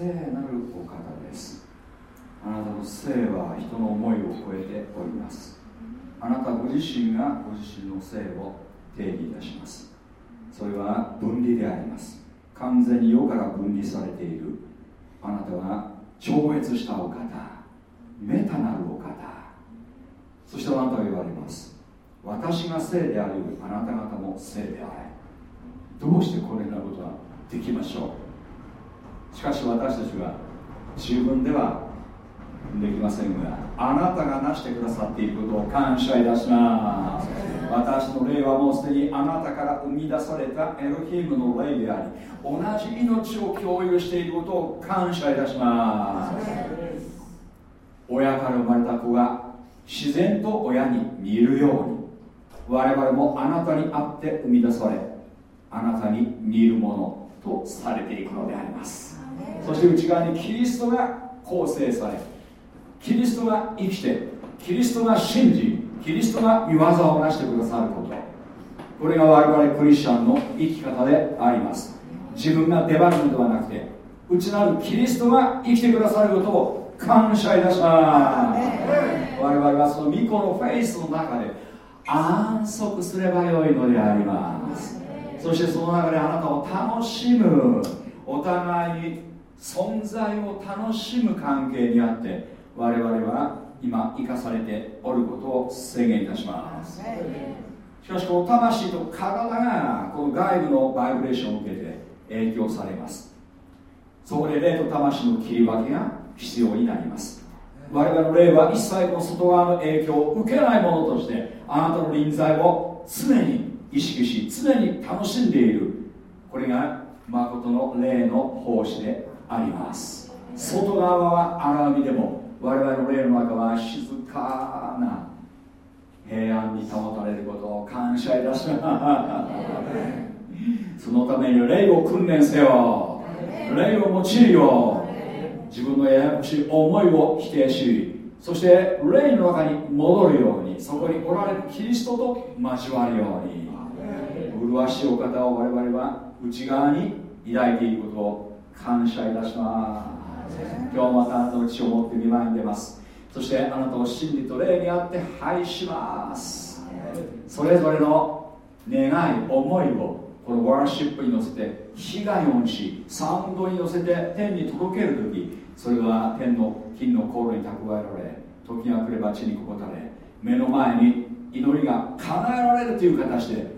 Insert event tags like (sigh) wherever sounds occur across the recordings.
聖なるお方です。あなたの聖は人の思いを超えております。あなたご自身がご自身の聖を定義いたします。それは分離であります。完全に世から分離されている。あなたは超越したお方。メタなるお方。そしてあなたは言われます。私が聖であるあなた方も聖であれ。どうしてこれらのことができましょう？しかし私たちは自分ではできませんがあなたがなしてくださっていることを感謝いたします。私の霊はもうすでにあなたから生み出されたエロヒームの霊であり同じ命を共有していることを感謝いたします。親から生まれた子が自然と親に似るように我々もあなたにあって生み出されあなたに似るものとされていくのであります。そして内側にキリストが構成されキリストが生きてキリストが信じキリストが見業をなしてくださること。これが我々クリスチャンの生き方であります。自分が出番るのではなくて内なるキリストが生きてくださることを感謝いたします。我々はその御子のフェイスの中で安息すればよいのであります。そしてその中であなたを楽しむお互いに存在を楽しむ関係にあって我々は今生かされておることを宣言いたします。しかしこの魂と体がこの外部のバイブレーションを受けて影響されます。そこで霊と魂の切り分けが必要になります。我々の霊は一切の外側の影響を受けないものとしてあなたの臨在を常に意識し常に楽しんでいる。これが誠の霊の奉仕であります。外側は荒波でも我々の霊の中は静かな平安に保たれることを感謝いたします。そのために霊を訓練せよ。霊を用いよ。自分のややこしい思いを否定しそして霊の中に戻るようにそこにおられるキリストと交わるように。麗しいお方を我々は内側に抱いていることを感謝いたします。今日またあなたの血を持って見舞いに出ます。そしてあなたを真理と霊にあって拝します。それぞれの願い思いをこのワーシップに乗せて火が四しサウンドに乗せて天に届ける時それは天の金の航路に蓄えられ時が来れば地にここたれ目の前に祈りが叶えられるという形で現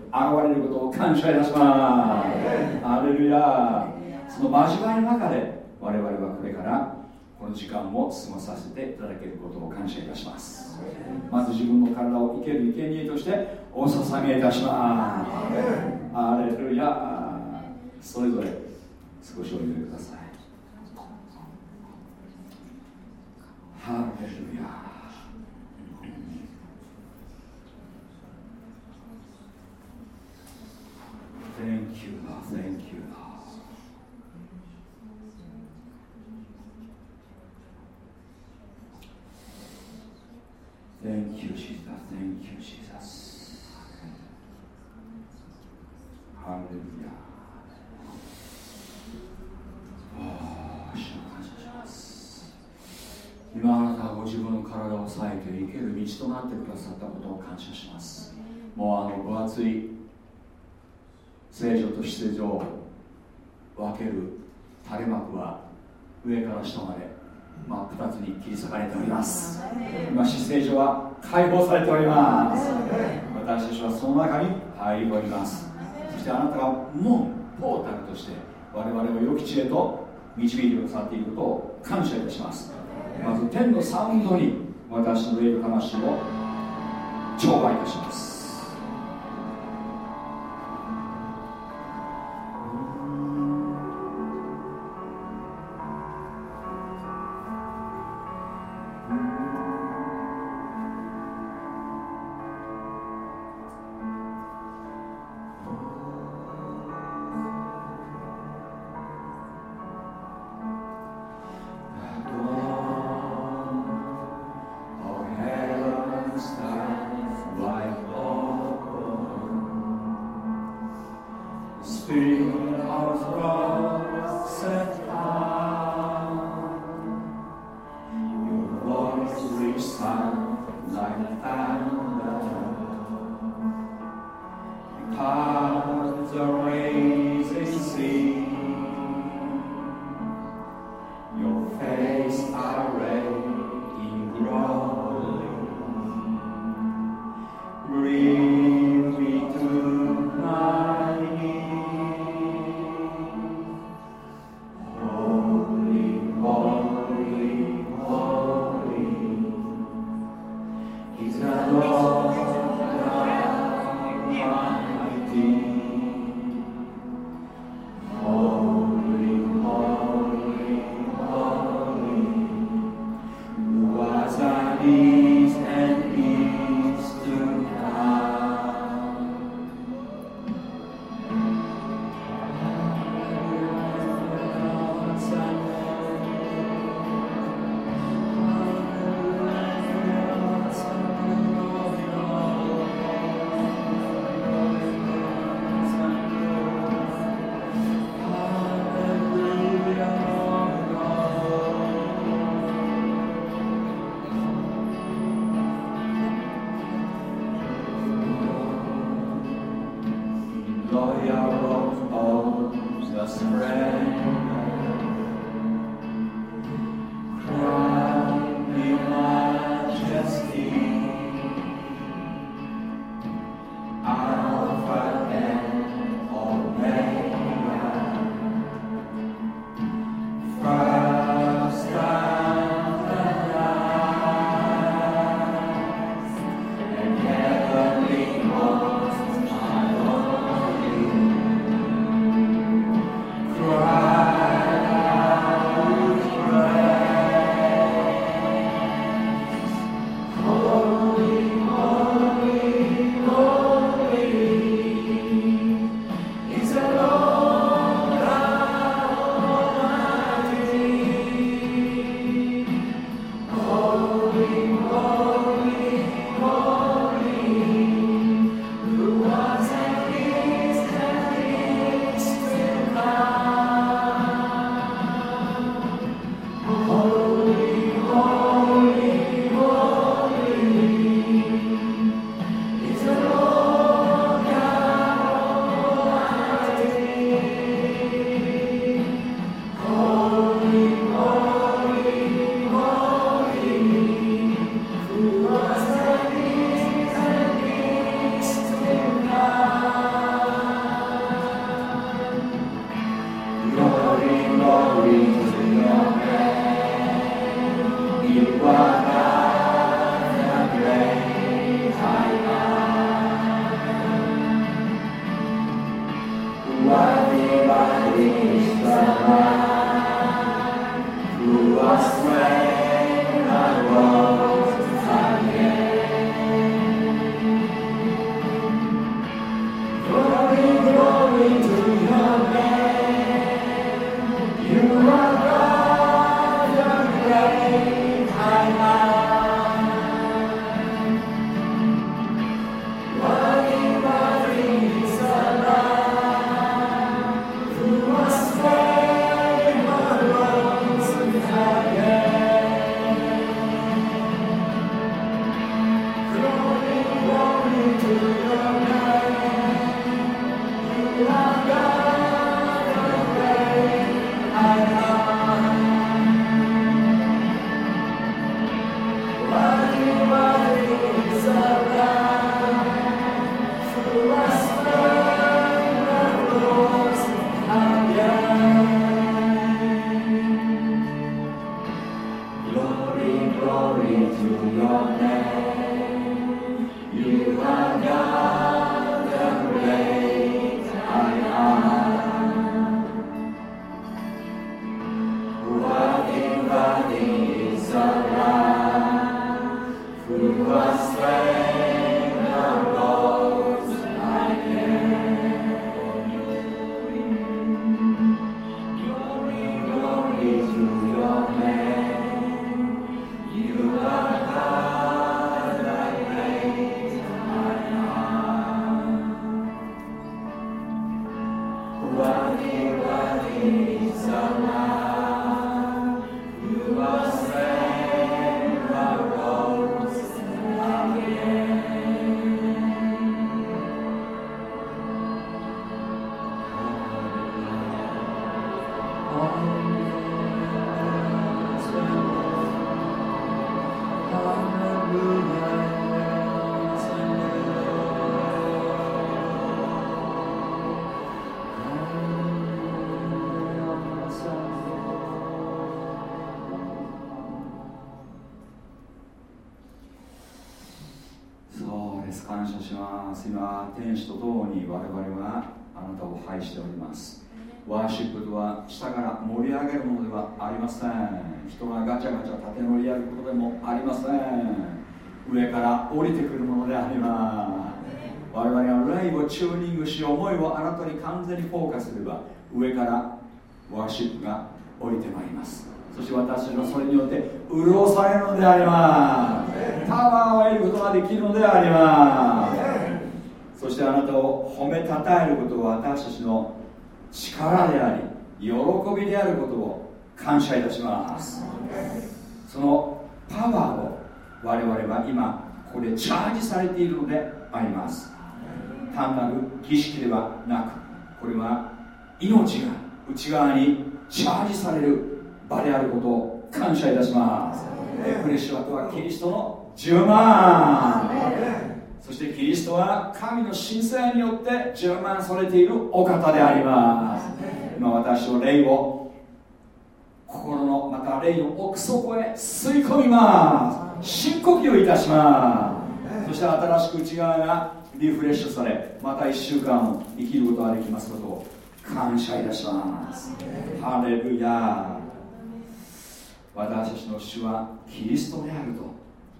れることを感謝いたします。アレルヤその交わりの中で我々はこれからこの時間を過ごさせていただけることを感謝いたします。まず自分の体を生ける生贄としてお捧げいたします。アレルヤ。それぞれ少しお祈りください。ハレルヤ。Thank you. Thank you, Thank you, Jesus. Thank you, Jesus. Hallelujah. 今あなたはご自分の体を抑えて生ける道となってくださったことを感謝しますもうあの分厚い聖女と姿勢上分ける垂れ幕は上から下まで真っ二つに切り裂かれております。今姿勢上は解放されております。私たちはその中に入りおります。そしてあなたが門ポータルとして我々を良き知恵と導いてくださっていることを感謝いたします。まず天のサウンドに私の霊と魂を頂戴いたします天使と共に我々はあなたを拝しております。ワーシップとは下から盛り上げるものではありません。人がガチャガチャ縦乗りやることでもありません。上から降りてくるものであります。我々が霊をチューニングし思いをあなたに完全にフォーカスすれば上からワーシップが降りてまいります。そして私のそれによって潤されるのであります。パワーを得ることができるのであります。そしてあなたを褒めたたえることは私たちの力であり喜びであることを感謝いたします。そのパワーを我々は今ここでチャージされているのであります。単なる儀式ではなくこれは命が内側にチャージされる場であることを感謝いたします。エクレシアとはキリストの10万そしてキリストは神の神聖によって充満されているお方であります。今私の霊を心のまた霊の奥底へ吸い込みます。深呼吸いたします。そして新しく内側がリフレッシュされまた1週間生きることができますことを感謝いたします。ハレルヤ私たちの主はキリストであると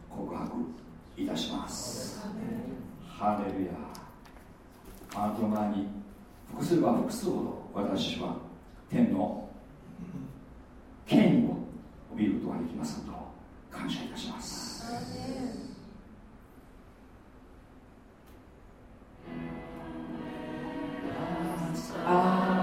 告白。いたします。ハレルヤ。あなたの前に複すれば複するほど私は天の権威を帯びることができますことを感謝いたします。あ splendor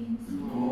Oh.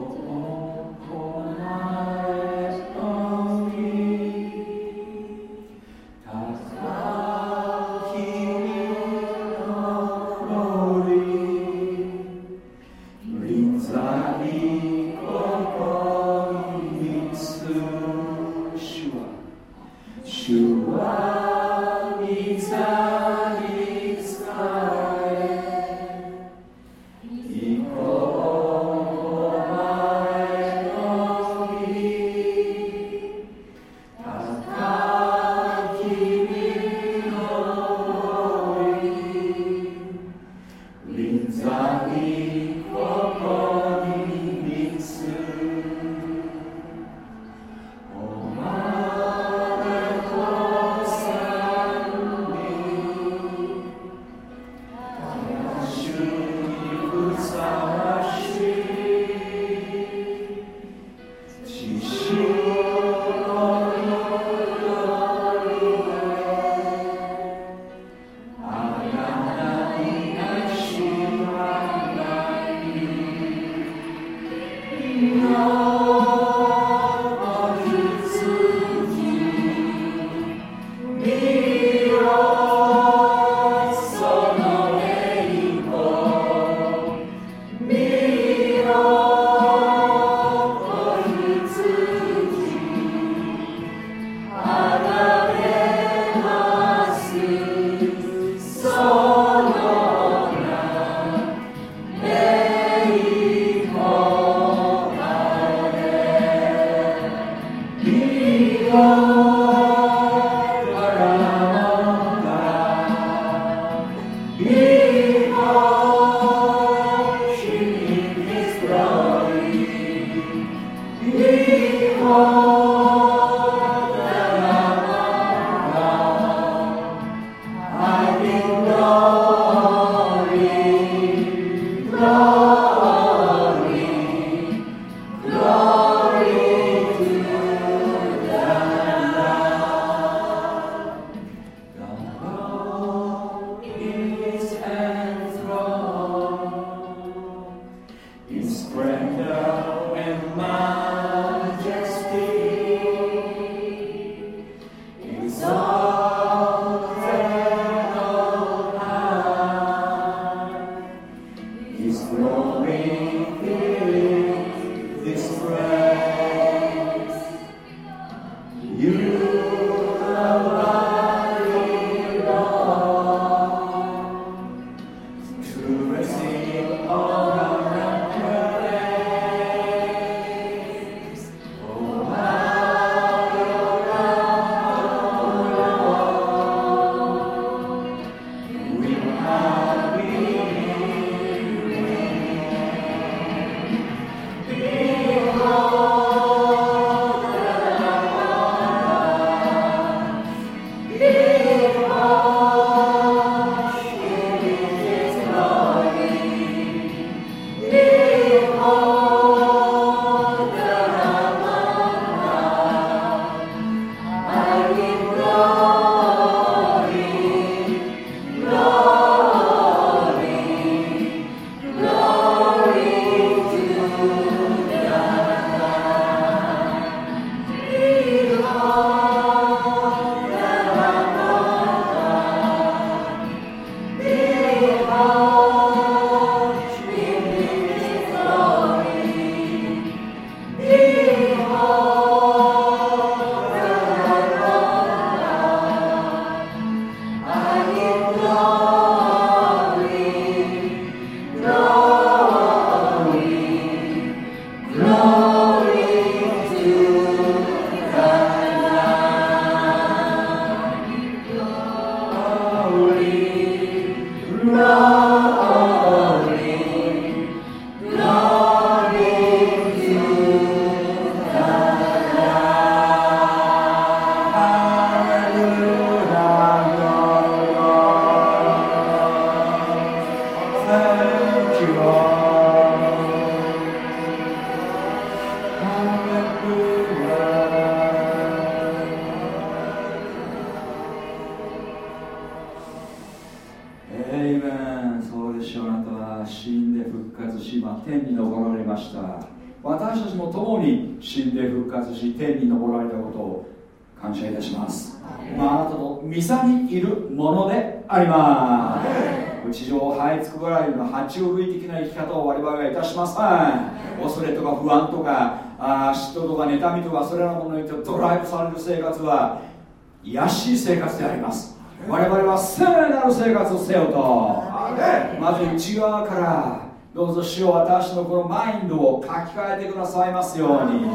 まず内側からどうぞ主よ私のこのマインドを書き換えてくださいますように。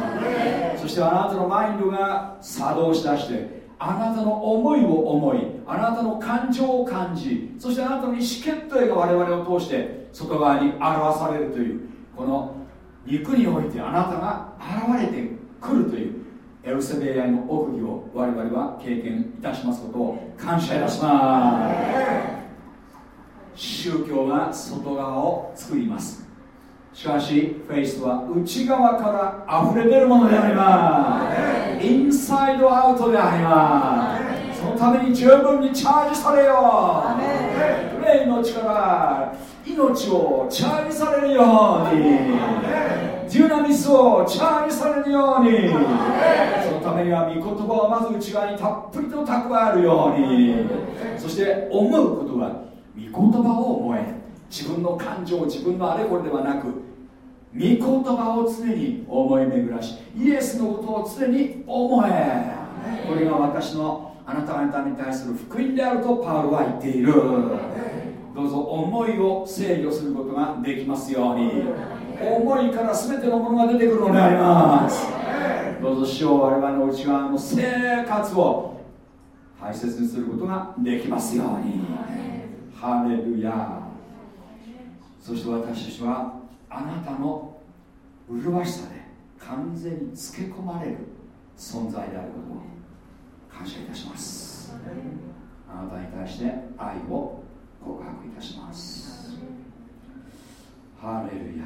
そしてあなたのマインドが作動しだしてあなたの思いを思いあなたの感情を感じそしてあなたの意思決定が我々を通して外側に表されるというこの肉においてあなたが現れてくるというエルセベイアの奥義を我々は経験いたしますことを感謝いたします宗教が外側を作ります。しかしフェイスは内側から溢れ出るものであります。インサイドアウトであります。そのために十分にチャージされよう。霊の力命をチャージされるように。デュナミスをチャージされるように。そのためには御言葉をまず内側にたっぷりと蓄えるように。そして思うことは言葉を思え。自分の感情自分のあれこれではなく御言葉を常に思い巡らしイエスのことを常に思え。これが私のあなた方に対する福音であるとパウロは言っている。どうぞ思いを制御することができますように。思いから全てのものが出てくるのであります。どうぞ主を我々の内側の生活を大切にすることができますように。ハレルヤ。そして私たちはあなたの麗しさで完全につけ込まれる存在であることを感謝いたします。あなたに対して愛を告白いたします。ハレルヤ。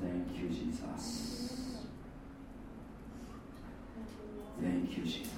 Thank you Jesus Thank you Jesus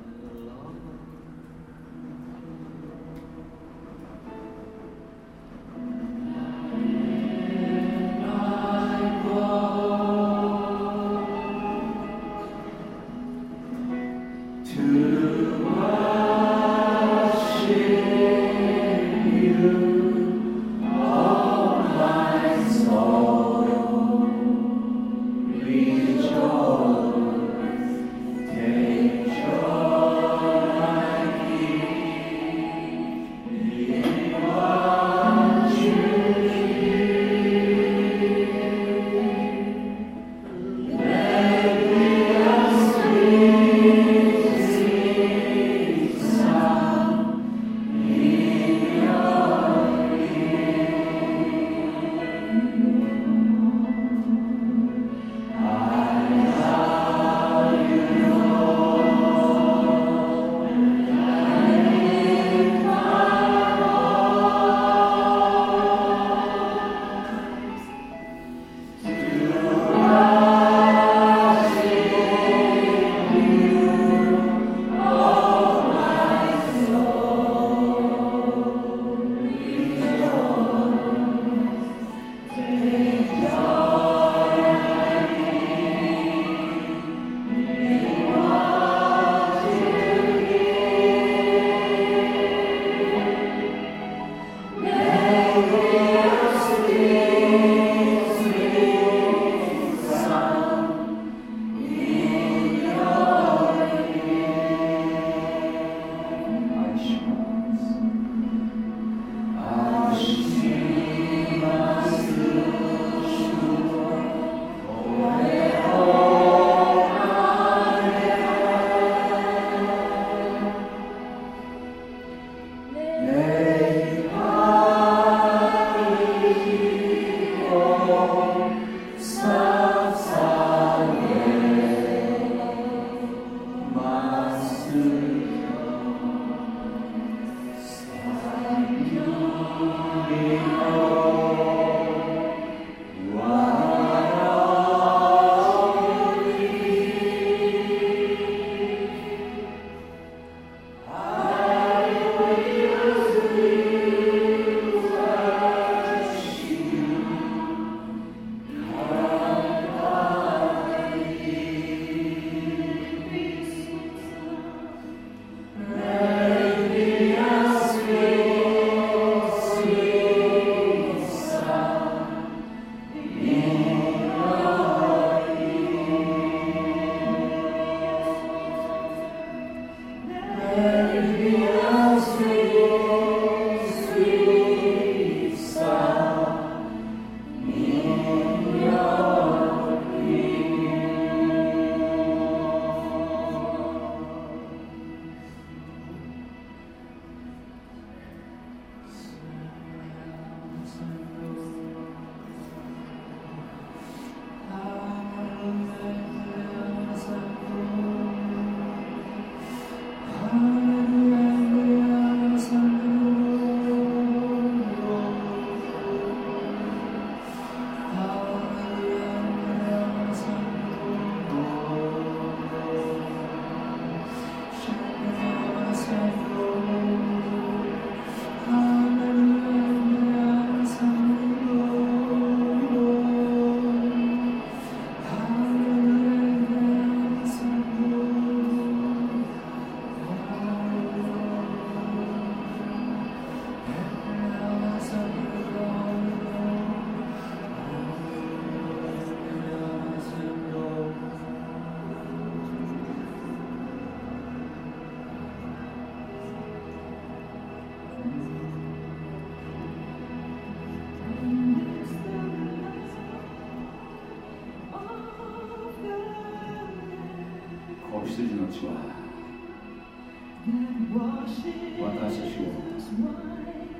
私たちを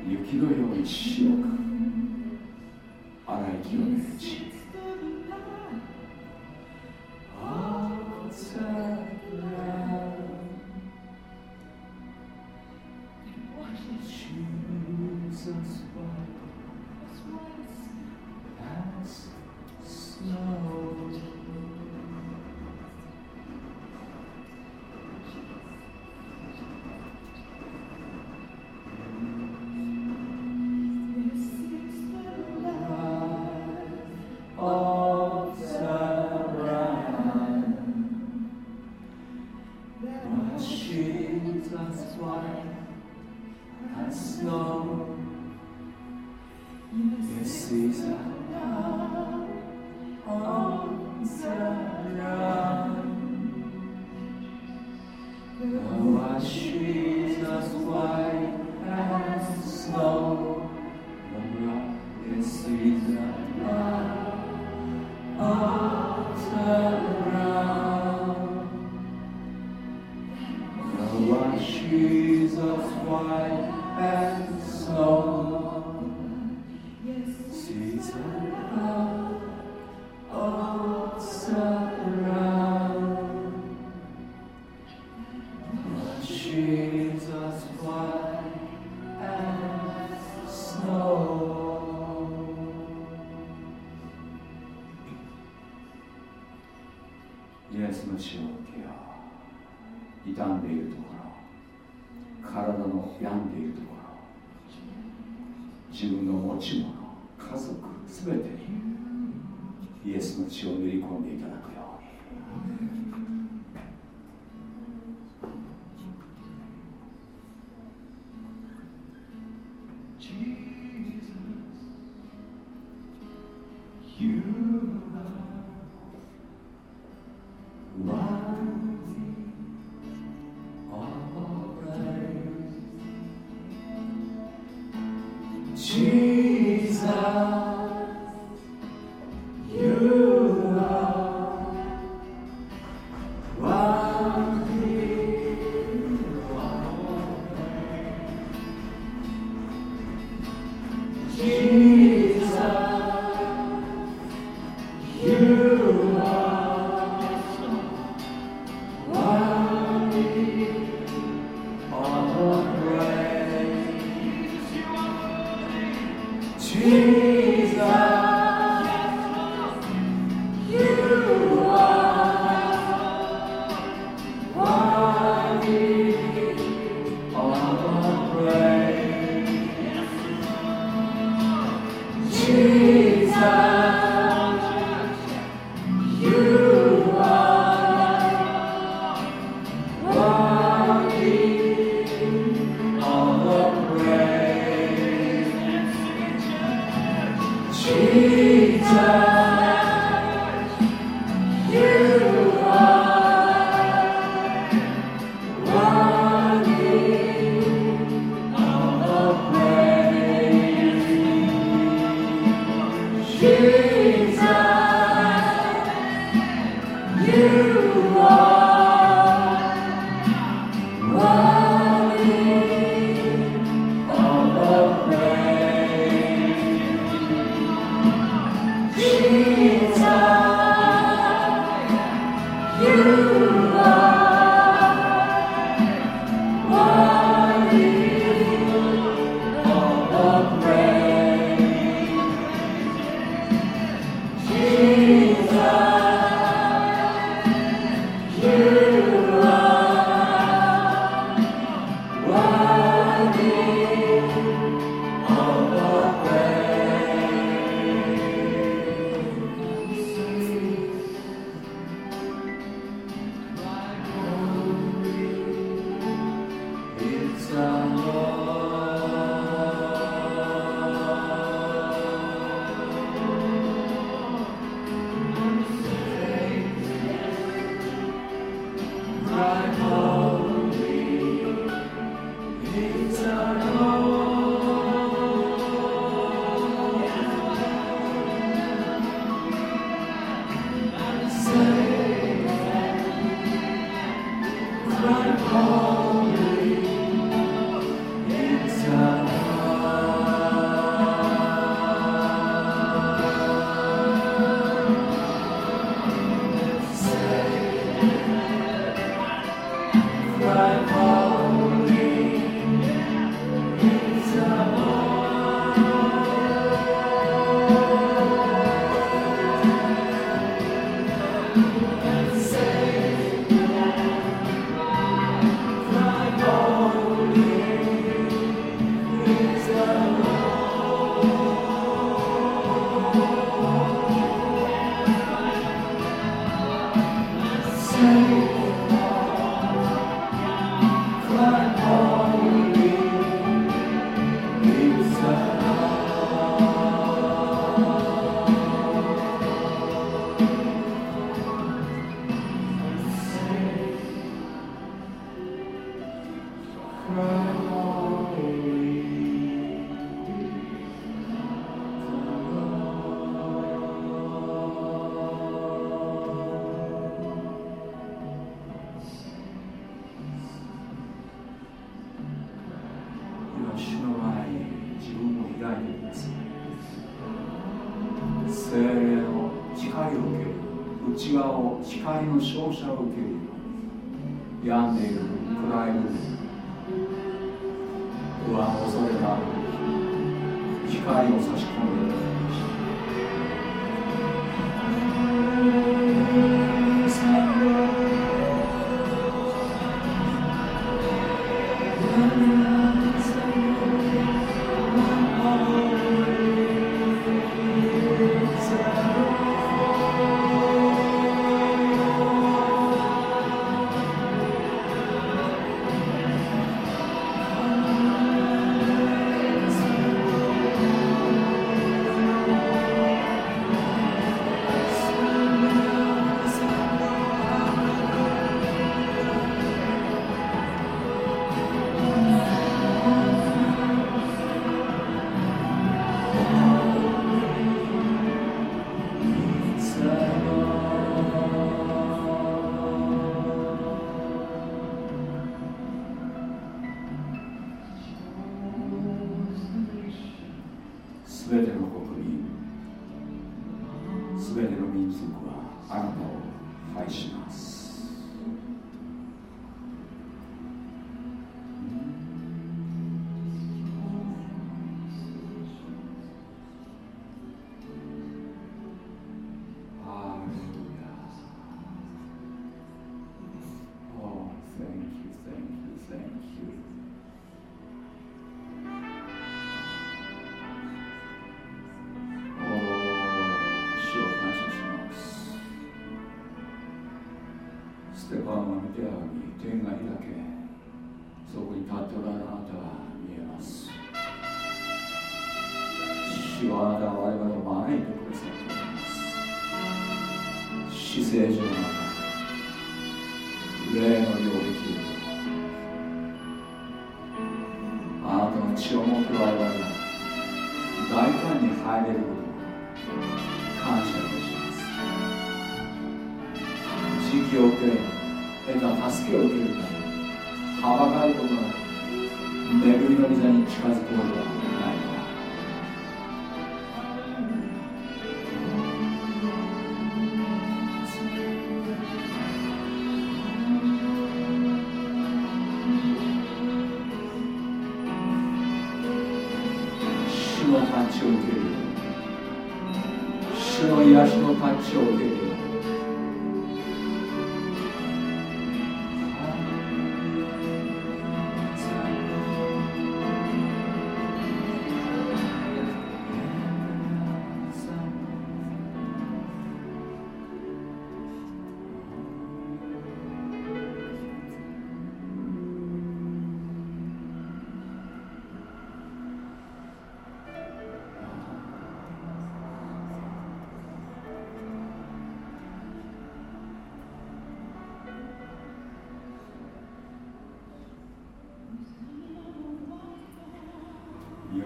雪のように白く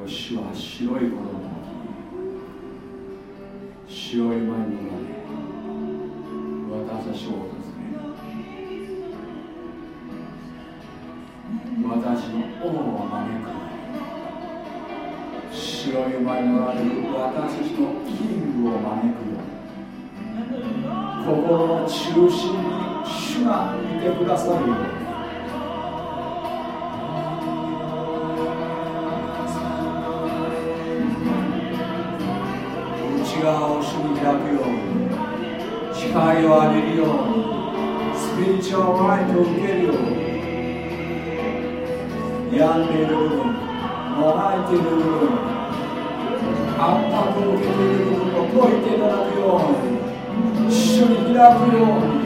主は白い衣病んでいる部分もがいている部分圧迫を受けている部分を解いていただくように主に開くように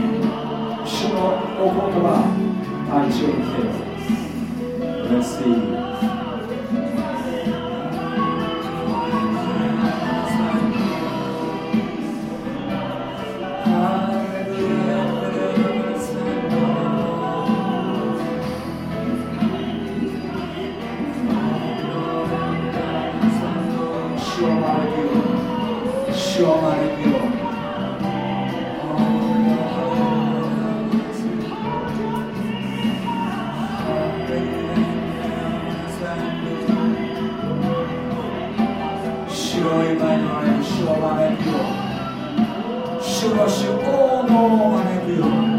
主のお言葉。招くよ。主の主公の招くよ。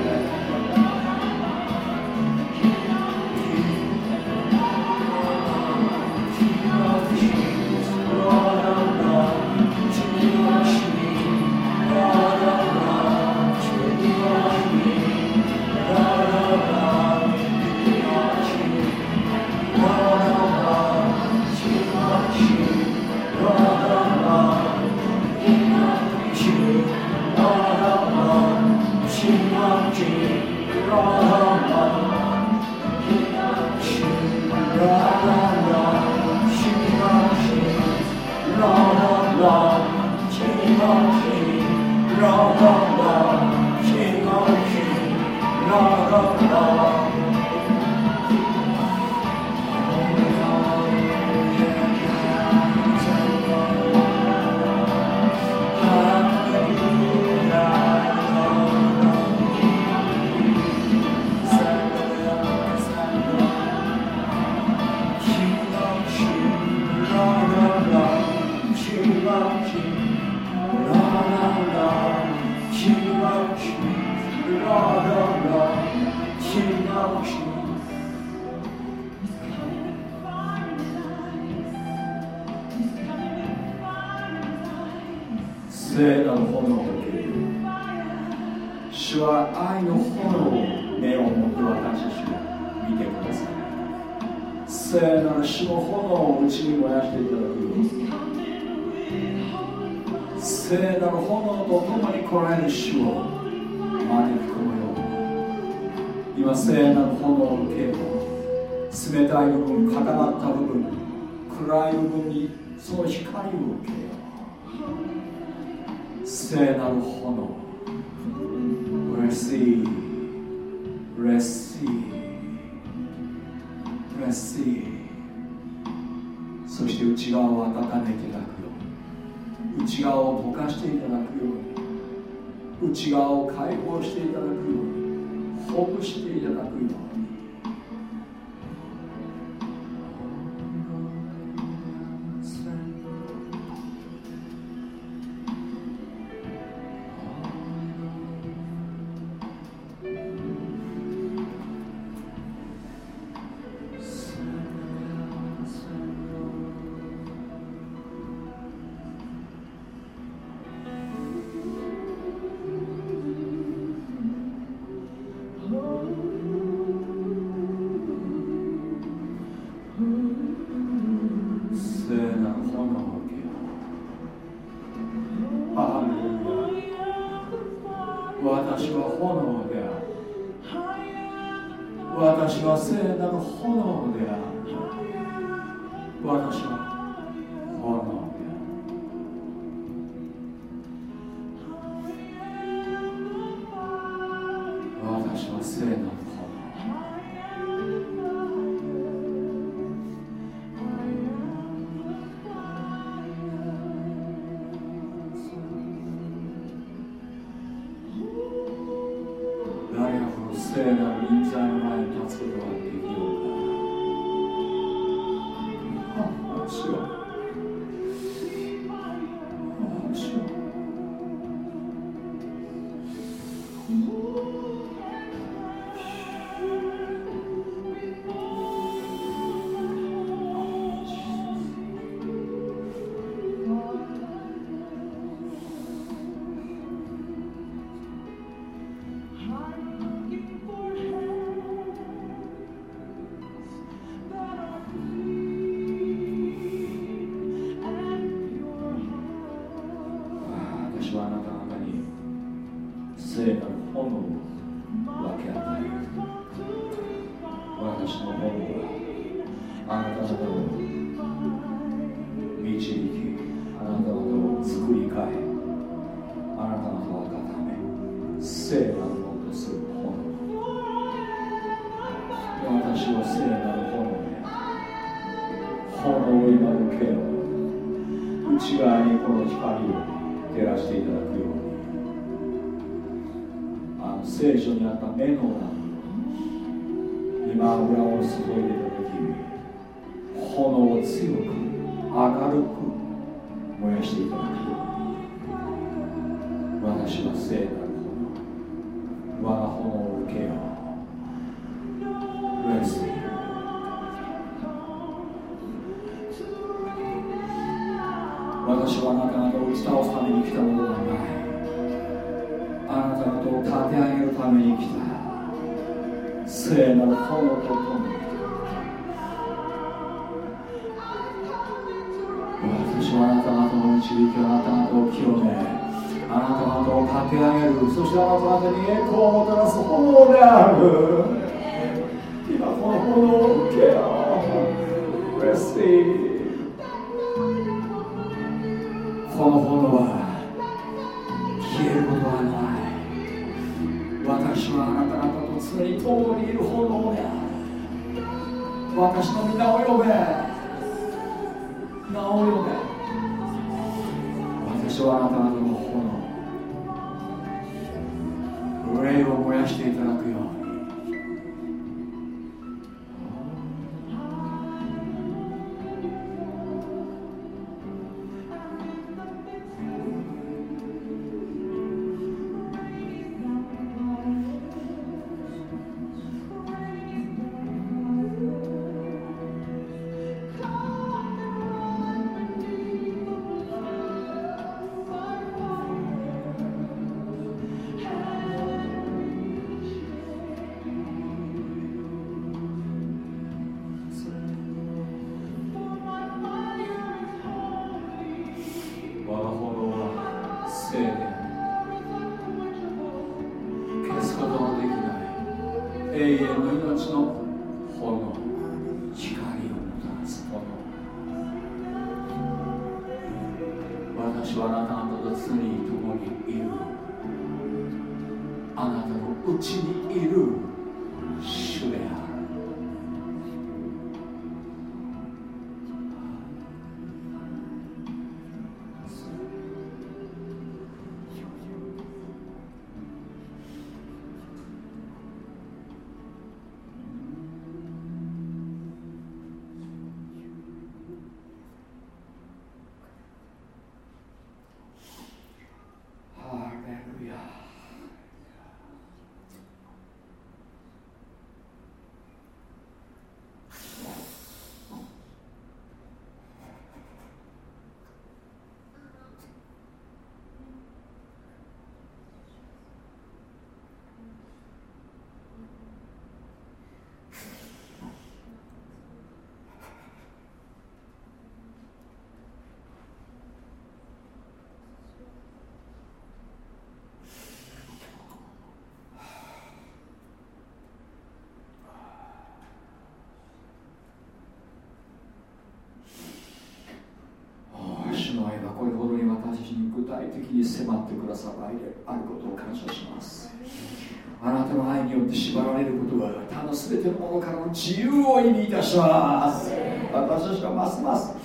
軽く燃やしていただき私は聖なる我が炎を受けよう私はなかなか打ち倒すために来たものはない。あなたのと立て上げるために来た。聖なる炎と共に。あなた方を立て上げる。そしてあなた方に栄光をもたらす方である。今この炎を受けよの愛がこれほどに私たちに具体的に迫ってくださる愛であることを感謝します。あなたの愛によって縛られることが他の全てのものからの自由を意味いたします。私たちはますます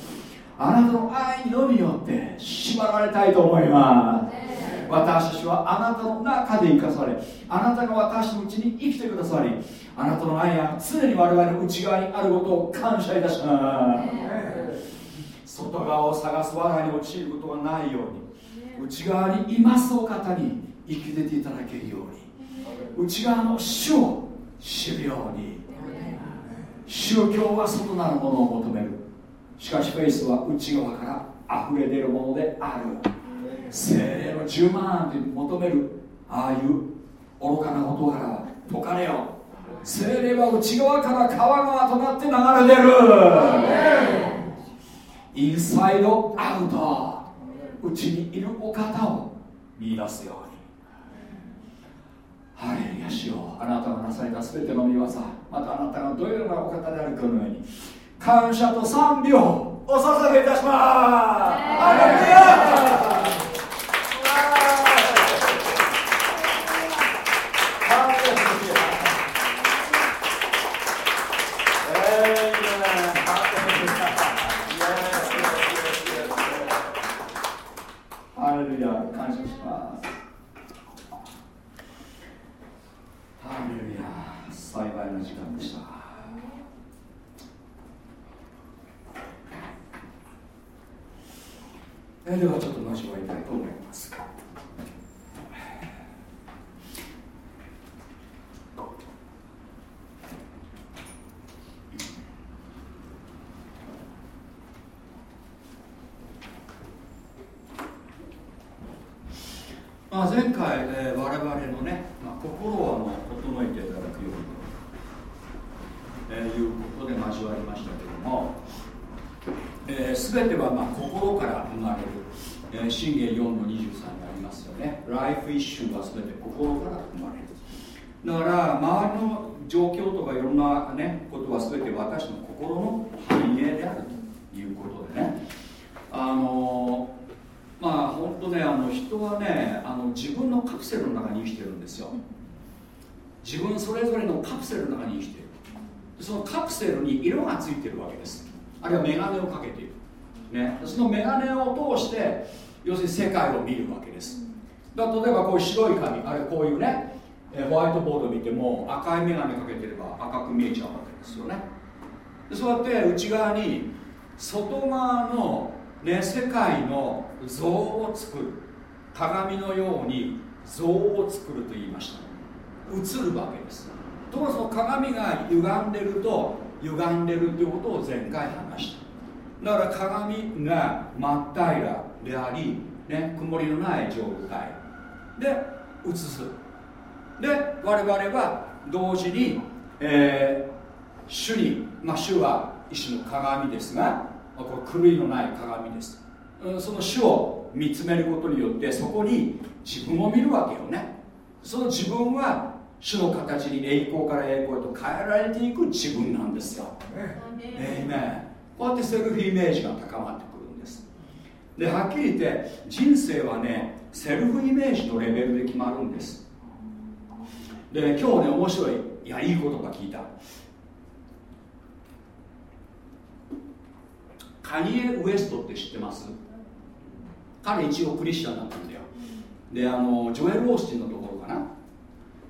あなたの愛のみよって縛られたいと思います。私たちはあなたの中で生かされあなたが私のうちに生きてくださりあなたの愛が常に我々の内側にあることを感謝いたします。外側を探す罠に陥ることがないように内側にいますお方に生き出ていただけるように内側の主を知るように。宗教は外なるものを求める。しかしフェイスは内側から溢れ出るものである。精霊の10万って求める。ああいう愚かな事柄は解かれよ。精霊は内側から川側となって流れ出るインサイドアウト。内にいるお方を見出すように。ハレルヤしよう。あなたがなされた全ての見業。またあなたがどのようなお方であるかのように。感謝と賛美をお捧げいたします。ハレルヤではちょっと交わりたいと思いますまあ、前回、えー、我々のね、まあ、心をあの整えていただくように、えー、いうことで交わりましたけども、えー、全てはまあ心から生まれる、えー、信玄4の23にありますよねライフイッシュは全て心から生まれるだから周りの状況とかいろんな、ね、ことは全て私の心の反映であるということでね。あのまあ本当ねあの人はねあの自分のカプセルの中に生きてるんですよ。自分それぞれのカプセルの中に生きてる。そのカプセルに色がついてるわけです。あるいは眼鏡をかけている、ね、その眼鏡を通して要するに世界を見るわけです。だ例えばこういう白い紙あるいはこういうねホワイトボード見ても赤い眼鏡かけてれば赤く見えちゃうわけですよね。でそうやって内側に外側の、ね、世界の像を作る鏡のように像を作ると言いました。映るわけです。ところがその鏡が歪んでると歪んでるっていうことを前回話しただから鏡が真っ平らであり、ね、曇りのない状態。で映す。で我々は同時に、えー、主に、まあ、主は一種の鏡ですが、まあ、これ狂いのない鏡です。その主を見つめることによってそこに自分を見るわけよね。その自分は主の形に栄光から栄光へと変えられていく自分なんですよ。えー、ねこうやってセルフイメージが高まってくるんです。ではっきり言って人生はねセルフイメージのレベルで決まるんです。で今日ね面白いいやいい言葉聞いた。カニエ・ウエストって知ってます？彼一応クリスチャンだったんだよ。であのジョエル・オースティンのところかな。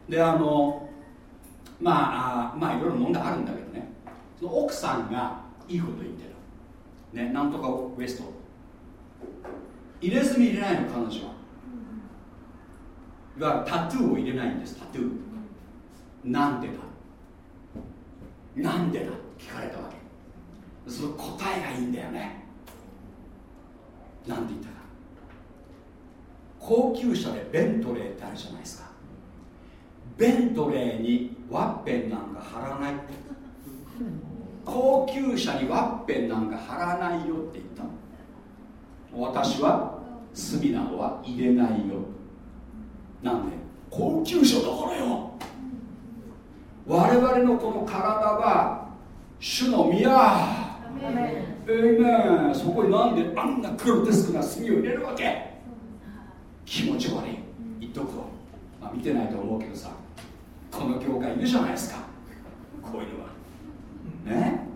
であのまああまあいろいろ問題あるんだけどね。その奥さんがいいこと言ってるねなんとかウエスト。入れ墨入れないの彼女は。いわゆるタトゥーを入れないんです。タトゥー。なんでだ？なんでだって聞かれたわけ。その答えがいいんだよね。なんて言ったか。高級車でベントレーってあるじゃないですか。ベントレーにワッペンなんか貼らない高級車にワッペンなんか貼らないよって言ったの。私は炭などは入れないよ。なんで？高級車だからよ。我々のこの体は主の宮。えいめそこになんであんなグロテスクな炭を入れるわけ？気持ち悪い。言っとくと、まあ、見てないと思うけどさ。この教会いるじゃないですか。こういうのは。ね？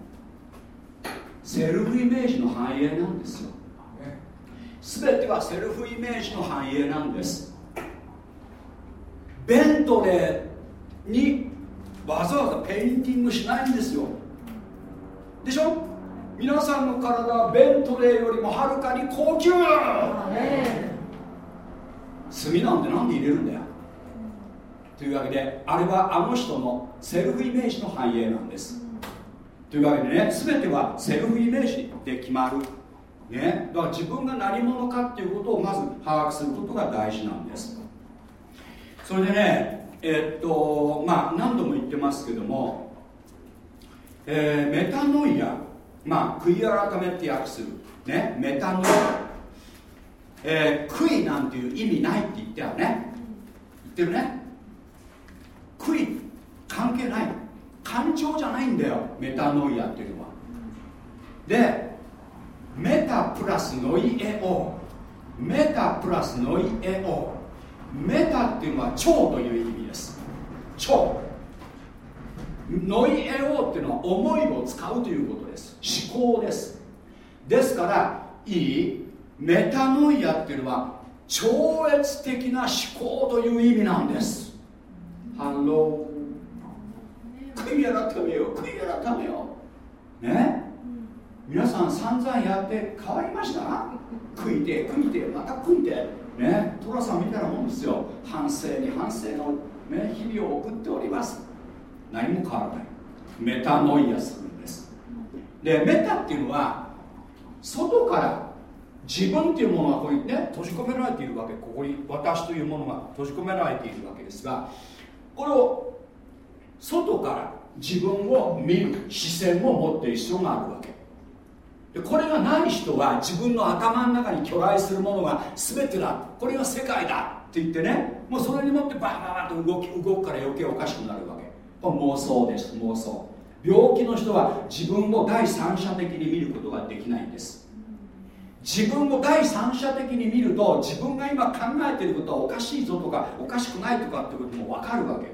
セルフイメージの反映なんですよ。全てはセルフイメージの反映なんですベントレーにわざわざペインティングしないんですよ。でしょ？皆さんの体はベントレーよりもはるかに高級。墨なんてなんで入れるんだよ。というわけであれはあの人のセルフイメージの反映なんです。というわけでね全てはセルフイメージで決まる。ね、だから自分が何者かっていうことをまず把握することが大事なんです。それでねえー、っとまあ何度も言ってますけども、えー、メタノイアまあ悔い改めって訳する。ねメタノイア、えー、悔いなんていう意味ないって言ったよね。言ってるね。悔い関係ない。感情じゃないんだよメタノイアっていうのは。でメタプラスノイエオ。メタプラスノイエオ。メタっていうのは超という意味です。超ノイエオっていうのは思いを使うということです。思考です。ですからいい。メタノイアっていうのは超越的な思考という意味なんです。ハロー。悔い改めよ悔い改めよね？皆さん散々やって変わりました？食いて食いてまた食いて。ね寅さんみたいなもんですよ。反省に反省の、ね、日々を送っております。何も変わらない。メタノイアするんです。でメタっていうのは外から自分っていうものはここにね閉じ込められているわけ。ここに私というものが閉じ込められているわけですがこれを外から自分を見る視線を持っている必要があるわけ。でこれがない人は自分の頭の中に巨来するものが全てだ。これが世界だ。って言ってねもうそれにもってバーバーと動き動くから余計おかしくなるわけ。これ妄想です。妄想。病気の人は自分を第三者的に見ることができないんです。自分を第三者的に見ると自分が今考えてることはおかしいぞとかおかしくないとかってことも分かるわけ。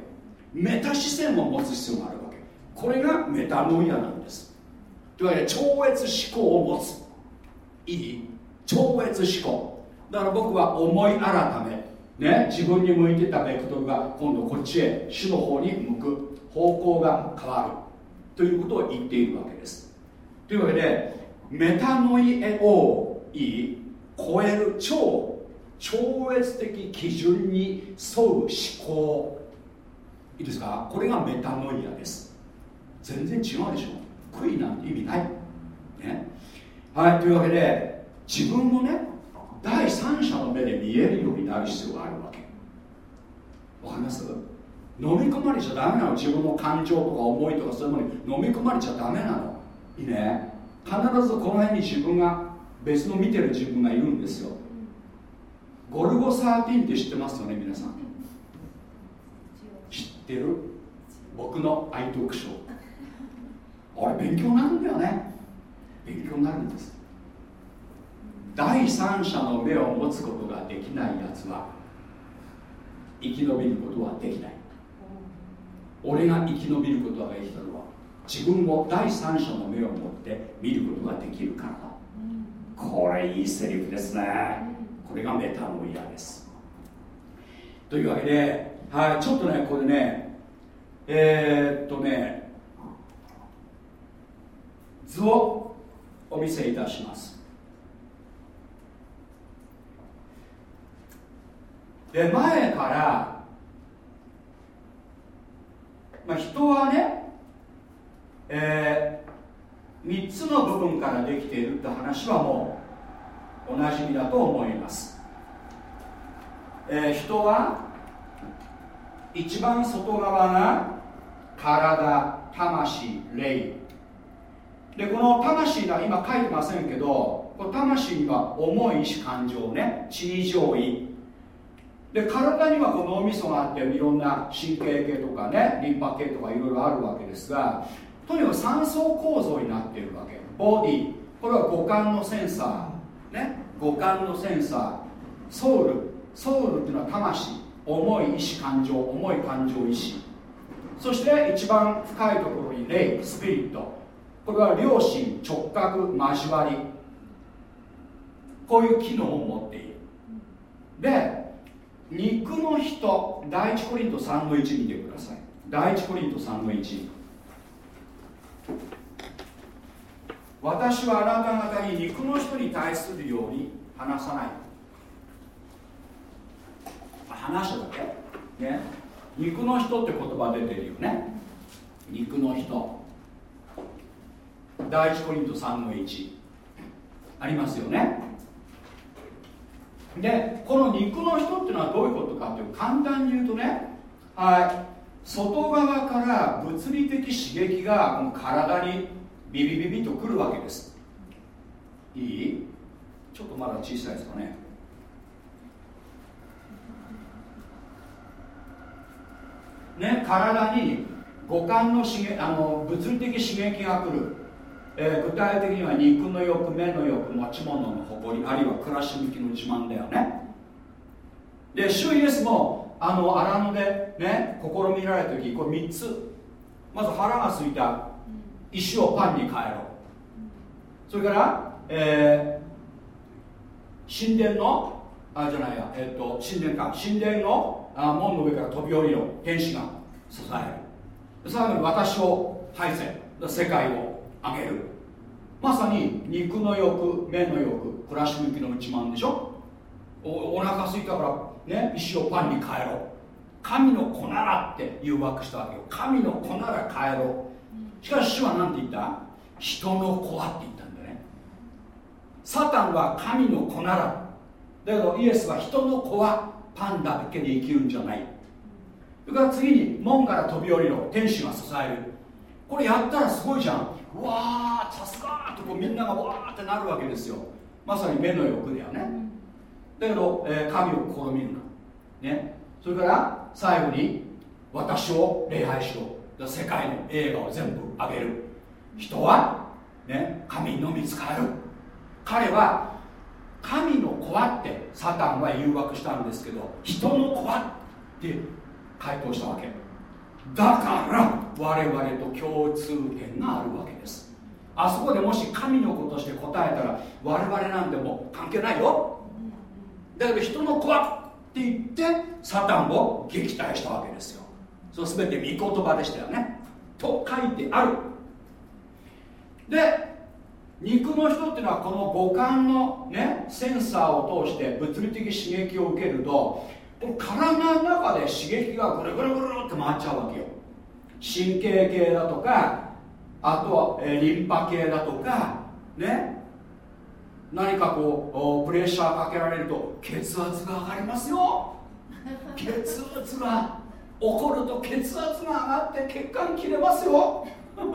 メタ視線を持つ必要があるわけ。これがメタノイアなんです。というわけで超越思考を持つ。いい？超越思考。だから僕は思い改め。ね？自分に向いてたベクトルが今度こっちへ主の方に向く方向が変わる。ということを言っているわけです。というわけでメタノイエをいい？超える。超超越的基準に沿う思考。いいですか？これがメタノイアです。全然違うでしょ。悔いなんて意味ない、ね、はいというわけで自分もね第三者の目で見えるようになる必要があるわけ。わかります？飲み込まれちゃダメなの。自分の感情とか思いとかそういうものに。飲み込まれちゃダメなの。いいね。必ずこの辺に自分が別の見てる自分がいるんですよ。ゴルゴ13って知ってますよね皆さん？知ってる。僕の愛読書あれ勉強になるんだよね。勉強になるんです。第三者の目を持つことができないやつは生き延びることはできない。俺が生き延びることができたのは自分を第三者の目を持って見ることができるからだ。これいいセリフですね。これがメタノイアです。というわけで、はい、ちょっとねこれねえー、っとね図をお見せいたします。で前から、まあ、人はね、えー、3つの部分からできているって話はもうおなじみだと思います、えー、人は一番外側が体魂霊。でこの魂が今書いてませんけど魂には重い意志感情ね地位上位。で体にはこの脳みそがあっていろんな神経系とかねリンパ系とかいろいろあるわけですがとにかく3層構造になっているわけ。ボディこれは五感のセンサーね。五感のセンサー。ソウル。ソウルっていうのは魂。重い意志感情重い感情意志。そして一番深いところに霊スピリット。これは良心直角交わり。こういう機能を持っている。で肉の人第一コリント3の1見てください。第一コリント3の1私はあなた方に肉の人に対するように話さない。話しただけ？ね。肉の人って言葉出てるよね。肉の人。第一コリント3の1ありますよね。でこの肉の人っていうのはどういうことかっていう簡単に言うとねはい。外側から物理的刺激がこの体にビビビビとくるわけです。いい？ちょっとまだ小さいですかね。ね体に五感の刺激あの物理的刺激が来る、えー、具体的には肉の欲目の欲持ち物の誇りあるいは暮らし向きの自慢だよね。で主イエスもあの荒野でね試みられた時これ3つ。まず腹が空いた。石をパンに変えろ。それから、えー、神殿のあじゃないや、えーと、神殿か。神殿のあ門の上から飛び降りろ。天使が支える。さらに私を排せ世界を。上げる。まさに肉の欲目の欲暮らし向きの内満でしょ。おお腹空いたからね石をパンに変えろ。神の子ならって誘惑したわけよ。神の子なら変えろ。しかし主は何て言った？人の子はって言ったんだね。サタンは神の子なら。だけどイエスは人の子はパンだけで生きるんじゃない。それから次に門から飛び降りろ。天使が支える。これやったらすごいじゃん。うわーさすがーとこうみんながわーってなるわけですよ。まさに目の欲だよね。だけど、えー、神を試みるな、ね、それから最後に私を礼拝しろ。世界の映画を全部あげる。人は、ね、神のみ使える。彼は神の子はってサタンは誘惑したんですけど人の子はって回答したわけ。だから我々と共通点があるわけです。あそこでもし神の子として答えたら我々なんても関係ないよ。だけど人の子はって言ってサタンを撃退したわけですよ。その全て御言葉でしたよね。と書いてある。で肉の人っていうのはこの五感の、ね、センサーを通して物理的刺激を受けると体の中で刺激がぐるぐるぐるって回っちゃうわけよ。神経系だとかあとは、えリンパ系だとかね。何かこうプレッシャーかけられると血圧が上がりますよ。(laughs) 血圧が怒ると血圧が上がって血管切れますよ。(laughs)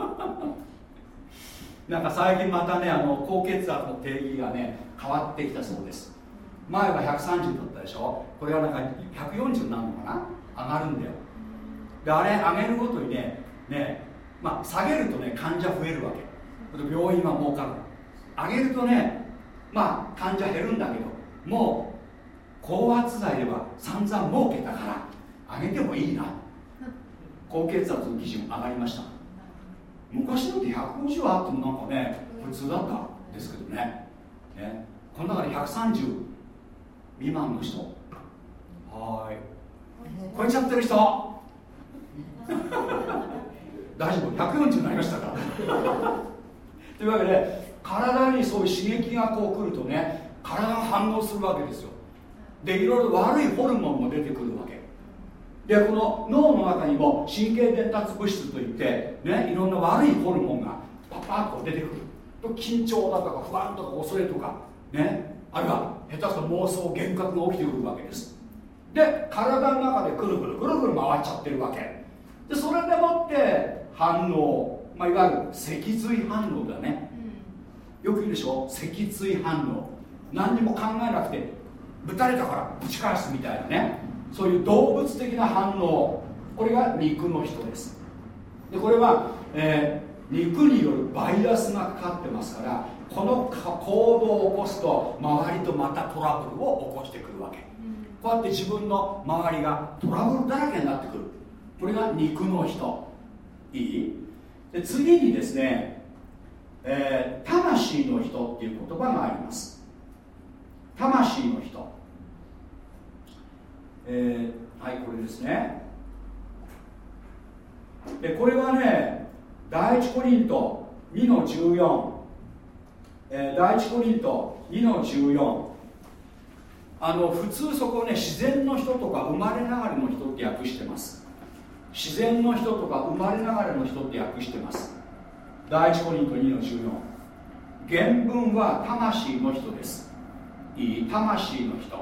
なんか最近またねあの高血圧の定義がね変わってきたそうです前は130だったでしょ？これはなんか140になるのかな？上がるんだよ。であれ上げるごとにねねまあ下げるとね患者増えるわけ。病院は儲かる上げるとねまあ患者減るんだけどもう高圧剤では散々儲けたから上げてもいいな。高血圧の基準上がりました。昔だって150はあってもなんかね普通だったんですけどね。ねこの中で130未満の人。はい。超えちゃってる人。(laughs) 大丈夫？140になりましたか？ら (laughs) というわけで体にそういう刺激がこう来るとね体が反応するわけですよ。でいろいろ悪いホルモンも出てくるわけ。でこの脳の中にも神経伝達物質といって、ね、いろんな悪いホルモンがパパッと出てくる。と緊張だとか不安とか恐れとかねあるいは下手すると妄想幻覚が起きてくるわけです。で体の中でぐるぐるぐるぐる回っちゃってるわけ。でそれでもって反応、まあ、いわゆる脊髄反応だね、よく言うでしょ？脊椎反応。何にも考えなくてぶたれたからぶち返すみたいなね。そういう動物的な反応。これが肉の人です。でこれは、えー、肉によるバイアスがかかってますからこの行動を起こすと周りとまたトラブルを起こしてくるわけ。こうやって自分の周りがトラブルだらけになってくる。これが肉の人。いい？で次にですね、えー、魂の人っていう言葉があります。魂の人。えー、はいこれですね。でこれはね第一コリント2の14、えー、第一コリント2の14あの普通そこをね自然の人とか生まれながらの人って訳してます。自然の人とか生まれながらの人って訳してます。第一コリント2の14原文は魂の人です。いい魂の人。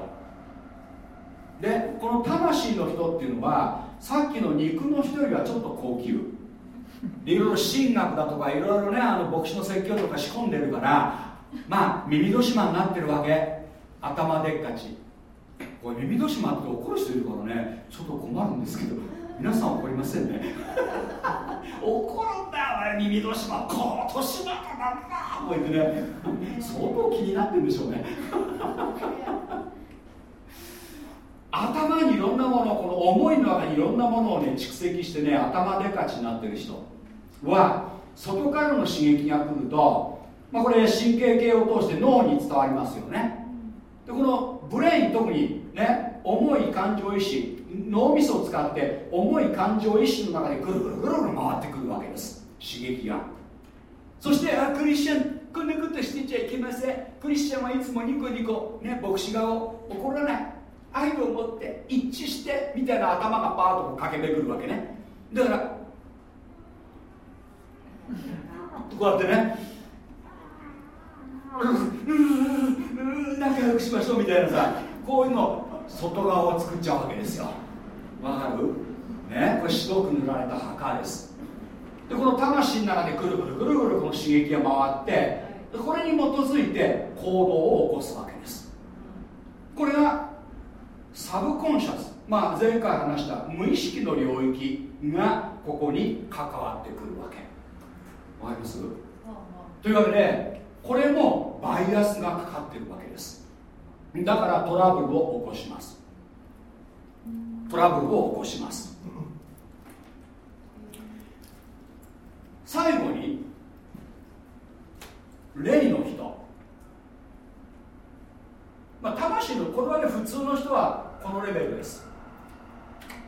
でこの魂の人っていうのはさっきの肉の人よりはちょっと高級。いろいろ神学だとかいろいろねあの牧師の説教とか仕込んでるからまあ耳戸島になってるわけ。頭でっかち。これ耳戸島って怒る人いるからね。ちょっと困るんですけど皆さん怒りませんね。怒るんだよ耳戸島。今年またなんだもう言ってね。相当気になってるんでしょうね。頭にいろんなものこの思いの中にいろんなものをね蓄積してね頭でかちになってる人。は外からの刺激が来ると、まあ、これ神経系を通して脳に伝わりますよね。でこのブレイン特にね重い感情意志脳みそを使って重い感情意志の中でぐるぐるぐるぐる回ってくるわけです。刺激が。そしてあクリスチャンこんなことしてちゃいけません。クリスチャンはいつもニコニコね牧師側を怒らない。愛を持って一致してみたいな頭がパーッと駆け巡るわけね。だからこうやってね。仲良くしましょうみたいなさこういうの外側を作っちゃうわけですよ。わかる？ね？これ白く塗られた墓です。でこの魂の中でぐるぐるぐるぐるこの刺激が回ってこれに基づいて行動を起こすわけです。これがサブコンシャス。まあ前回話した無意識の領域がここに関わってくるわけ。わかります？というわけでこれもバイアスがかかってるわけです。だからトラブルを起こします。トラブルを起こします。最後に霊の人。まあ魂のこれはね普通の人はこのレベルです。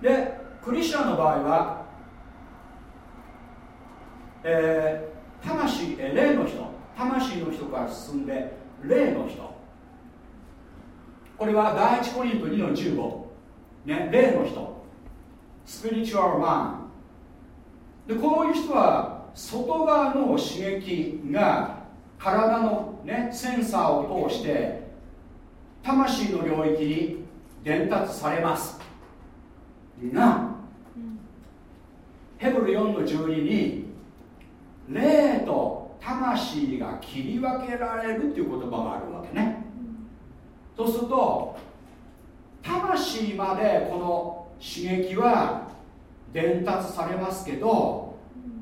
でクリスチャンの場合はえー、魂、えー、霊の人。魂の人から進んで霊の人。これは第一コリント2の15、ね、霊の人。スピリチュアルマンでこういう人は外側の刺激が体の、ね、センサーを通して魂の領域に伝達されます。が、ヘブル4の12に霊と魂が切り分けられるっていう言葉があるわけね、そうすると魂までこの刺激は伝達されますけど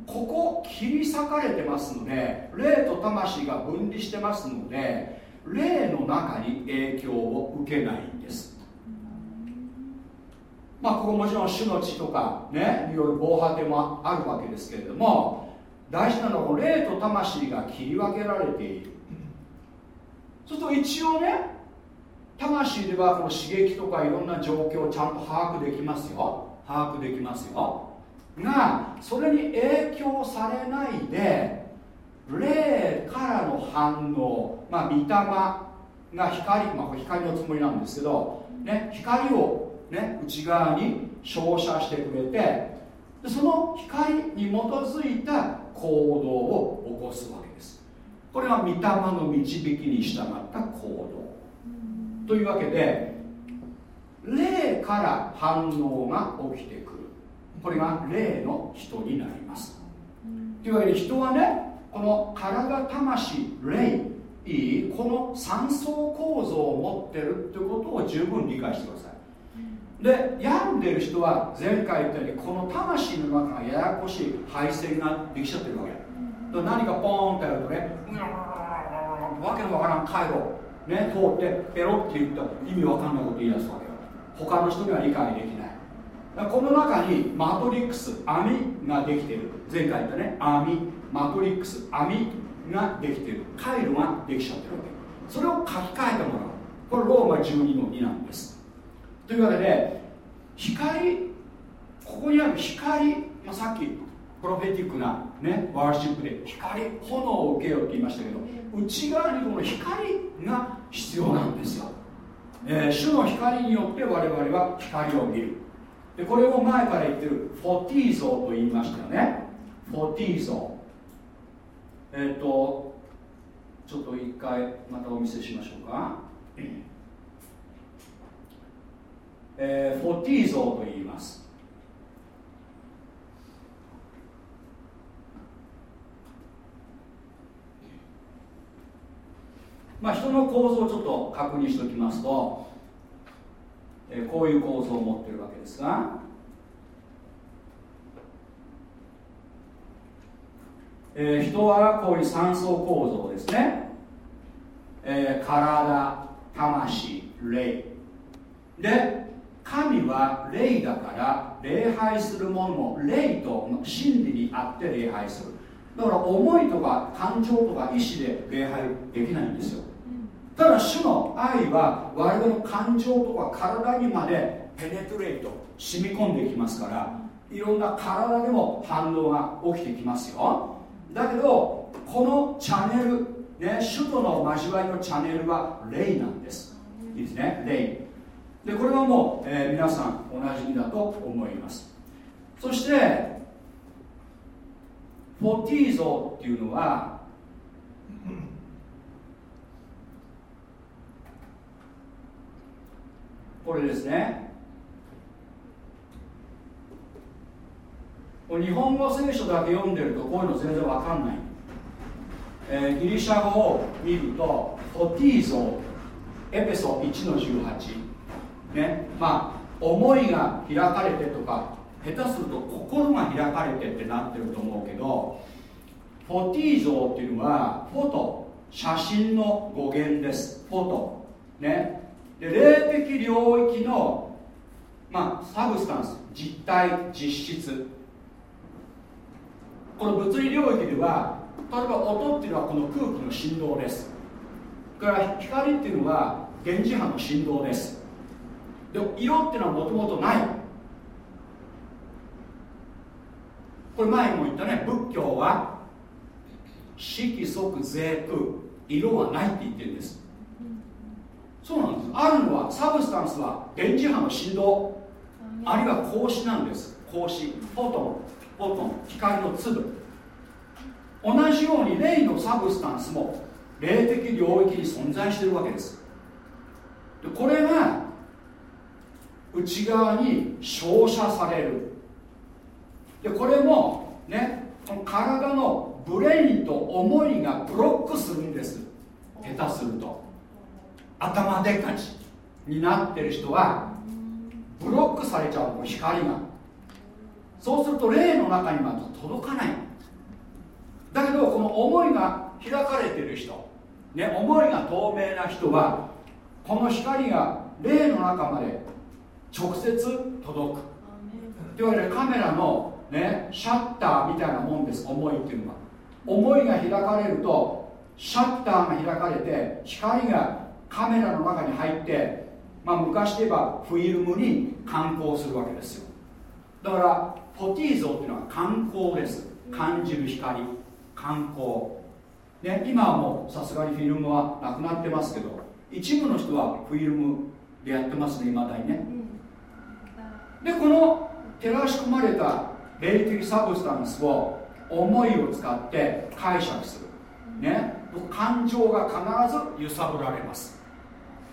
ここ切り裂かれてますので霊と魂が分離してますので霊の中に影響を受けないんです。まあここもちろん主の血とかねいろいろ防波堤もあるわけですけれども大事なのは霊と魂が切り分けられている。そうすると一応ね魂ではこの刺激とかいろんな状況をちゃんと把握できますよ。把握できますよ。がそれに影響されないで霊からの反応まあ御霊が光、まあ、光のつもりなんですけど、ね、光を、ね、内側に照射してくれてでその光に基づいた行動を起こすわけです。これは御霊の導きに従った行動。というわけで霊から反応が起きてくる。これが霊の人になります。というわけで人はねこの体魂霊この3層構造を持ってるってことを十分理解してください。で病んでる人は前回言ったようにこの魂の中がややこしい配線ができちゃってるわけ。何かポーンってやるとねわけのわからん回路ね通ってペロって言った意味わかんないこと言い出すわけよ。他の人には理解できない。この中にマトリックス網ができている。前回言ったね網。マトリックス網ができている。回路ができちゃってるわけ。それを書き換えてもらう。これローマ12の2なんですというわけで光ここにある光、まあ、さっきプロフェティックな、ね、ワーシップで光炎を受けようって言いましたけど内側にこの光が必要なんですよ、えー、主の光によって我々は光を見る。でこれを前から言ってるフォティー像と言いましたよね。フォティー像。えっ、ー、とちょっと一回またお見せしましょうか、えー、フォティー像と言います。まあ、人の構造をちょっと確認しておきますと、えー、こういう構造を持っているわけですが、えー、人はこういう三層構造ですね、えー、体魂霊。で神は霊だから礼拝するものも霊と真理にあって礼拝する。だから思いとか感情とか意志で礼拝できないんですよ。ただ主の愛は我々の感情とか体にまでペネトレート染み込んできますからいろんな体でも反応が起きてきますよ。だけどこのチャンネルね主との交わりのチャンネルは霊なんです。いいですね？霊。でこれはもう、えー、皆さんおなじみだと思います。そしてフォティーゾっていうのはこれですね。日本語聖書だけ読んでるとこういうの全然わかんない、えー、ギリシャ語を見るとフォティーゾエペソ1の18ね。まあ思いが開かれてとか下手すると心が開かれてってなってると思うけどフォティー像っていうのはフォト写真の語源です。フォト。ね。で霊的領域の、まあ、サブスタンス。実体実質。この物理領域では例えば音っていうのはこの空気の振動です。から光っていうのは電磁波の振動です。で色っていうのはもともとない。これ前も言ったね。仏教は色即是空、色。はないって言ってるんです。そうなんです。あるのは substance は電磁波の振動。あるいは光子なんです。光子。フォトン。フォトン。光の粒。同じように霊の substance も霊的領域に存在しているわけです。でこれが内側に照射される。でこれもねこの体のブレインと思いがブロックするんです。下手すると。頭でっかちになってる人はブロックされちゃうの光が。そうすると霊の中にまで届かない。だけどこの思いが開かれてる人、ね、思いが透明な人はこの光が霊の中まで直接届く。というわけでカメラの、ね、シャッターみたいなもんです。思いっていうのは。思いが開かれるとシャッターが開かれて光がカメラの中に入って、まあ、昔で言えばフィルムに観光するわけですよ。だからフォティー像っていうのは観光です。感じる光。観光。ね、今はもうさすがにフィルムはなくなってますけど一部の人はフィルムでやってますねいまだにね、でこの照らし込まれた霊的サブスタンスを思いを使って解釈する。ね。感情が必ず揺さぶられます。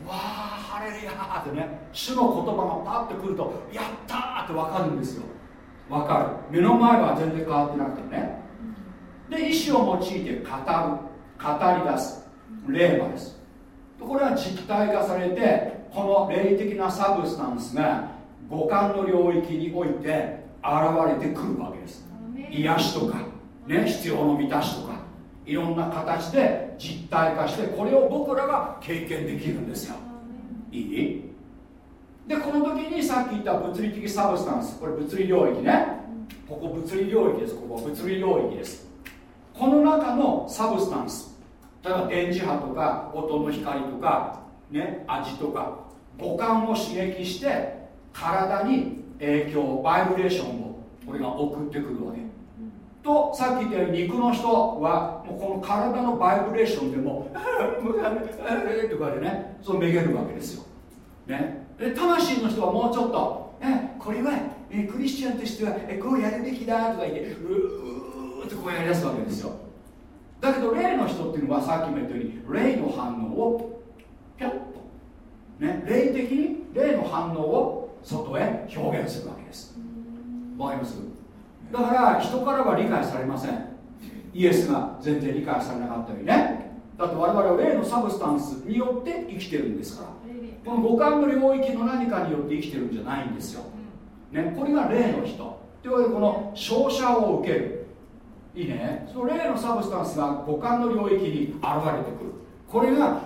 わあハレルヤーってね主の言葉がパッとくるとやったーって分かるんですよ。分かる。目の前は全然変わってなくてね。で意志を用いて語る。語り出す。霊馬です。これは実体化されてこの霊的なサブスタンスが五感の領域において現れてくるわけです。癒しとか、ね、必要の満たしとかいろんな形で実体化してこれを僕らが経験できるんですよ。いい？でこの時にさっき言った物理的 substance。これ物理領域ね。ここ物理領域です。ここ物理領域です。この中の substance。例えば電磁波とか音の光とか、ね、味とか五感を刺激して体に影響バイブレーションをこれが送ってくるわけ。とさっき言ったように肉の人はもうこの体のバイブレーションでも「(laughs) えとかでねそうめげるわけですよ、ね、で魂の人はもうちょっと「えこれはえクリスチャンとしてはえこうやるべきだ」とか言ってうーってこうやりだすわけですよ。だけど霊の人っていうのはさっきも言ったように霊の反応をピャッと、ね、霊的に霊の反応を外へ表現するわけです。わかります？だから人からは理解されません。イエスが全然理解されなかったようにね。だって我々は霊のサブスタンスによって生きてるんですから。この五感の領域の何かによって生きてるんじゃないんですよ、ね、これが霊の人。というわけでこの照射を受ける。いいね。その霊のサブスタンスが五感の領域に現れてくる。これが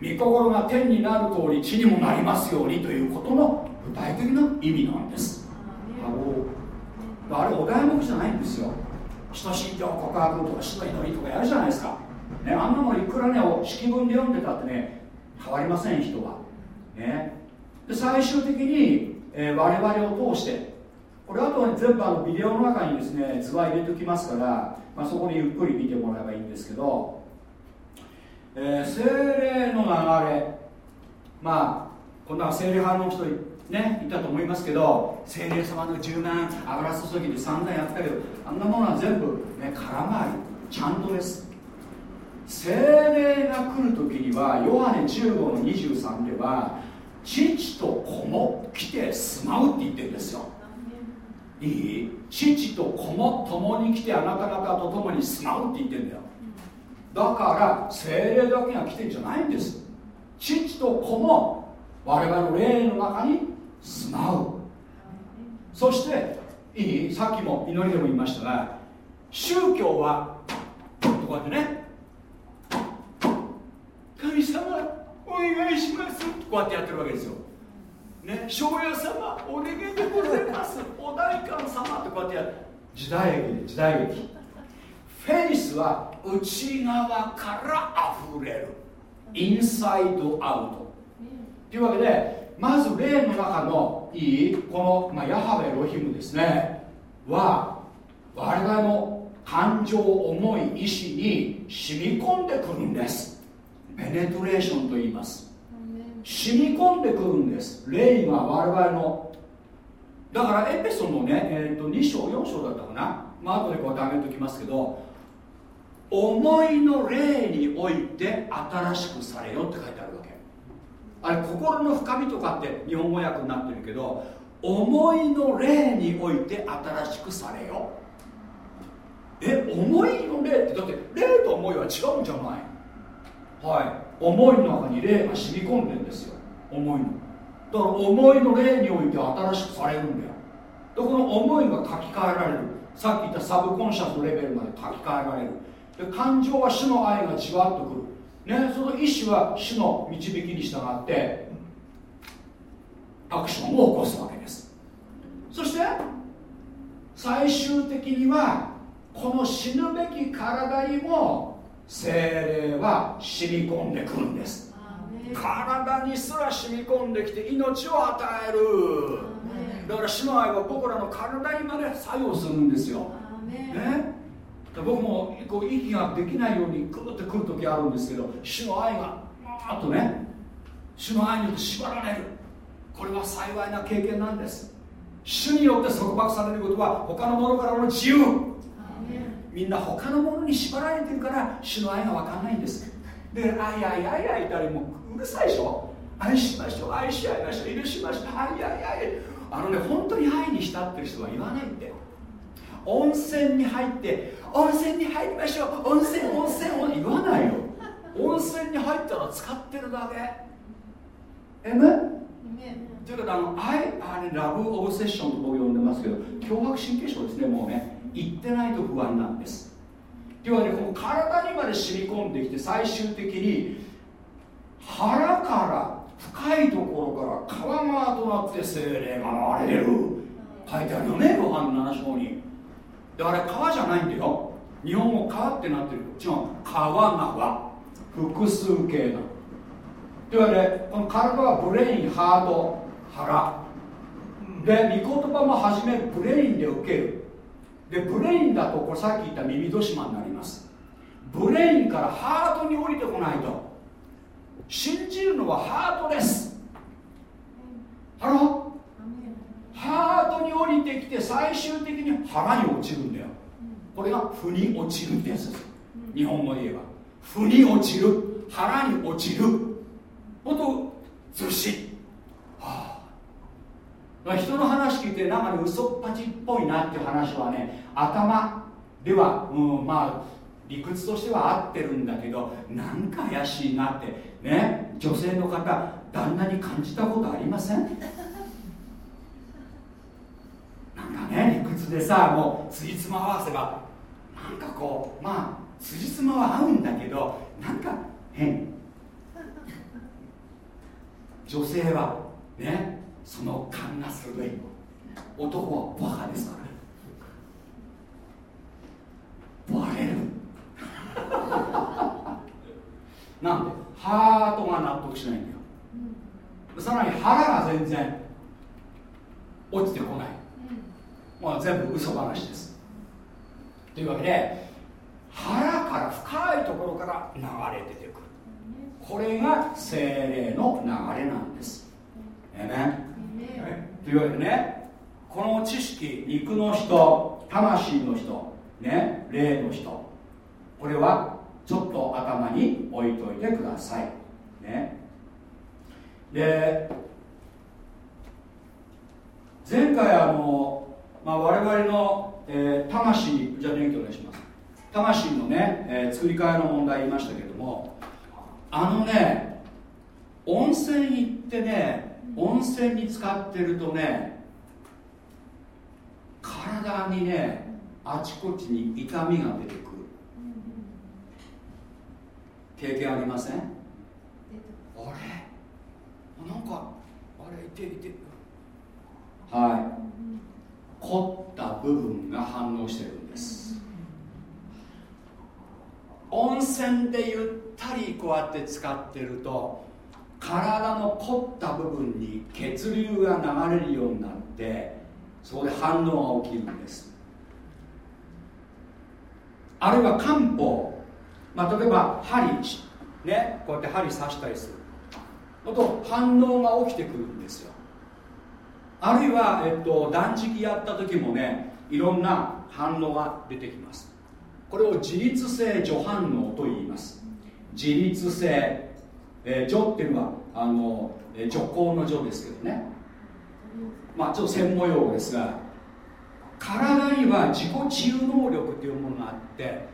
御心が天になる通り地にもなりますようにということの具体的な意味なんです。あれお題目じゃないんですよ。人信条告白とか死の祈りとかやるじゃないですか、ね、あんなものいくらね式文で読んでたってね変わりません人は、ね、で最終的に、えー、我々を通してこれあとは、全部あのビデオの中にですね図は入れておきますから、まあ、そこでゆっくり見てもらえばいいんですけど、えー、精霊の流れ。まあこんな精霊派の人ねいたと思いますけど精霊様の柔軟油注ぎで散々やったけどあんなものは全部ね空回りちゃんとです。精霊が来る時にはヨハネ15の23では父と子も来て住まうって言ってるんですよ。いい？父と子も共に来てあなた方と共に住まうって言ってんだよ。だから精霊だけが来てんじゃないんです。父と子も我々の霊の中に住まうそしていい？さっきも祈りでも言いましたが宗教はこうやってね神様お願いします。こうやってやってるわけですよ。ね庄屋様お願いでございます。お代官様ってこうやってやる。時代劇時代劇。フェイスは内側から溢れる。インサイドアウト。というわけでまず霊の中のいいこの、まあ、ヤハウェロヒムですね。は我々の感情思い意志に染み込んでくるんです。ペネトレーションと言います。染み込んでくるんです。霊が我々の。だからエペソのね、えー、と2章4章だったかな。まあ後でこうやってあげておきますけど思いの霊において新しくされよって書いてあるあれ心の深みとかって日本語訳になってるけど思いの霊において新しくされよ。え思いの霊ってだって霊と思いは違うんじゃない？はい。思いの中に霊が染み込んでんですよ。思いの。だから思いの霊において新しくされるんだよ。でこの思いが書き換えられる。さっき言ったサブコンシャスのレベルまで書き換えられる。で感情は主の愛がじわっとくる。ね、その意志は主の導きに従ってアクションを起こすわけです。そして最終的にはこの死ぬべき体にも精霊は染み込んでくるんです。体にすら染み込んできて命を与える。だから死の愛は僕らの体にまで作用するんですよ、ね、僕もこう息ができないようにグーってくる時あるんですけど主の愛があっとね主の愛によって縛られる。これは幸いな経験なんです。主によって束縛されることは他のものからの自由。みんな他のものに縛られてるから主の愛が分かんないんです。であいあいあいあい言ったりもううるさいでしょ？愛しましょう愛し合いましょう許しましょうあいあいあいあのね本当に愛に浸ってる人は言わないんだよ温泉に入って温泉に入りましょう温泉温泉を言わないよ温泉に入ったら使ってるだけえめというかあの愛あれラブオブセッションと僕呼んでますけど脅迫神経症ですねもうね言ってないと不安なんですというわけでこの体にまで染み込んできて最終的に腹から深いところから川々となって聖霊が流れる書いてあるよねヨハネ7章にであれ川じゃないんだよ。日本語川ってなってる。違う川々。複数形なの。というわけでこの体は brain、heart、腹。で御言葉も初め brain で受ける。で brain だとこれさっき言った耳年増になります。 brain から heart に降りてこないと。信じるのは heart です。ハロー heart に降りてきて最終的に腹に落ちるんだよ。これが腑に落ちるってやつです。日本語で言えば腑に落ちる。腹に落ちる。ほんとずし。はあ。人の話聞いてなんかね嘘っぱちっぽいなっていう話はね頭では、うん、まあ理屈としては合ってるんだけどなんか怪しいなってね女性の方旦那に感じたことありません？かね理屈でさもうつじつま合わせばなんかこうまあつじつまは合うんだけどなんか変。(laughs) 女性はねその勘が鋭い。男はバカですから。バレる。(laughs) なんでハートが納得しないんだよ、さらに腹が全然落ちてこない、まあ、全部嘘話です。というわけで腹から深いところから流れ出てくる。これが精霊の流れなんです。えね、というわけでねこの知識肉の人魂の人ね霊の人これはちょっと頭に置いといてください。ね。で前回あの、まあ、我々の、えー、魂じゃあ電気お願いします。魂のね、えー、作り替えの問題言いましたけどもあのね温泉行ってね温泉に使ってるとね体にねあちこちに痛みが出てくる。経験ありません？あれ？なんかあれいていて。はい凝った部分が反応してるんです。温泉でゆったりこうやって使ってると体の凝った部分に血流が流れるようになってそこで反応が起きるんです。あるいは漢方。まあ、例えば針ねこうやって針刺したりする。のと反応が起きてくる。あるいは、えっと、断食やった時もねいろんな反応が出てきます。これを自律性助反応と言います。自律性、えー、助っていうのはあの、え助行の助ですけどね。まあちょっと専門用語ですが体には自己治癒能力っていうものがあって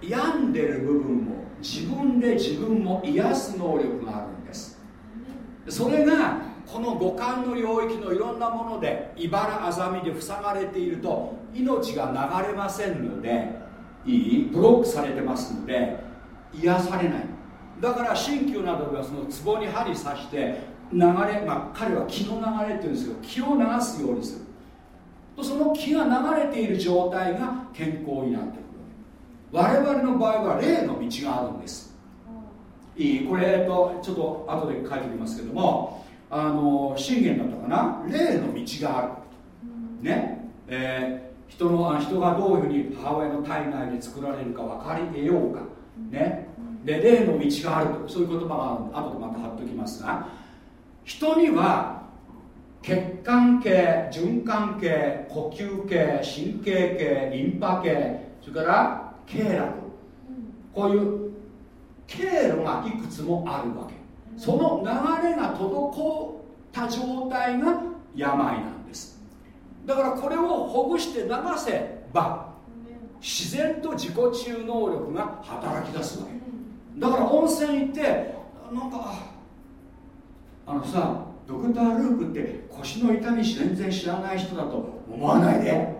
病んでる部分を自分で自分を癒す能力があるんです。それがこの五感の領域のいろんなもので茨あざみで塞がれていると命が流れませんのでいいブロックされてますので癒されない。だから鍼灸などではその壺に針刺して流れまあ彼は気の流れっていうんですけど気を流すようにする。とその気が流れている状態が健康になってくる我々の場合は霊の道があるんです。いいこれ、えっと、ちょっと後で書いておきますけどもあの信玄だったかな？霊の道がある。ね？えー、人の人がどういうふうに母親の体内で作られるか分かり得ようか。ね？で霊の道があると。そういう言葉が後でまた貼っておきますが。人には血管系循環系呼吸系神経系リンパ系それから経絡。こういう経路がいくつもあるわけ。その流れが滞った状態が病なんです。だからこれをほぐして流せば自然と自己治癒能力が働き出すわけ。だから温泉行ってなんかあのさドクター・ルークって腰の痛み全然知らない人だと思わないで。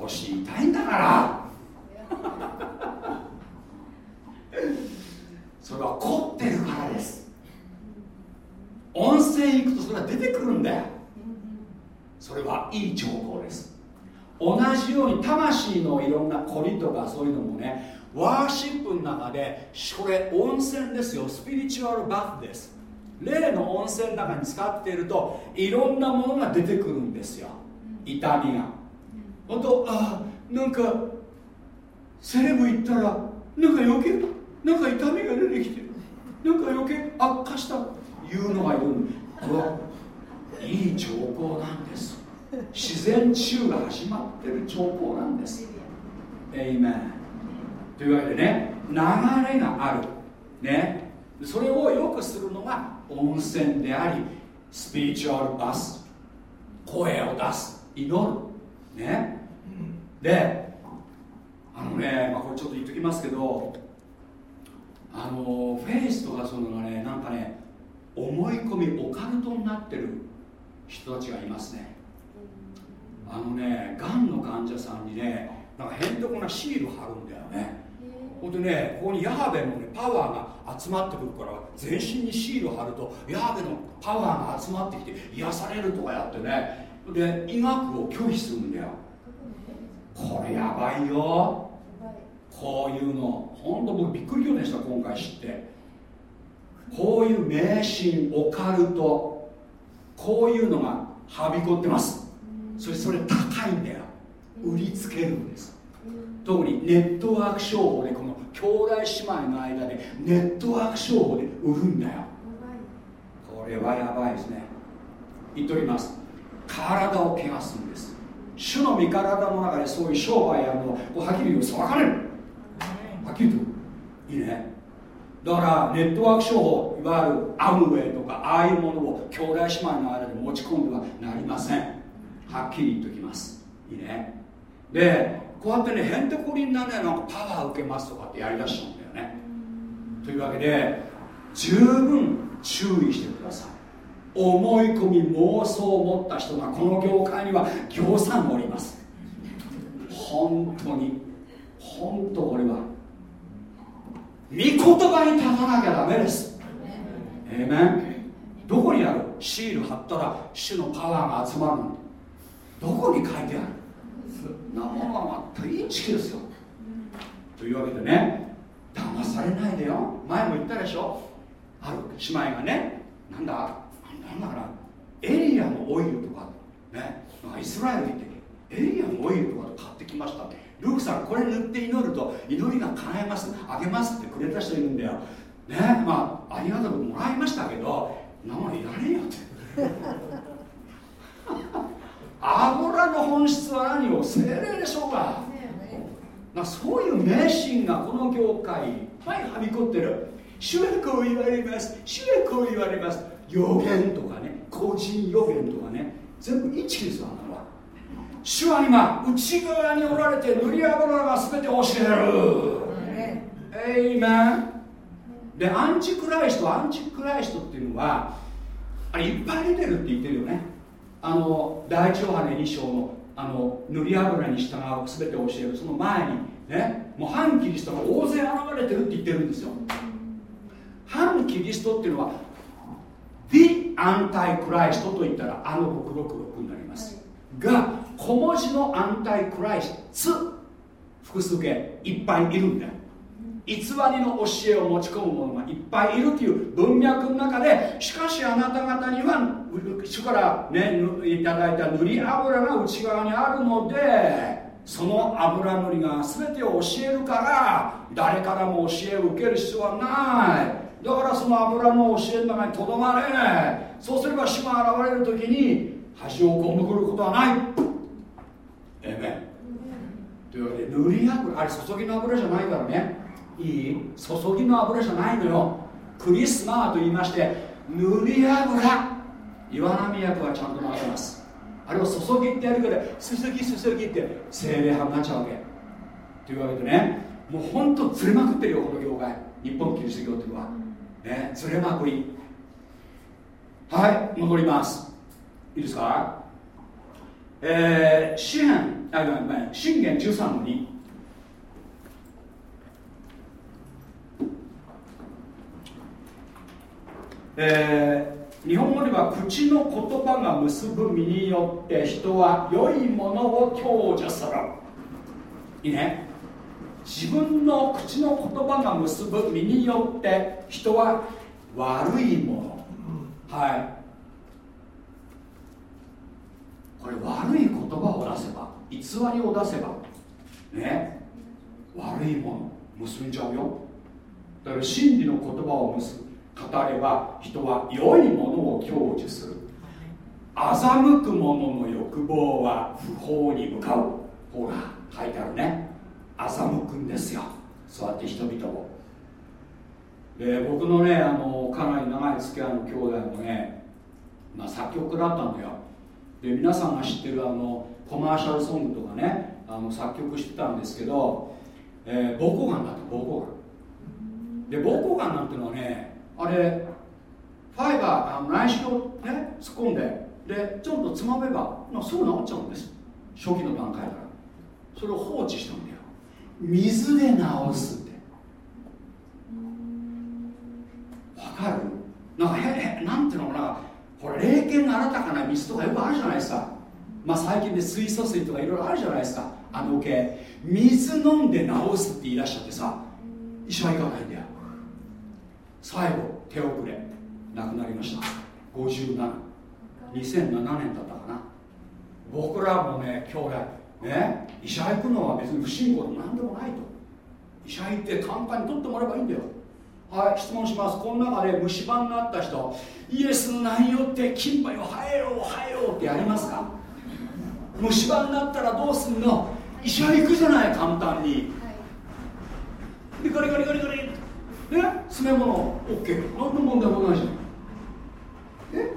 腰痛いんだから。それは凝ってるからです。温泉行くとそれが出てくるんだよ。それはいい情報です。同じように魂のいろんな凝りとかそういうのもねワーシップの中でこれ温泉ですよ。スピリチュアルバフです。例の温泉の中に使っているといろんなものが出てくるんですよ。痛みが。本当あなんかセレブ行ったらなんか余計なんか痛みが出てきてなんか余計悪化した。いうのがいるんこれいい兆候なんです。自然治癒が始まってる兆候なんです。エイメンというわけでね流れがある。ね。それをよくするのが温泉でありスピリチュアルバス声を出す。祈る。ね。であのね、まあ、これちょっと言っときますけどあのフェイスとかそういうのがねなんかね思い込みオカルトになってる人たちがいますね。あのねがんの患者さんにねなんかへんてこなシール貼るんだよね。ほんでねここにヤハベの、ね、パワーが集まってくるから全身にシール貼るとヤハベのパワーが集まってきて癒されるとかやってね。で医学を拒否するんだよ。これやばいよ。こういうの。本当僕びっくり仰天した今回知って。こういう迷信オカルト。こういうのがはびこってます。それそれ高いんだよ。売りつけるんです。特にネットワーク商法でこの兄弟姉妹の間でネットワーク商法で売るんだよ。これはやばいですね。言っております。体を怪我すんです。主の身体の中でそういう商売やるのをはっきり言うと裁かれる。はっきり言ういいね。だからネットワーク商法いわゆるアムウェイとかああいうものを兄弟姉妹の間で持ち込んではなりません。はっきり言っておきます。いいね。でこうやってねへんてこりんなねなんかパワー受けますとかってやりだしちゃうんだよね。というわけで十分注意してください。思い込み妄想を持った人がこの業界にはぎょうさんおります。本当に。本当これは言葉に立たなきゃダメです。えめんどこにある？シール貼ったら主のパワーが集まるの。どこに書いてある？なものは全くインチキですよ。というわけでね騙されないでよ。前も言ったでしょ。ある姉妹がねなんだなんだかな。エリアのオイルとかね。イスラエル行ってエリアのオイルとか買ってきましたルークさんこれ塗って祈ると祈りが叶えますあげますってくれた人いるんだよ。ねまあありがたくもらいましたけど名前いらねえよって。油の本質は何を精霊でしょうが。なそういう迷信がこの業界いっぱいはびこってる。主はこう言われます。主はこう言われます。予言とかね個人予言とかね全部インチキですよあんなのは主は今内側におられて塗り油が全て教える。エイメン。でアンチクライストアンチクライストっていうのはあれいっぱい出てるって言ってるよね。あの第一ヨハネ2章のあの塗り油に従う全てを教える。その前にねもう反キリストが大勢現れてるって言ってるんですよ。反キリストっていうのは The Antichrist と言ったらあの666になります、が小文字のアンタイクライス複数形いっぱいいるんだ。よ偽りの教えを持ち込む者がいっぱいいるという文脈の中でしかしあなた方には主からねいただいた塗り油が内側にあるのでその油塗りが全てを教えるから誰からも教えを受ける必要はない。だからその油の教えの中にとどまれ。そうすれば主が現れる時に恥をこんでくることはない。えめというわけで塗り油あれ注ぎの油じゃないからね。いい注ぎの油じゃないのよ。クリスマーと言いまして塗り油岩波役はちゃんとなってます。あれを注ぎってやるけどすすぎすすぎって精霊派になっちゃうわけ。というわけでねもうほんとずれまくってるよこの業界。日本キリスト教っていうのは。ねずれまくり。はい戻ります。いいですか？えー、詩信玄13の2え日本語では口の言葉が結ぶ身によって人は良いものを享受する。いいね。自分の口の言葉が結ぶ身によって人は悪いもの。はいこれ悪い言葉を出せば偽りを出せばね悪いもの結んじゃうよ。だから真理の言葉を結ぶ語れば人は良いものを享受する。欺く者の欲望は不法に向かう。ほら書いてあるね。欺くんですよ。そうやって人々を。で僕のねあのかなり長い付き合いの兄弟もね、まあ、作曲だったんだよ。で皆さんが知ってるあのコマーシャルソングとかねあの作曲してたんですけど、えー、膀胱がんだって膀胱がんで膀胱がんなんていうのはねあれファイバーあの内視鏡ね突っ込んででちょっとつまめばすぐ治っちゃうんです。初期の段階から。それを放置したんだよ。水で治すって。わかる？なんかへへなんていうのかな。これ霊剣の新たかな水とかよくあるじゃないですか。まあ最近で水素水とかいろいろあるじゃないですか。あの系水飲んで治すって言い出しちゃってさ。医者は行かないんだよ。最後手遅れ。亡くなりました。57 2007年だったかな。僕らもね兄弟ね医者行くのは別に不信仰でも何でもないと。医者行って簡単に取ってもらえばいいんだよ。はい質問します。この中で虫歯になった人イエスの内容って金歯よ生えよ生えよってやりますか？虫歯になったらどうすんの？医者行くじゃない簡単に。でガリガリガリガリ。ね詰め物。OK 何の問題もないじゃん。え？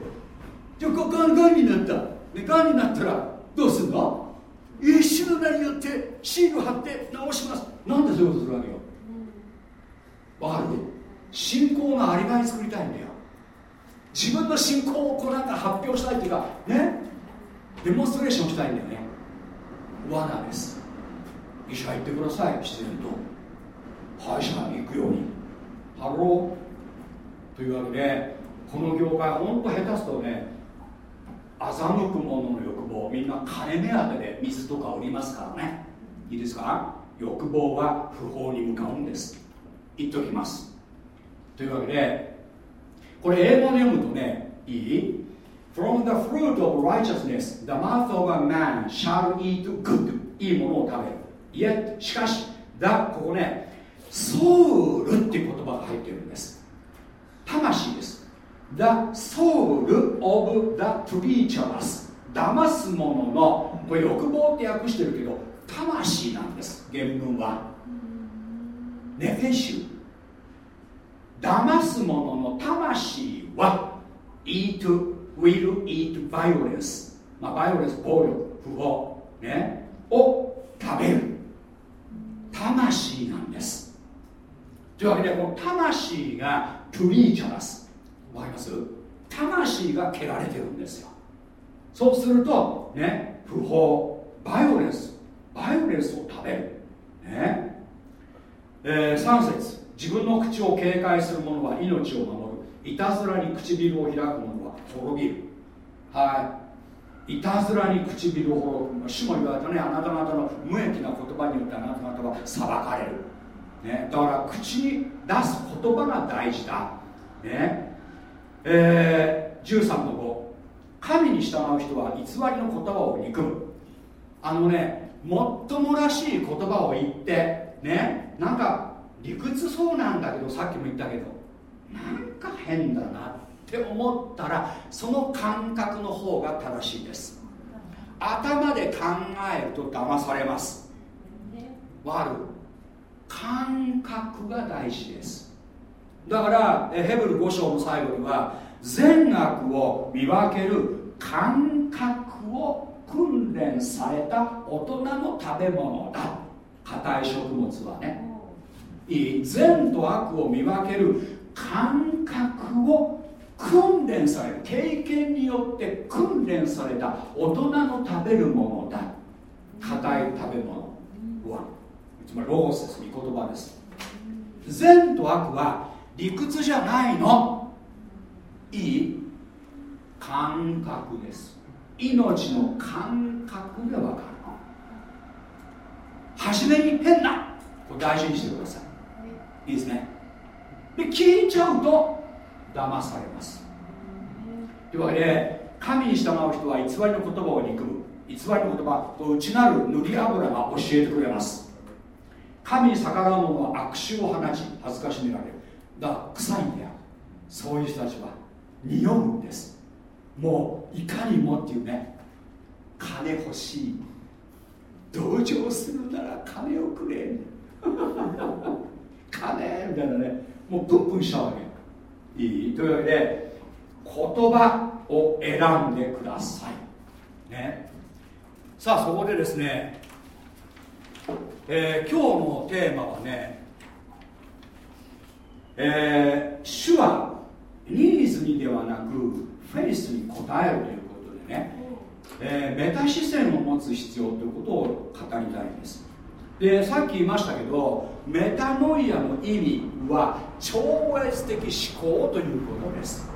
じゃあがんがんになった。でがんになったらどうすんの？イエスの名によってシール貼って直します。なんでそういうことするわけよ？わかる？信仰のアリバイ作りたいんだよ。自分の信仰をこうなんか発表したいっていうかね。デモンストレーションしたいんだよね。罠です。医者行ってください。自然と。歯医者に行くように。ハロー。というわけでこの業界ほんと下手すとね欺く者の欲望。みんな金目当てで水とか売りますからね。いいですか？欲望は不法に向かうんです。言っておきます。というわけでこれ英語で読むとねいい？From the fruit of righteousness the mouth of a man shall eat good いいものを食べる。Yet しかしだここねソウルっていう言葉が入ってるんです。魂です。The soul of the preachers 騙す者のこれ欲望って訳してるけど魂なんです。原文は。ネフェシュ騙す者の魂は eat will eat violence. まあバイオレンス暴力不法ねを食べる。魂なんです。というわけでこの魂がプリーチャースわかります？魂が蹴られてるんですよ。そうするとね不法バイオレンスバイオレンスを食べる。ね。えー、3節。自分の口を警戒する者は命を守る。いたずらに唇を開く者は滅びる。はい。いたずらに唇を滅ぶ。主も言われたね。あなた方の無益な言葉によってあなた方は裁かれる、ね、だから口に出す言葉が大事だ。ね。えー、13の5神に従う人は偽りの言葉を憎む。あのねもっともらしい言葉を言ってね。なんか理屈そうなんだけどさっきも言ったけどなんか変だなって思ったらその感覚の方が正しいです。頭で考えると騙されます。悪感覚が大事です。だからヘブル5章の最後には善悪を見分ける感覚を訓練された大人の食べ物だ。硬い食物はね。善と悪を見分ける感覚を訓練される。経験によって訓練された。大人の食べるものだ。硬い食べ物は。つまりロゴスです御言葉です。善と悪は理屈じゃないの。いい感覚です。命の感覚で分かるの。初めに変な。これ大事にしてください。いいですね。で聞いちゃうと騙されます。というわけで神に従う人は偽りの言葉を憎む。偽りの言葉と内なる塗り油が教えてくれます。神に逆らう者は悪臭を放ち恥ずかしめられる。だから臭いんだよ。そういう人たちは匂うんです。もういかにもっていうね。金欲しい。同情するなら金をくれ。金みたいなね。もうプンプンしたわけ。いい。というわけで言葉を選んでください。ね。さあそこでですね、えー、今日のテーマはね、えー、主はニーズにではなくフェイスに応えるということでね、えー、メタ視線を持つ必要ということを語りたいんです。でさっき言いましたけどメタノイアの意味は超越的思考ということです。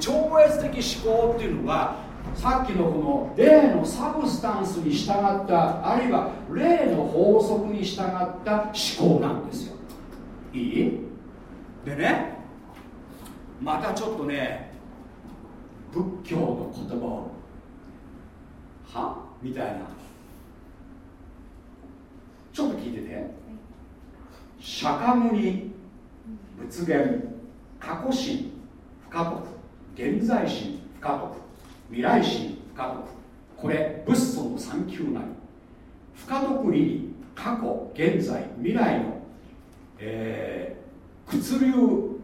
超越的思考っていうのはさっきのこの霊のサブスタンスに従ったあるいは霊の法則に従った思考なんですよ。いい？でねまたちょっとね仏教の言葉を。は？みたいな。ちょっと聞いてて。釈迦牟尼仏言過去心不可得現在心不可得未来心不可得これ仏祖の三級なり。不可得理に過去現在未来の、えー、屈流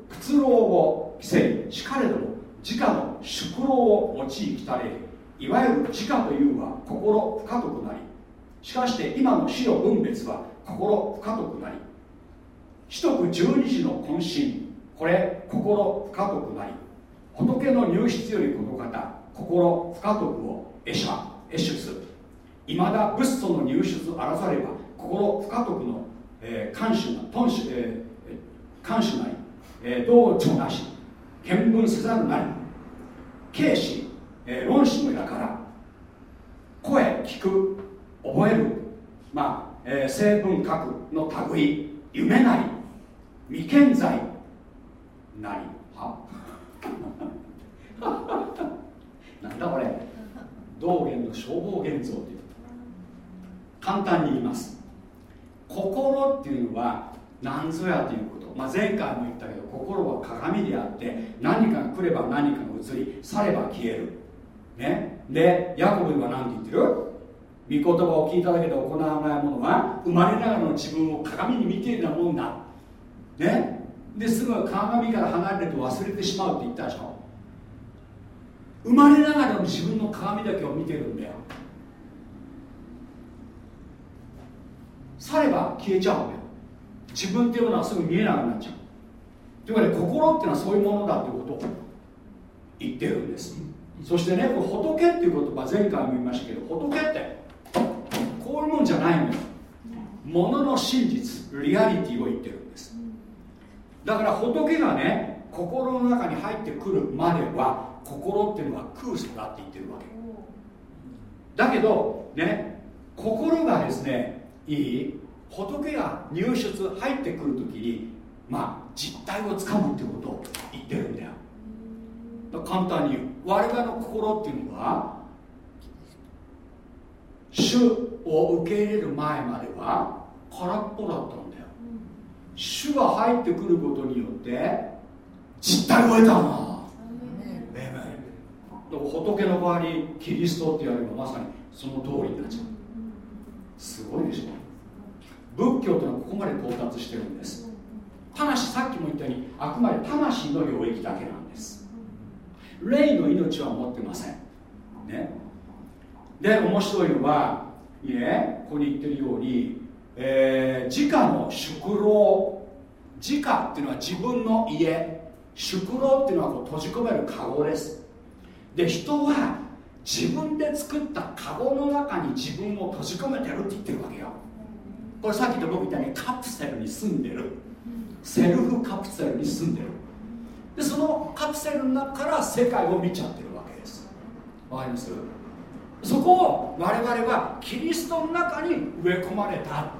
屈労をせいしかれども自家の宿老を用いきたれ。いわゆる自家というは心不可得なり。しかして今の死の分別は心不可得なり。一徳十二時の渾身これ心不可得なり。仏の入室よりこの方心不可得を得しゃ得出いまだ仏祖の入出あらざれば心不可得の、えー、監守な頓守、えー、監守なり、えー、道場なし見聞せざるなり。軽視、えー、論旨のやから声聞く覚える。まあ、えー、成分核の類夢なり未見在なり。は？(laughs) なんだこれ。道元の消防現像っていう。簡単に言います。心っていうのは何ぞやということ、まあ、前回も言ったけど心は鏡であって何かが来れば何かが移り去れば消える。ね？でヤコブは何て言ってる？言葉を聞いただけで行わないものは生まれながらの自分を鏡に見ているようなもんだ。ね？ですぐ鏡から離れると忘れてしまうって言ったでしょ。生まれながらの自分の鏡だけを見てるんだよ。去れば消えちゃうんだよ。自分っていうものはすぐ見えなくなっちゃう。というかね心っていうのはそういうものだっていうことを言ってるんです。そしてね仏っていう言葉前回も言いましたけど仏ってこういうもんじゃないのよ。ものの真実リアリティを言ってるんです。だから仏がね心の中に入ってくるまでは心っていうのは空想だって言ってるわけ。だけどね心がですねいい仏が入出入ってくるときにまあ実態をつかむってことを言ってるんだよ。簡単に言う。我々の心っていうのは主を受け入れる前までは空っぽだったんだよ。主が入ってくることによって実体を得たな仏の代わりキリストって言われればまさにその通りになっちゃう。すごいでしょ。仏教というのはここまで到達してるんです。魂さっきも言ったようにあくまで魂の領域だけなんです。霊の命は持ってません。ねで面白いのはいいねここに言ってるように、えー、自家の宿老自家っていうのは自分の家。宿老っていうのはこう閉じ込める籠です。で人は自分で作ったカゴの中に自分を閉じ込めてるって言ってるわけよ。これさっきと僕みたいにカプセルに住んでる。セルフカプセルに住んでる。でそのカプセルの中から世界を見ちゃってるわけです。わかります？そこを我々はキリストの中に植え込まれた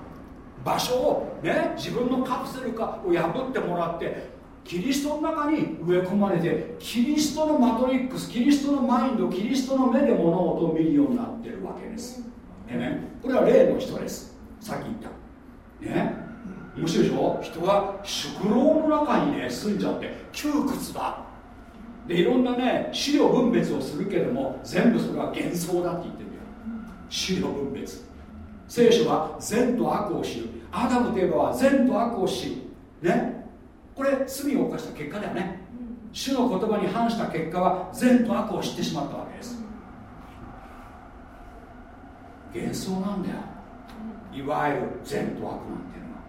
場所をね自分のカプセル化を破ってもらってキリストの中に植え込まれてキリストのマトリックスキリストのマインドキリストの目で物事を見るようになってるわけです。えね。これは例の人です。さっき言った。ね。面白いでしょ？人は宿老の中にね住んじゃって窮屈だでいろんなね資料分別をするけれども全部それは幻想だって言ってるよ。資料分別。聖書は善と悪を知る。アダムといえばは善と悪を知る。ね。これ罪を犯した結果だよね。主の言葉に反した結果は善と悪を知ってしまったわけです。幻想なんだよ。いわゆる善と悪なんていうのは。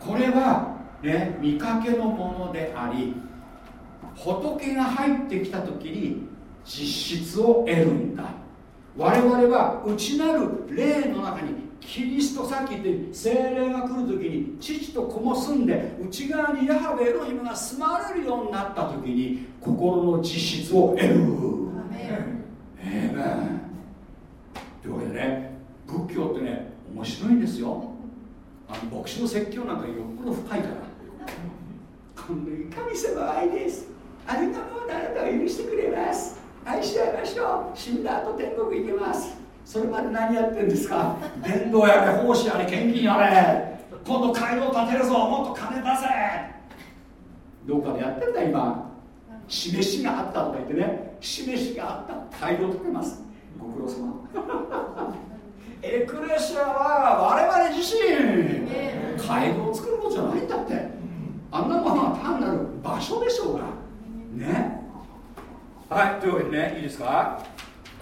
これはね見かけのものであり仏が入ってきた時に実質を得るんだ。我々は内なる霊の中にキリストさっき言って精霊が来る時に父と子も住んで内側にヤハベエロヒムが住まれるようになった時に心の実質を得る。ええというわけでね仏教ってね面白いんですよ。あの牧師の説教なんかよっぽど深いから。神様は愛ですあなたもあなたを許してくれます。愛し合いましょう。死んだ後天国行けます。それまで何やってんですか？伝道やれ奉仕やれ献金やれ。今度街道建てるぞ。もっと金出せ。どっかでやってんだ今。示しがあったとか言ってね。示しがあった街道建てます。ご苦労様。(laughs) エクレシアは我々自身。街道を作ることじゃないんだって。あんなものは単なる場所でしょうがね。はいというわけでねいいですか？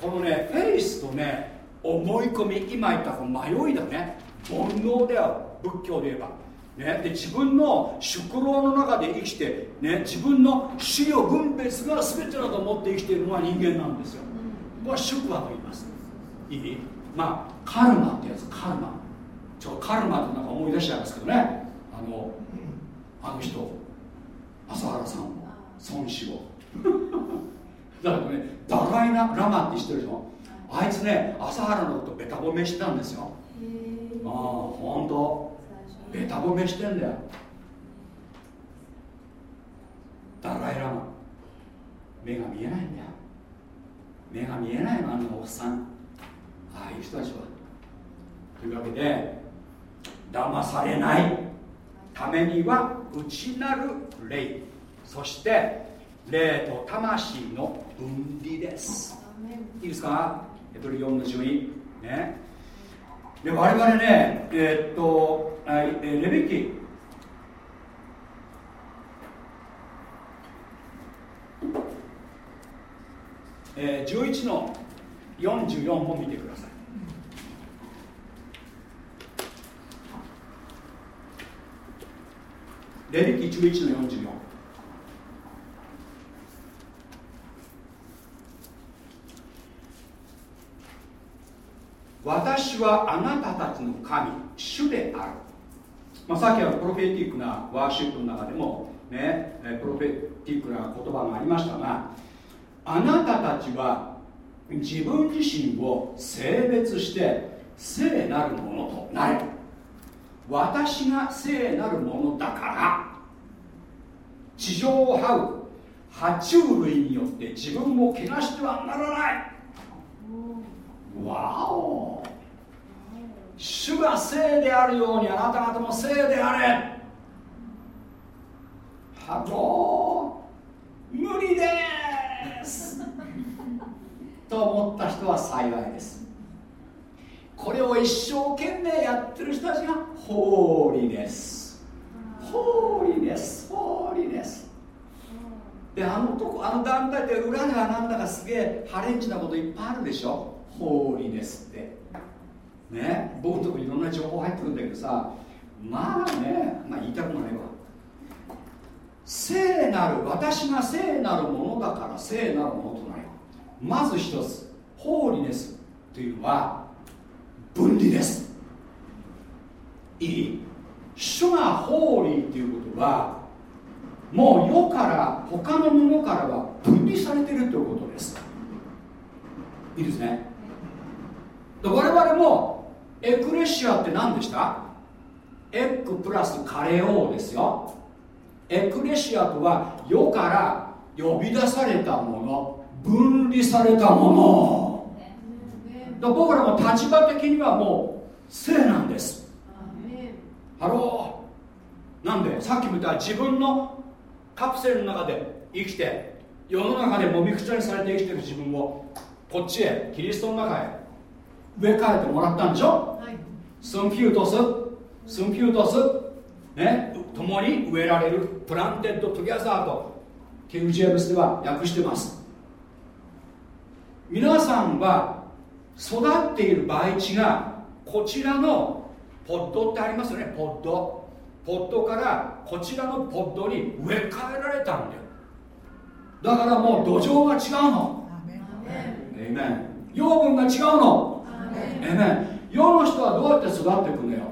このねフェイスとね思い込み今言ったこの迷いだね。煩悩だよ仏教で言えば。ね、で自分の宿老の中で生きて、ね、自分の資料分別が全てだと思って生きているのは人間なんですよ。これは宿話と言います。いい？まあカルマってやつ。カルマ。ちょカルマってなんか思い出しちゃいますけどね。あのあの人朝原さん孫子をだからねダライナ・ラマって知ってるでしょ？あいつね朝原のことベタ褒めしてたんですよ。ああほんと。ベタ褒めしてんだよ。ダライ・ラマ。目が見えないんだよ。目が見えないのあのおっさん。ああいう人たちは。というわけで騙されないためには内なる霊そして霊と魂の分離です。いいですか？エブリ4の12ね。で我々ねえー、っとレビキ。えー、11の44も見てください。レビキ11の44私はあなたたちの神主である、まあ、さっきはプロフェティックなワーシップの中でもねプロフェティックな言葉がありましたがあなたたちは自分自身を性別して聖なるものとなれ。私が聖なるものだから地上を這う爬虫類によって自分を汚してはならない。わお主が聖であるようにあなた方も聖であれ。ハロー無理です。と思った人は幸いです。これを一生懸命やってる人たちが holy です。 holy です。 holy です。であのとこあの団体って裏ではなんだかすげえハレンチなこといっぱいあるでしょ。 holy ですって。ね僕のとこいろんな情報入ってくるんだけどさまあねまあ言いたくないわ。聖なる私が聖なるものだから聖なるものとなるまず一つホーリネスというのは分離です。いい。主がホーリーということはもう世から他のものからは分離されているということです。いいですね。我々もエクレシアって何でした？ ek plus kaleo ですよ。エクレシアとは世から呼び出されたもの分離されたもの。僕らも立場的にはもう聖なんです。ハロー。なんで？さっきも言った自分のカプセルの中で生きて世の中でもみくちゃにされて生きてる自分をこっちへキリストの中へ植え替えてもらったんでしょ、はい、 sumphutos。sumphutos。ね？共に植えられる planted together と。キング・ジェームスでは訳してます。皆さんは育っている培地がこちらのポッドってありますよね。ポッド。ポッドからこちらのポッドに植え替えられたんだよ。だからもう土壌が違うの。養分が違うのエイメン世の人はどうやって育っていくのよ。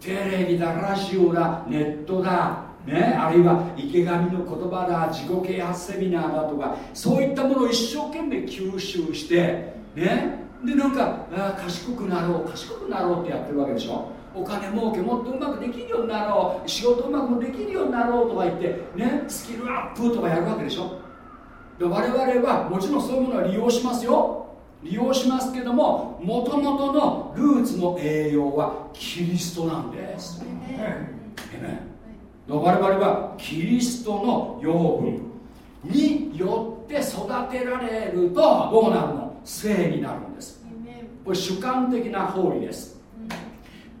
テレビだラジオだネットだ。ね、あるいは池上の言葉だ自己啓発セミナーだとかそういったものを一生懸命吸収してねでなんかあ賢くなろう賢くなろうってやってるわけでしょ。お金儲けもっとうまくできるようになろう仕事うまくもできるようになろうとか言ってねスキルアップとかやるわけでしょ。で我々はもちろんそういうものは利用しますよ。利用しますけどももともとのルーツの栄養はキリストなんです、我々はキリストの養分によって育てられるとどうなるの？聖になるんです。これ主観的な方理です。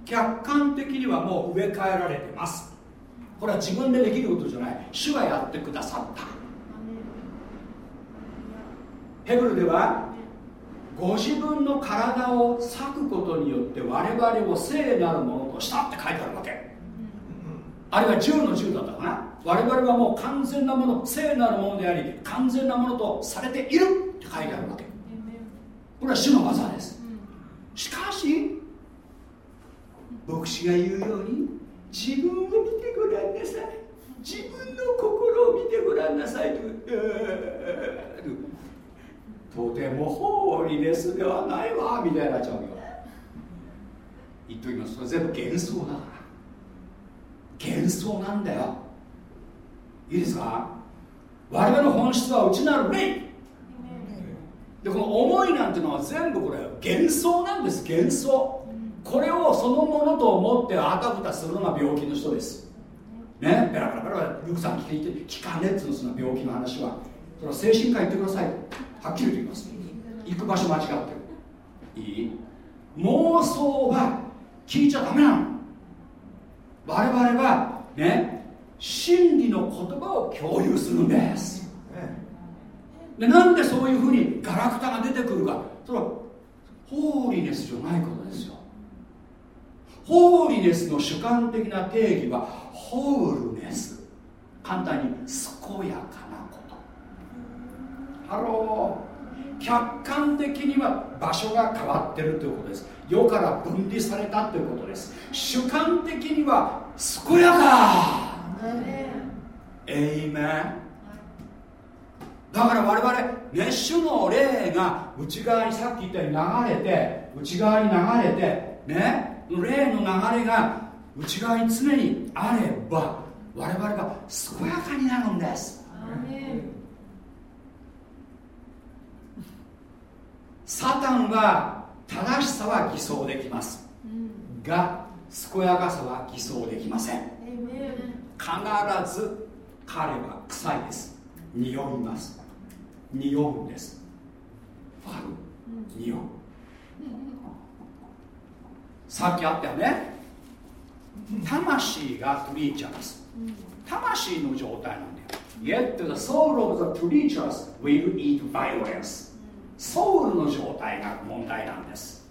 客観的にはもう植え替えられてます。これは自分でできることじゃない。主がやってくださった。ヘブルではご自分の体を裂くことによって我々を聖なるものとしたって書いてあるわけ。あるいは10の10だったかな。我々はもう完全なもの聖なるものであり完全なものとされているって書いてあるわけ。これは主の技です。しかし牧師が言うように自分を見てごらんなさい。自分の心を見てごらんなさいととてもホーリネスではないわみたいになっちゃうよ。言っときます。それ全部幻想だから。幻想なんだよ。いいですか？我々の本質は内なる霊。でこの思いなんてのは全部これ幻想なんです。幻想。これをそのものと思ってあたふたするのが病気の人です。ね？ペラペラペラルクさん聞いて聞かねっつうのその病気の話は。それは精神科行ってください。はっきりと言います。行く場所間違ってる。いい。妄想は聞いちゃダメなの。我々はね真理の言葉を共有するんです。でなんでそういうふうにガラクタが出てくるか。それはholiness じゃないことですよ。 holiness の主観的な定義は wholeness。簡単に健やかハロー客観的には場所が変わってるということです。世から分離されたということです。主観的には健やか。 Amen。だから我々熱主の霊が内側にさっき言ったように流れて内側に流れてね霊の流れが内側に常にあれば我々は健やかになるんですサタンは正しさは偽装できます、うん、が健やかさは偽装できません。必ず彼は臭いです。匂います。匂うんです。わかる？匂う。さっきあったよね。魂がプリーチャーです。魂の状態なんだよ。Yet the soul of the preachers will eat violence ソウルの状態が問題なんです。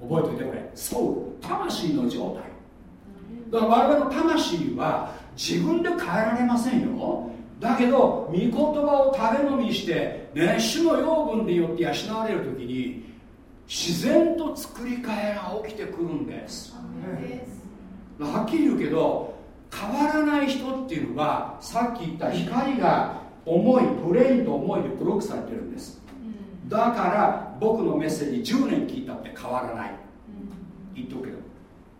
覚えておいてこれ。ソウル魂の状態。だから我々の魂は自分で変えられませんよ。だけど御言葉を食べ飲みしてね主の養分によって養われる時に自然と作り変えが起きてくるんです。はっきり言うけど変わらない人っていうのはさっき言った光が重いブレインと思いでブロックされてるんですだから僕のメッセージ10年聞いたって変わらない。言っておくけど。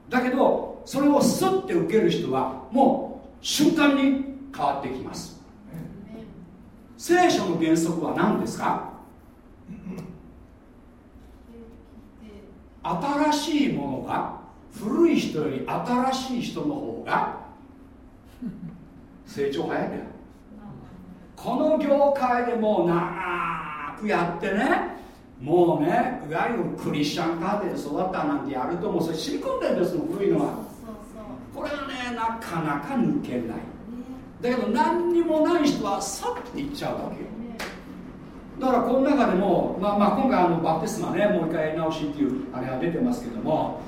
だけどそれをスッて受ける人はもう瞬間に変わってきます。聖書の原則は何ですか？新しいものが古い人より新しい人の方が (laughs) 成長早いんだよ。この業界でもう長くやってね。もうねいわゆるクリスチャン家庭で育ったなんてやるともうそれ染み込んでるんですよ古いのは。これがねなかなか抜けない。だけど何にもない人はさっていっちゃうわけよ。だからこの中でも、まあ、まあ今回あのバプテスマねもう一回やり直しっていうあれが出てますけども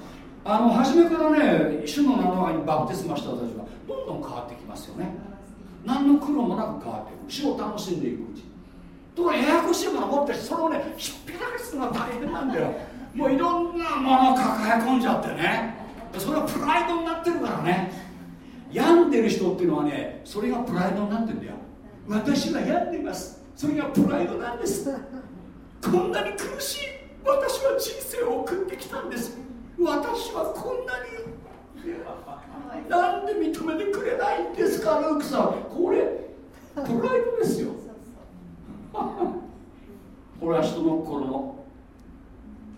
あの初めからね主の名の前にバプテスマした人たちはどんどん変わってきますよね。何の苦労もなく変わっていく主を楽しんでいくうちところややこしいもの持ってそれをねひっぺらかすのが大変なんだよ。もういろんなものを抱え込んじゃってね。それはプライドになってるからね。病んでる人っていうのはねそれがプライドになってるんだよ。私は病んでいます。それがプライドなんです。こんなに苦しい私は人生を送ってきたんです。私はこんなになんで認めてくれないんですかルークさん。これプライドですよ。これは人の心の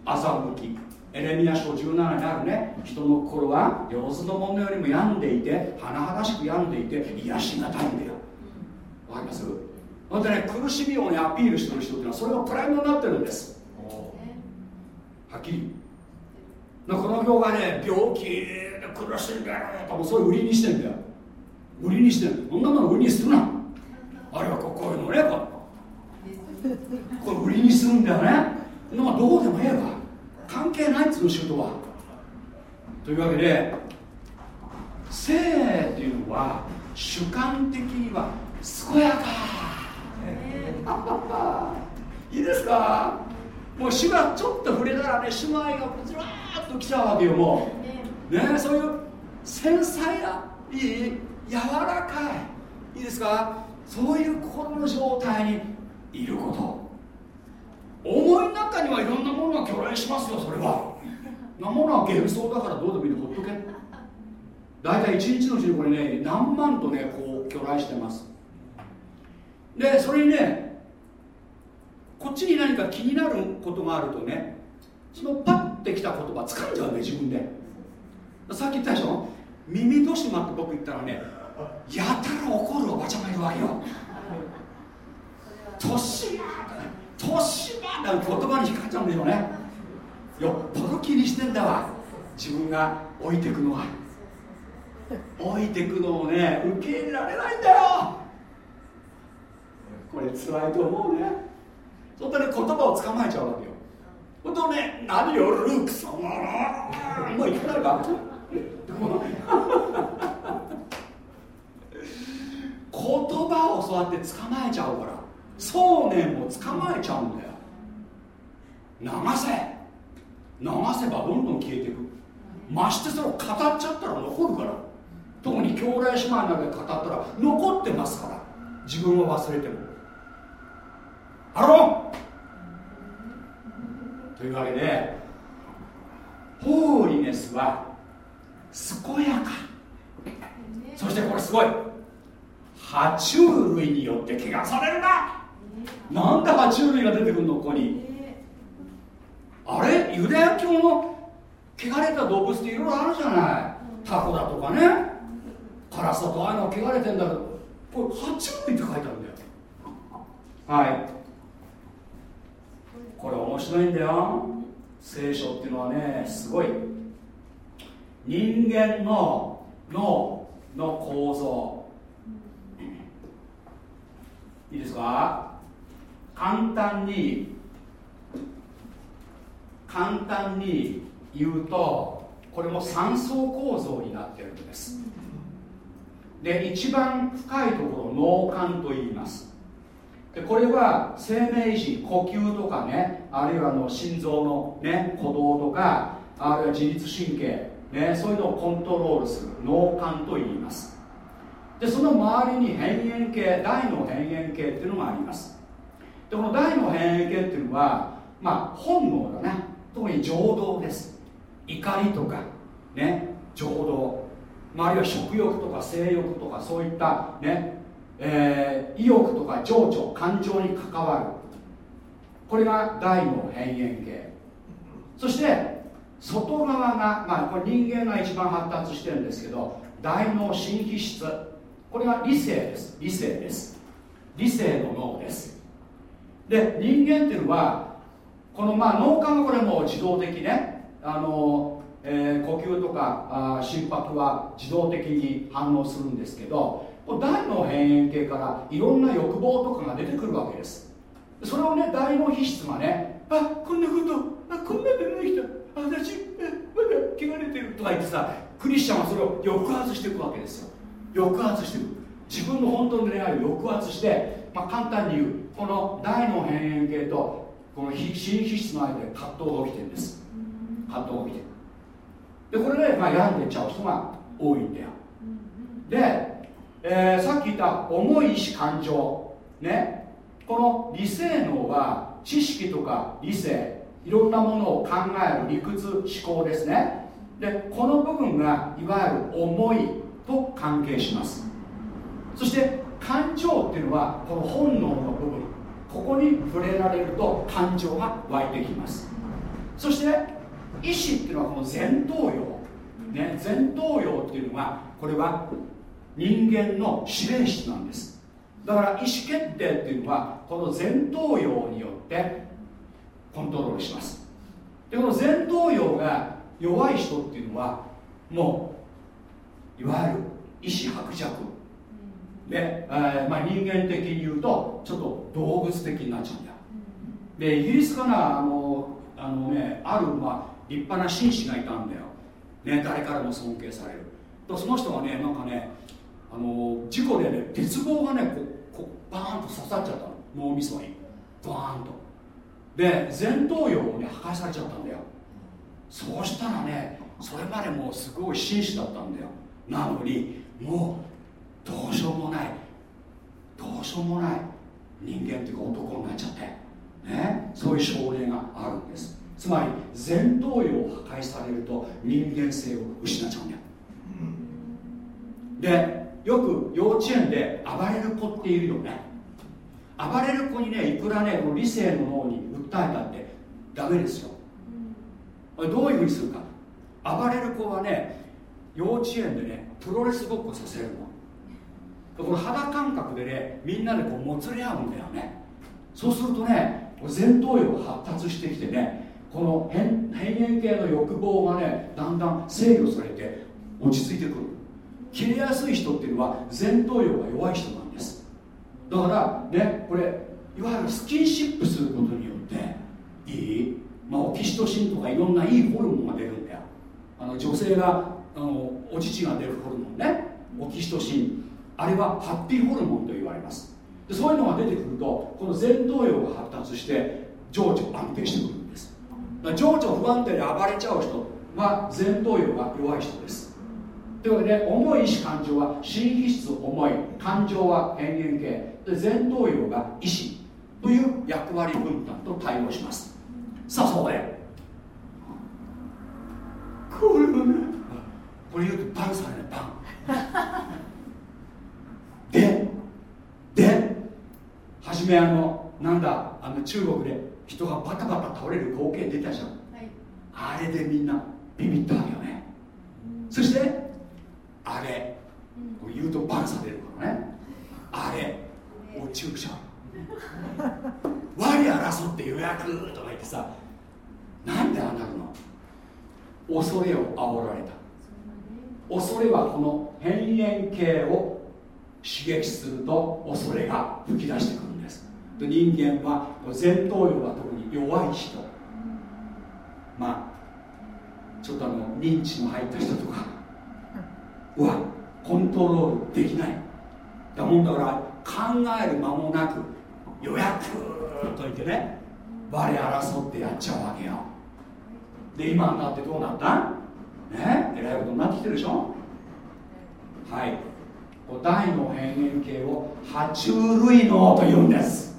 欺き。エレミア書17にあるね。人の心はよろずのものよりも病んでいて甚だしく病んでいて癒しがたいんだよ。わかります？またね苦しみをねアピールしてる人っていうのはそれがプライドになってるんです。はっきり。この業界ね病気で苦しんでるともそういう売りにしてんだよ。売りにしてんだそんなもの売りにするな。あれはこういうのねこれ売りにするんだよね。まあどうでもええわ。関係ないっつうの仕事は。というわけで性っていうのは主観的には健やか。いいですか？もう主がちょっと触れたらね主の愛がずらーっと来ちゃうわけよもう。ねそういう繊細ないい柔らかい。いいですか？そういう心の状態にいること。思いの中にはいろんなものが巨来しますよそれは。なものは幻想だからどうでもいいのほっとけ。大体1日のうちにこれね何万とねこう巨来してます。でそれにねこっちに何か気になることがあるとねそのパッてきた言葉掴んじゃうね自分で。さっき言ったでしょ？耳戸島って僕言ったらねやたら怒るおばちゃんがいるわけよ。年島年島なんて言葉に引っかかっちゃうんでしょうね。よっぽど気にしてんだわ。自分が置いてくのは。置いてくのをね受け入れられないんだよ。これ辛いと思うね。そんなね言葉を捕まえちゃうわけよ。ほんとね何よルークさんはもういかないか (laughs) 言葉をそうやって捕まえちゃうから。想念を捕まえちゃうんだよ。流せ。流せばどんどん消えていく。ましてそれを語っちゃったら残るから。特に兄弟姉妹の中で語ったら残ってますから。自分を忘れても。ハローというわけで holiness は健やか。そしてこれすごい。爬虫類によって汚されるな。なんで爬虫類が出てくるのここに。あれ？ユダヤ教の汚れた動物っていろいろあるじゃない。タコだとかね。カラスだとああいうの汚れてんだけど。これ爬虫類って書いてあるんだよ。はい。これ面白いんだよ。聖書っていうのはねすごい。人間の脳の構造。いいですか？簡単に簡単に言うとこれも3層構造になってるんです。で一番深いところ脳幹と言います。でこれは生命維持呼吸とかねあるいはの心臓の、ね、鼓動とかあるいは自律神経、ね、そういうのをコントロールする脳幹と言います。でその周りに辺縁系大の辺縁系っていうのがあります。でこの大の変形っていうのはまあ本能だね特に情動です。怒りとかね情動、まあ、あるいは食欲とか性欲とかそういったね、えー、意欲とか情緒感情に関わる。これが大の変幻形。そして外側が、まあ、これ人間が一番発達してるんですけど大脳新皮質。これが理性です。理性です。理性の脳です。で人間っていうのはこのまあ脳幹はこれも自動的ねあの、えー、呼吸とかあ心拍は自動的に反応するんですけど大脳変形からいろんな欲望とかが出てくるわけです。それをね大脳皮質がねあこんなことあこんなできた私まだ汚れてるとか言ってさクリスチャンはそれを抑圧していくわけですよ。抑圧していく。自分の本当の恋愛を抑圧して、まあ、簡単に言うこの大脳変形とこの新皮質の間で葛藤が起きてるんです。葛藤が起きてる。でこれで、まあ、病んでっちゃう人が多いんだよ。で、えー、さっき言った重い意志感情ね。この理性脳は知識とか理性いろんなものを考える理屈思考ですね。でこの部分がいわゆる思いと関係します。そして感情っていうのはこの本能の部分。ここに触れられると感情が湧いてきます。そして意志っていうのはこの前頭葉、ね、前頭葉っていうのはこれは人間の指令室なんです。だから意思決定っていうのはこの前頭葉によってコントロールします。でこの前頭葉が弱い人っていうのはもういわゆる意志薄弱。で、えー、まあ、人間的に言うとちょっと動物的になっちゃうんだでイギリスかなあのあの、ね、ある、まあ、立派な紳士がいたんだよ、ね、誰からも尊敬される。とその人がねなんかねあの事故でね鉄棒がねこうこうバーンと刺さっちゃったの。脳みそに。バーンと。で前頭葉をね破壊されちゃったんだよ。そうしたらねそれまでもうすごい紳士だったんだよ。なのにもうどうしようもない。どうしようもない。人間っていうか男になっちゃって。ね。そういう症例があるんです。つまり前頭葉を破壊されると人間性を失っちゃうんだよ、でよく幼稚園で暴れる子っているよね。暴れる子にねいくらねこの理性の脳に訴えたってダメですよ、うん、どういうふうにするか。暴れる子はね幼稚園でねプロレスごっこさせるの。この肌感覚でねみんなでこうもつれ合うんだよね。そうするとね前頭葉が発達してきてねこの変変形の欲望がねだんだん制御されて落ち着いてくる。切れやすい人っていうのは前頭葉が弱い人なんです。だからねこれいわゆるスキンシップすることによっていい、まあ、オキシトシンとかいろんないいホルモンが出るんだよ。あの女性があのお乳が出るホルモンね。オキシトシン。あれはハッピーホルモンと言われます。でそういうのが出てくるとこの前頭葉が発達して情緒安定してくるんです。情緒不安定で暴れちゃう人は前頭葉が弱い人です。というわけで重い意志感情は心皮質重い感情は変幻系。で前頭葉が意志という役割分担と対応します。さあそこで。これはね。これ言うとバンされないバンでで初めあのなんだあの中国で人がバタバタ倒れる光景出たじゃん、はい、あれでみんなビビったわけよね。そしてあれこれ言うとバンされるからね。あれお注射我争って予約とか言ってさなんでああなるの？恐れを煽られた。恐れはこの変幻系を刺激すると恐れが吹き出してくるんです。で人間は前頭葉は特に弱い人。まあちょっとあの認知の入った人とか。はコントロールできない。だもんだから考える間もなく予約と言ってね我争ってやっちゃうわけよ。で今になってどうなった？ねえらいことになってきてるでしょ？はい。大の変幻形を爬虫類脳というんです。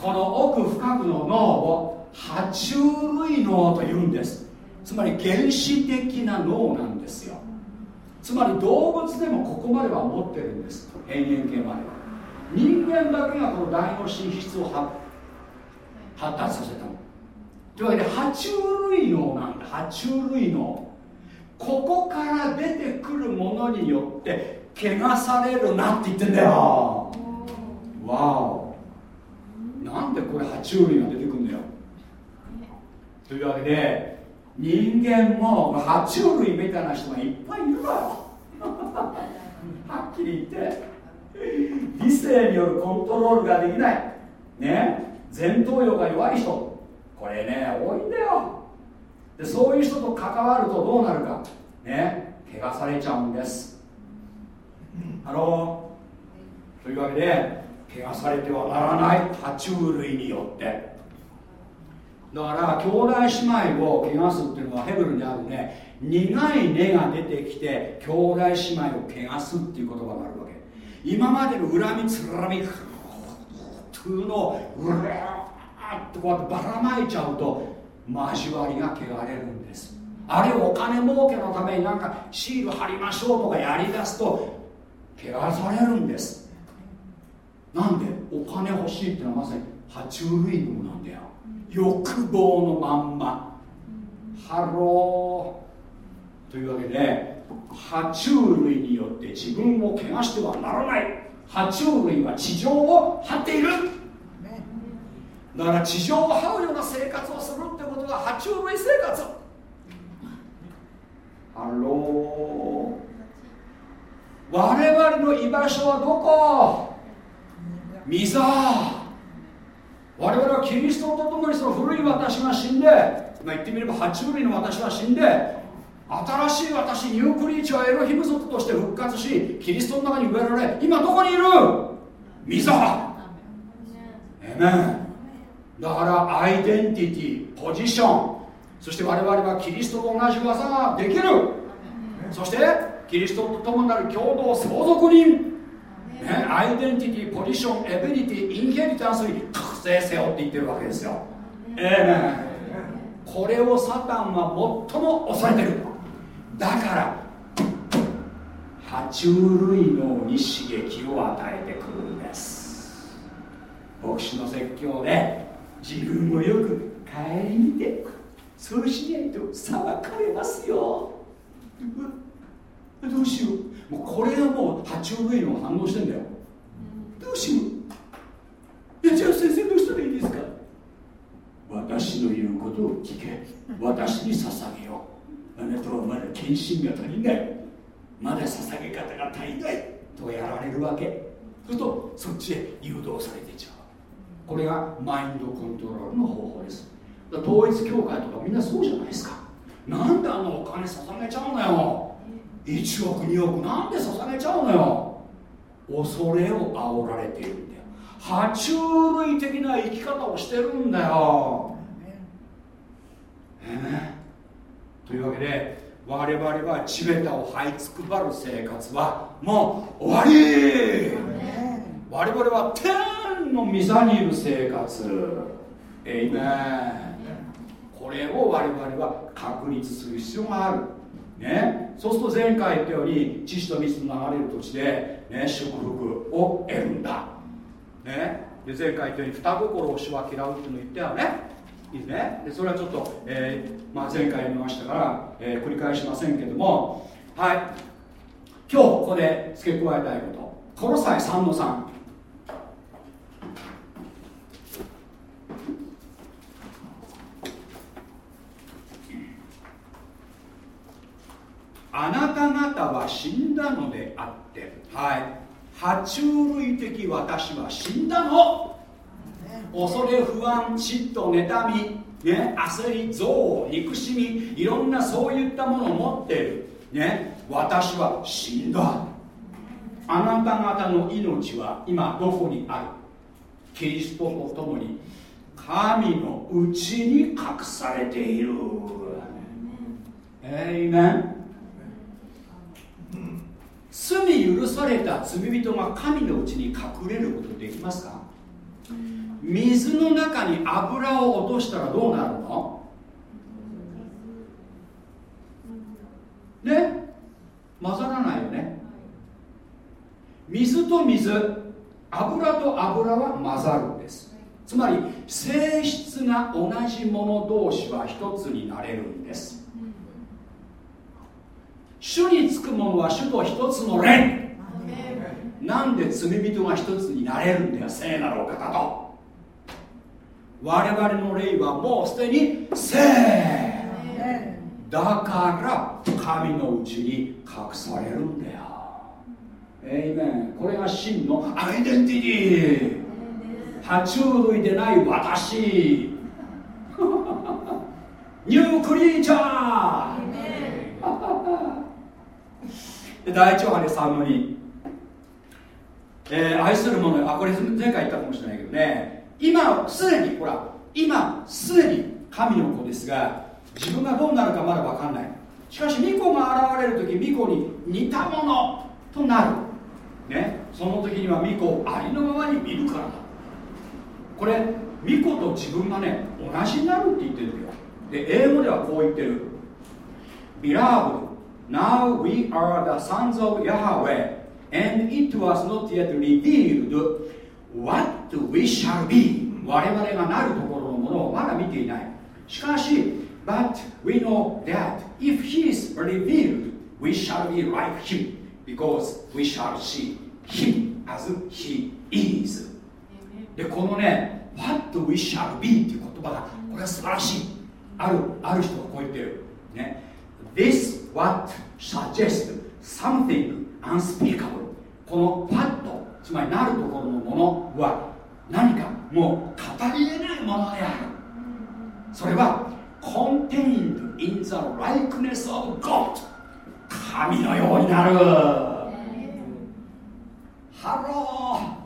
この奥深くの脳を爬虫類脳というんです。つまり原始的な脳なんですよ。つまり動物でもここまでは持ってるんです。変幻形まで人間だけがこの大脳進出を発達させたの。というわけで爬虫類脳なんだ。爬虫類脳。ここから出てくるものによって怪我されるなって言ってんだよ。わおなんでこれ爬虫類が出てくるんだよ。というわけで人間も爬虫類みたいな人がいっぱいいるわよ。(laughs) はっきり言って。理性によるコントロールができない。ね。前頭葉が弱い人。これね多いんだよでそういう人と関わるとどうなるか。ね。怪我されちゃうんです。あのというわけで怪我されてはならない。爬虫類によって。だから兄弟姉妹を怪我すっていうのはヘブルにあるね。苦い根が出てきて兄弟姉妹を汚すっていう言葉があるわけ。今までの恨みつらみというのをうらーっとこうやってばらまいちゃうと交わりが汚れるんです。あれお金儲けのためになんかシール貼りましょうとかやりだすと汚されるんです。なんでお金欲しいってのはまさに爬虫類群なんだよ。欲望のまんま。ハロー。というわけで爬虫類によって自分を汚してはならない。爬虫類は地上を這っている。だから地上を這うような生活をするってことが爬虫類生活。ハロー我々の居場所はどこ？溝我々はキリストと共にその古い私が死んで、まあ、言ってみれば爬虫類の私が死んで新しい私ニュークリーチャーエロヒム族として復活しキリストの中に植えられ今どこにいる？溝えめだからアイデンティティポジション。そして我々はキリストと同じ技ができる。そしてキリストと共になる共同相続人。ね、アイデンティティポジションエビリティインヘリタンスに覚醒せよって言ってるわけですよ。ええこれをサタンは最も恐れてる。だから爬虫類脳に刺激を与えてくるんです。牧師の説教で自分をよく顧みてそうしないと裁かれますよ。どうしよう。もうこれがもう爬虫類の反応してんだよ。どうしよう。いやじゃあ先生どうしたらいいですか。私の言うことを聞け。私に捧げよう。あなたはまだ献身が足りない。まだ捧げ方が足りない。とやられるわけ。するとそっちへ誘導されていっちゃう。これがマインドコントロールの方法です。統一教会とかみんなそうじゃないですか。なんであのお金捧げちゃうのよ。1億2億なんで捧げちゃうのよ。恐れを煽られているんだよ。爬虫類的な生き方をしてるんだよ、えー、というわけで我々は地べたを這いつくばる生活はもう終わり。我々は天の御座にいる生活。えいめこれを我々は確立する必要がある。ね、そうすると前回言ったように知と水の流れる土地で、ね、祝福を得るんだ、ね、で前回言ったように双心を主は嫌うっていうのを言ったよね。いいね。でそれはちょっと、えーまあ、前回見ましたから、えー、繰り返しませんけども。はい。今日ここで付け加えたいこと。この際3の3あなた方は死んだのであってはい。爬虫類的私は死んだの。恐れ不安嫉妬妬み、ね、焦り憎悪憎しみいろんなそういったものを持っている、ね、私は死んだ。あなた方の命は今どこにある？キリストと共に神のうちに隠されている。えいめん罪許された罪人が神のうちに隠れることできますか？水の中に油を落としたらどうなるの？ね？混ざらないよね。水と水油と油は混ざるんです。つまり性質が同じもの同士は一つになれるんです。主につくものは主と一つの霊。なんで罪人が一つになれるんだよ聖なるお方と。我々の霊はもうすでに聖。だから神のうちに隠されるんだよ。エイメンこれが真のアイデンティティ。爬虫類でない私。ニュークリーチャー第一ヨハネ3の2、えー、愛する者あこれ前回言ったかもしれないけどね。今すでにほら今すでに神の子ですが自分がどうなるかまだ分かんない。しかし巫女が現れる時巫女に似たものとなる。ね。その時には巫女をありのままに見るからだ。これ巫女と自分がね同じになるって言ってるんだよ。で英語ではこう言ってる。Beloved now we are the sons of Yahweh and it was not yet revealed what we shall be 我々がなるところのものをまだ見ていないしかし But we know that if he is revealed we shall be like him because we shall see him as he is でこのね What we shall be っていう言葉がこれは素晴らしいあるある人がこう言ってるね This what suggest something unspeakable? この what つまりなるところのものは何かもう語り得ないものである。それは contained in the likeness of God 神のようになる。ハロー。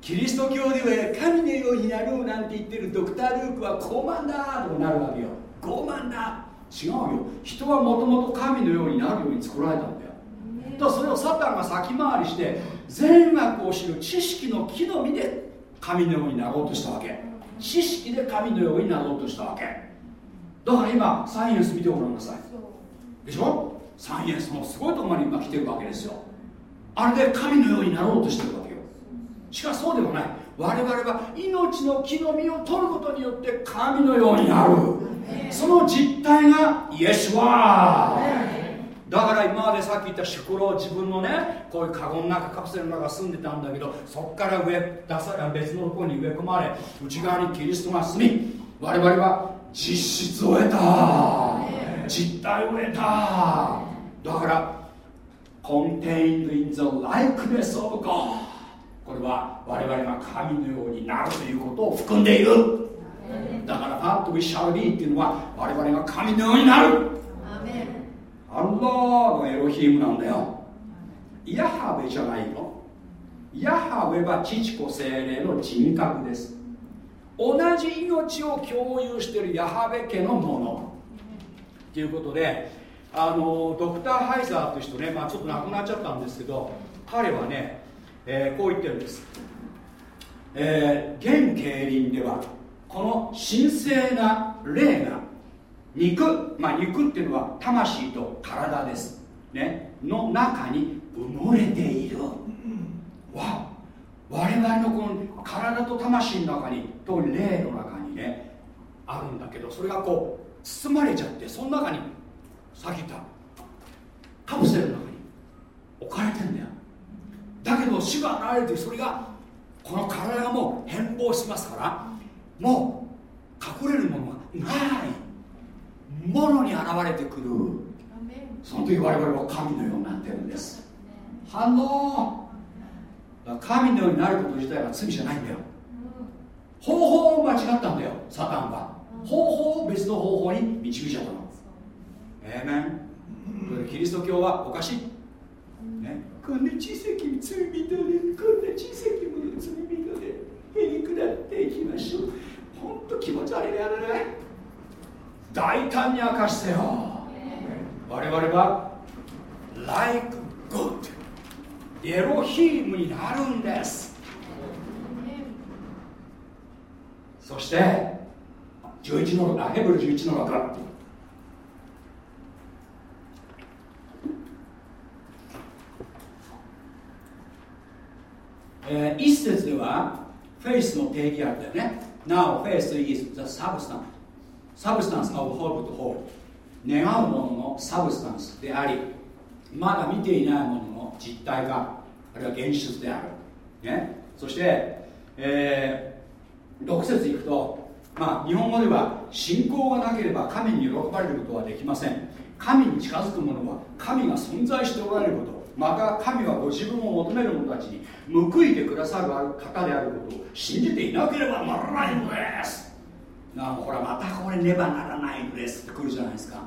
キリスト教では神のようになろうなんて言ってるドクター・ルークは傲慢だとなるわけよ。傲慢だ違うよ。人はもともと神のようになるように作られたんだよ。だからそれをサタンが先回りして善悪を知る知識の木の実で神のようになろうとしたわけ。知識で神のようになろうとしたわけ。だから今サイエンス見てごらんなさい。でしょ？サイエンスもすごいところまで今来てるわけですよ。あれで神のようになろうとしてるわけよ。しかしそうではない我々は命の木の実を取ることによって神のようになる。その実体がイエスは。だから今までさっき言った宿老自分のねこういうカゴの中カプセルの中住んでたんだけどそこから上出さ別のところに植え込まれ内側にキリストが住み我々は実質を得た。実体を得た。だから contained in the likeness of God これは我々が神のようになるということを含んでいる。だから What we shall be っていうのは我々が神のようになる。アッラーのエロヒームなんだよ。ヤハベじゃないのヤハベは父子精霊の人格です。同じ命を共有しているヤハベ家のもの。ということであのドクター・ハイザーという人ね、まあ、ちょっと亡くなっちゃったんですけど彼はね、えー、こう言ってるんです、えー、現競輪ではこの神聖な霊が肉、まあ、肉っていうのは魂と体です、ね、の中に埋もれている、わ我々のこの体と魂の中にと霊の中にねあるんだけどそれがこう包まれちゃってその中にさっき言った。カプセルの中に置かれてんだよ。だけど死が現れてそれがこの体がもう変貌しますからもう隠れるものがない。ものに現れてくる。その時我々は神のようになってるんです。反応。神のようになること自体は罪じゃないんだよ。方法を間違ったんだよサタンは。方法を別の方法に導いちゃったの。えー、メンキリスト教はおかしい、ね、こん。な小さき罪人でこんな小さき罪人でへりくだっていきましょう。ほんと気持ち悪いやるね。大胆に明かしてよ。我々は like God エロヒームになるんです。そして11のヘブル11の6えー、一節ではフェイスの定義あるんだよね。Now faith is the substance. Substance of hope to hope 願うもののサブスタンスでありまだ見ていないものの実体化あるいは現実である、ね、そして、えー、6節いくと、まあ、日本語では信仰がなければ神に喜ばれることはできません。神に近づく者は神が存在しておられること。また神はご自分を求める者たちに報いてくださる方であることを信じていなければならないのです。なほらまたこれねばならないのです。ってくるじゃないですか。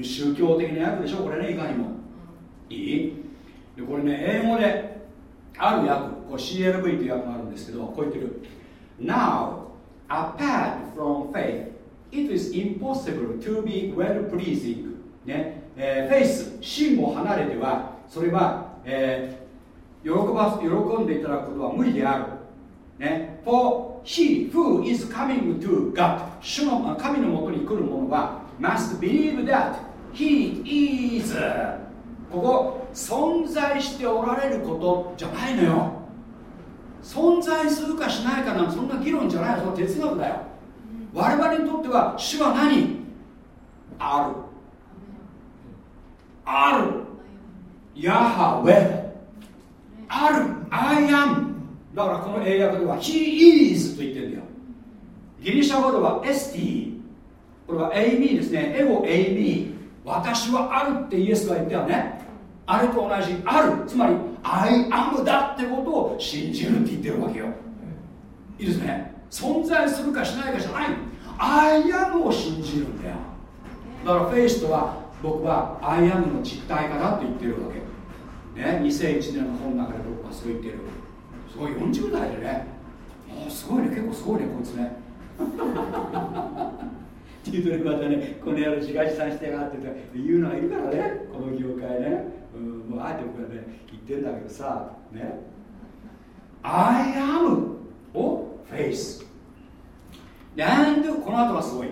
宗教的な訳でしょこれねいかにも。いい？でこれね英語である訳これ CLV という訳があるんですけどこう言ってる。Now apart from faith it is impossible to be well pleasing. ね、えー、フェイス真を離れてはそれは、えー、喜ば喜んでいただくことは無理である。ね。For he who is coming to God 主の神のもとに来る者は must believe that he is ここ存在しておられることじゃないのよ。存在するかしないかなんてそんな議論じゃないその哲学だよ。我々にとっては主は何？ある。ある。ヤハウェある。I am だからこの英訳では He is と言ってるんだよ。ギリシャ語ではエスティこれはエイミーですね。エゴエイミー私はあるってイエスが言ったよね。あれと同じある。つまり I am だってことを信じるって言ってるわけよ。いいですね。存在するかしないかじゃない I am を信じるんだよ。だからフェイスとは僕は I am の実体化だって言ってるわけ。ね2001年の本の中で僕はそう言ってる。すごい40代でね。もうすごいね。結構すごいねこいつね。(laughs) っていうとまたねこの野郎自画自賛してやがって言うのがいるからねこの業界ね、うん、もうあえて僕はね言ってんだけどさね。I am をフェイスなんでこの後はすごい。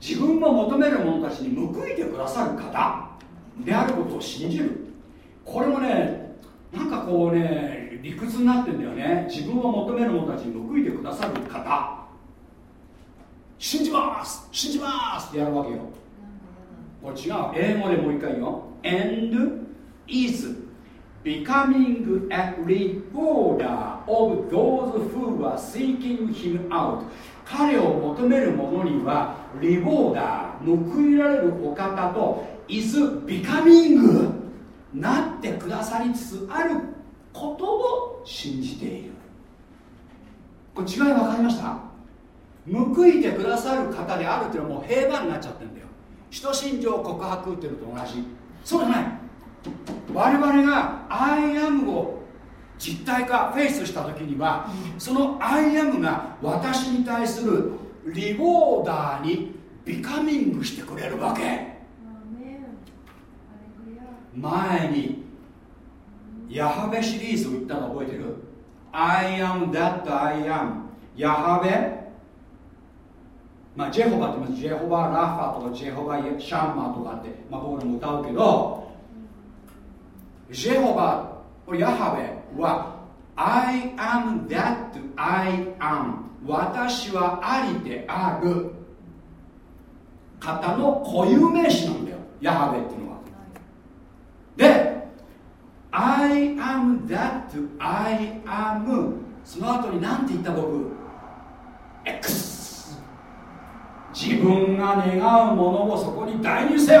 自分も求める者たちに報いてくださる方であることを信じる。これもねなんかこうね理屈になってんだよね。自分を求める者たちに報いてくださる方。信じます！信じます！ってやるわけよ。これ違う。英語でもう一回よ。And is becoming a rewarder of those who are seeking him out. 彼を求める者にはリボーダー報いられるお方と is becoming なってくださりつつあることを信じている。これ違い分かりました？報いてくださる方であるっていうのはもう平板になっちゃってるんだよ。使徒信条告白っていうのと同じ。そうじゃない。我々が I am を実体化フェイスした時にはその I am が私に対するリボーダーにビカミングしてくれるわけ。前にヤハベシリーズを言ったの覚えてる？I am that I am ヤハベ？まあ、ジェホバって言います。ジェホバ・ラファとかジェホバ・シャンマーとかって、まあ、僕らも歌うけどジェホバヤハベは I am that I am 私はありである。方の固有名詞なんだよ。ヤハベっていうのは。で I am that I am. その後に何て言った僕？X 自分が願うものをそこに代入せよ。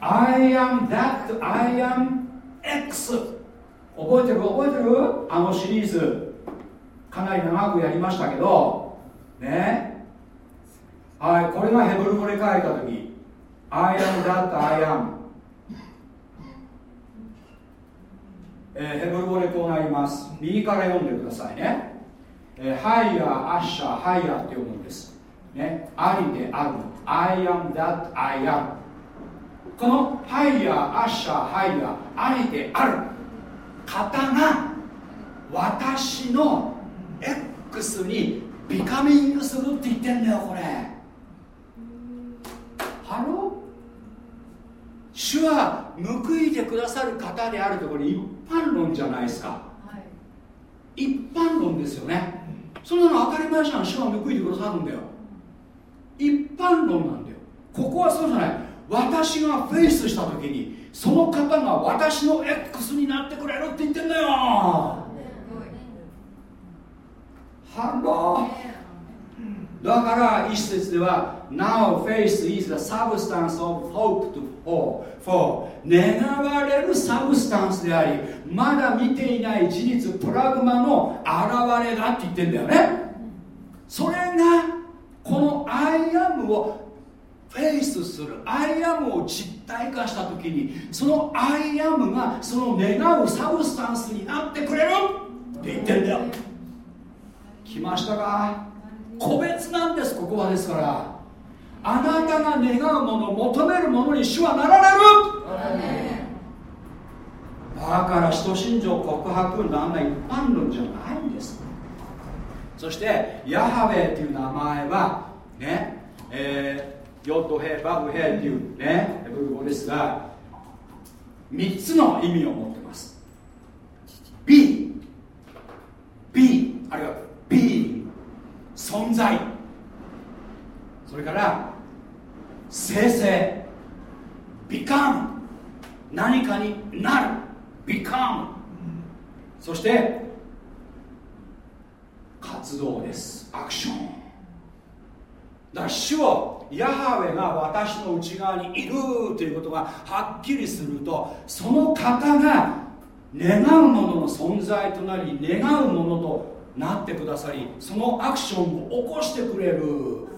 I am that I am X 覚えてる？覚えてる？あのシリーズ。かなり長くやりましたけど。ね。はいこれがヘブル語で書いた時。I am that I am. えー、ヘブル語でこうなります。右から読んでくださいね。えー、ハイヤー、アッシャー、ハイヤーって読むんです。ね、ありてある。I am that I am。このハイヤー、アッシャー、ハイヤー、ありてある。方が私の X に becoming するって言ってんだよこれ。ハロー主は報いてくださる方であるところに一般論じゃないですか、はい、一般論ですよね。そんなの当たり前じゃん主は報いてくださるんだよ。一般論なんだよ。ここはそうじゃない。私がフェイスした時にその方が私の X になってくれるって言ってんだよ。 Hello。だから一節では Now faith is the substance of hoped for, for 願われる substance でありまだ見ていない事実プラグマの現れだって言ってんだよね。それがこの I am をフェイスする I am を実体化した時にその I am がその願うサブスタンスになってくれるって言ってんだよ。来ましたか？個別なんですここはですからあなたが願うもの求めるものに主はなられる。だから使徒信条告白のあんな一般論じゃないんです。そしてヤハウェっていう名前はねえー、ヨットヘイバブヘっていうねブル語ですが3つの意味を持ってます。B B あるいは B 存在。それから生成。become 何かになる。become そして活動です。アクションだから主をヤハウェが私の内側にいるということがはっきりするとその方が願うものの存在となり願うものとなってくださりそのアクションを起こしてくれる。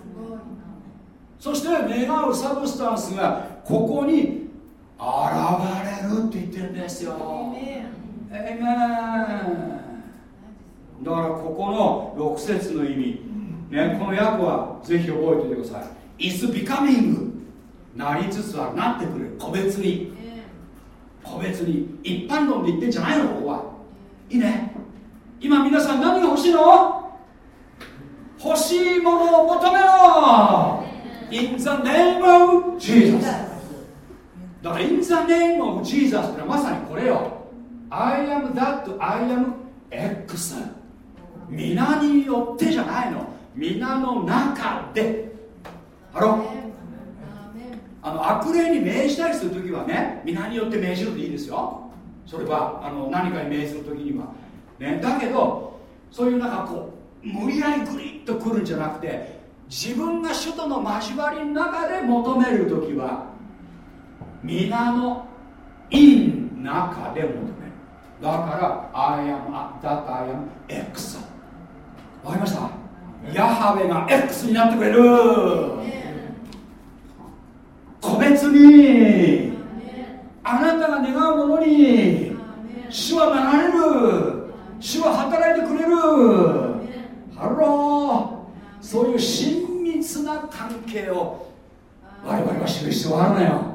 そして願うサブスタンスがここに現れるって言ってるんですよ。エイメン。だからここの6節の意味、ね、この訳はぜひ覚えておいてください。Is becoming なりつつはなってくる。個別に。個別に。一般論で言ってんじゃないのここは。いいね。今皆さん何が欲しいの？欲しいものを求めろ In the name of Jesus. だから In the name of Jesus ってのはまさにこれよ。I am that I am X 皆によってじゃないの。皆の中で。ハロあの悪霊に命じたりするときはね皆によって命じるでいいですよ。それはあの何かに命ずるときには、ね、だけどそういうなんかこう無理やりグリッとくるんじゃなくて自分が首都の交わりの中で求める時は皆のイン中で求める。だから I am that I am X わかりました？ヤハウェが X になってくれる。個別に。あなたが願うものに。主はなられる。主は働いてくれる。ハローそういう親密な関係を我々は知る必要があるのよ。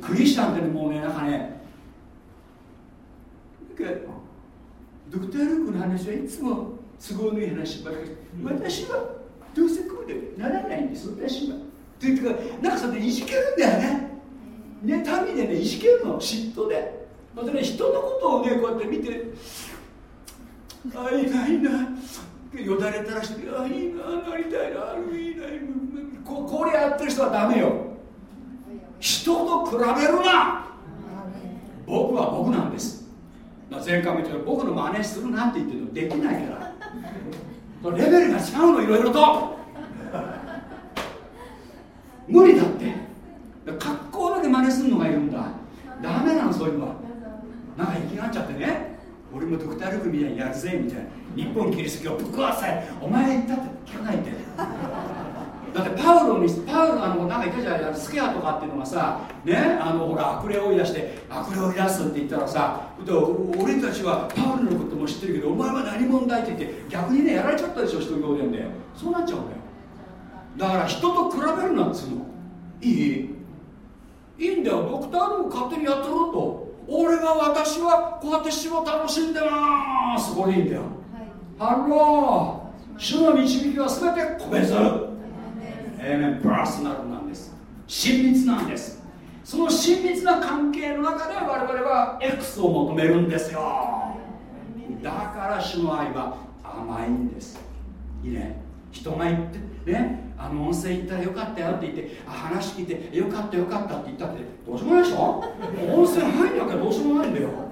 クリスチャンってもうねなんかねドクター・ルークの話はいつも都合のいい話ばっかり。私はどうせこうでならないんです。私は。っていうかなんかそれでいじけるんだよね。ね民でねいじけるの嫉妬で。またね人のことをねこうやって見てあいないなよだれ垂らしてあいいななりたいなあるいいなここれやってる人はダメよ。人と比べるな。僕は僕なんです。前回も言った僕の真似するなって言ってるのできないから。レベルが違うのいろいろと。無理だって。格好だけ真似するのがいるんだ。ダメなのそういうのは。なんか生きがっちゃってね。俺もドクター・ルクみたいにやるぜみたいな。日本キリスト教ぶっ壊せ。お前言って聞かないんだよだってパウロにパウロあのなんか言ったじゃんスケアとかっていうのがさねあのほら悪霊を追い出して悪霊を追い出すって言ったらさ俺たちはパウロのことも知ってるけどお前は何問題って言って逆にねやられちゃったでしょ人行伝で。そうなっちゃうんだよ。だから人と比べるなっつうの。いい？いいんだよ。ドクタールークも勝手にやってろと。俺が私はこうやって死を楽しんでます。これいいんだよ。ハロー主の導きは全て個別 Amen personal なんです親密なんですその親密な関係の中で我々は X を求めるんですよだから主の愛は甘いんですいいね人が言ってねあの温泉行ったらよかったよって言ってあ話聞いてよかったよかったって言ったってどうしようもないでしょ温泉入んなきゃどうしようもないんだよ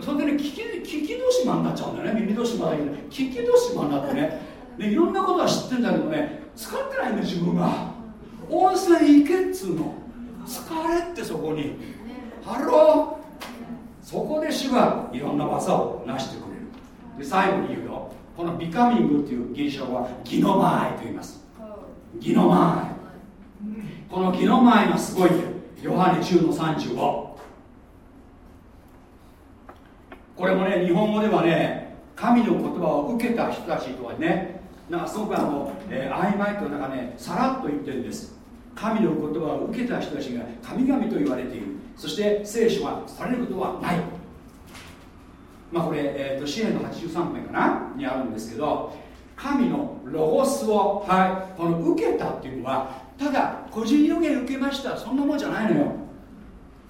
それでね聞き聞き戸島になっちゃうんだよね耳戸島だけど、ね、聞き戸島になってねで (laughs) いろんなことは知ってんだけどね使ってないんだ自分が。温泉行けっつうの。疲れってそこに。Hello。そこで主はいろんな技を成してくれる。で最後に言うよこの becoming っていうギリシャ語はギノマイと言います。ギノマイこのギノマイがすごいヨハネ10の35これもね日本語ではね神の言葉を受けた人たちとはねなんかすごくあの、えー、曖昧となんかねさらっと言ってるんです。神の言葉を受けた人たちが神々と言われている。そして聖書はされることはない。まあこれ、えーと、支援の83名かなにあるんですけど神のロゴスを、はい、この受けたっていうのはただ個人予言受けました。そんなもんじゃないのよ。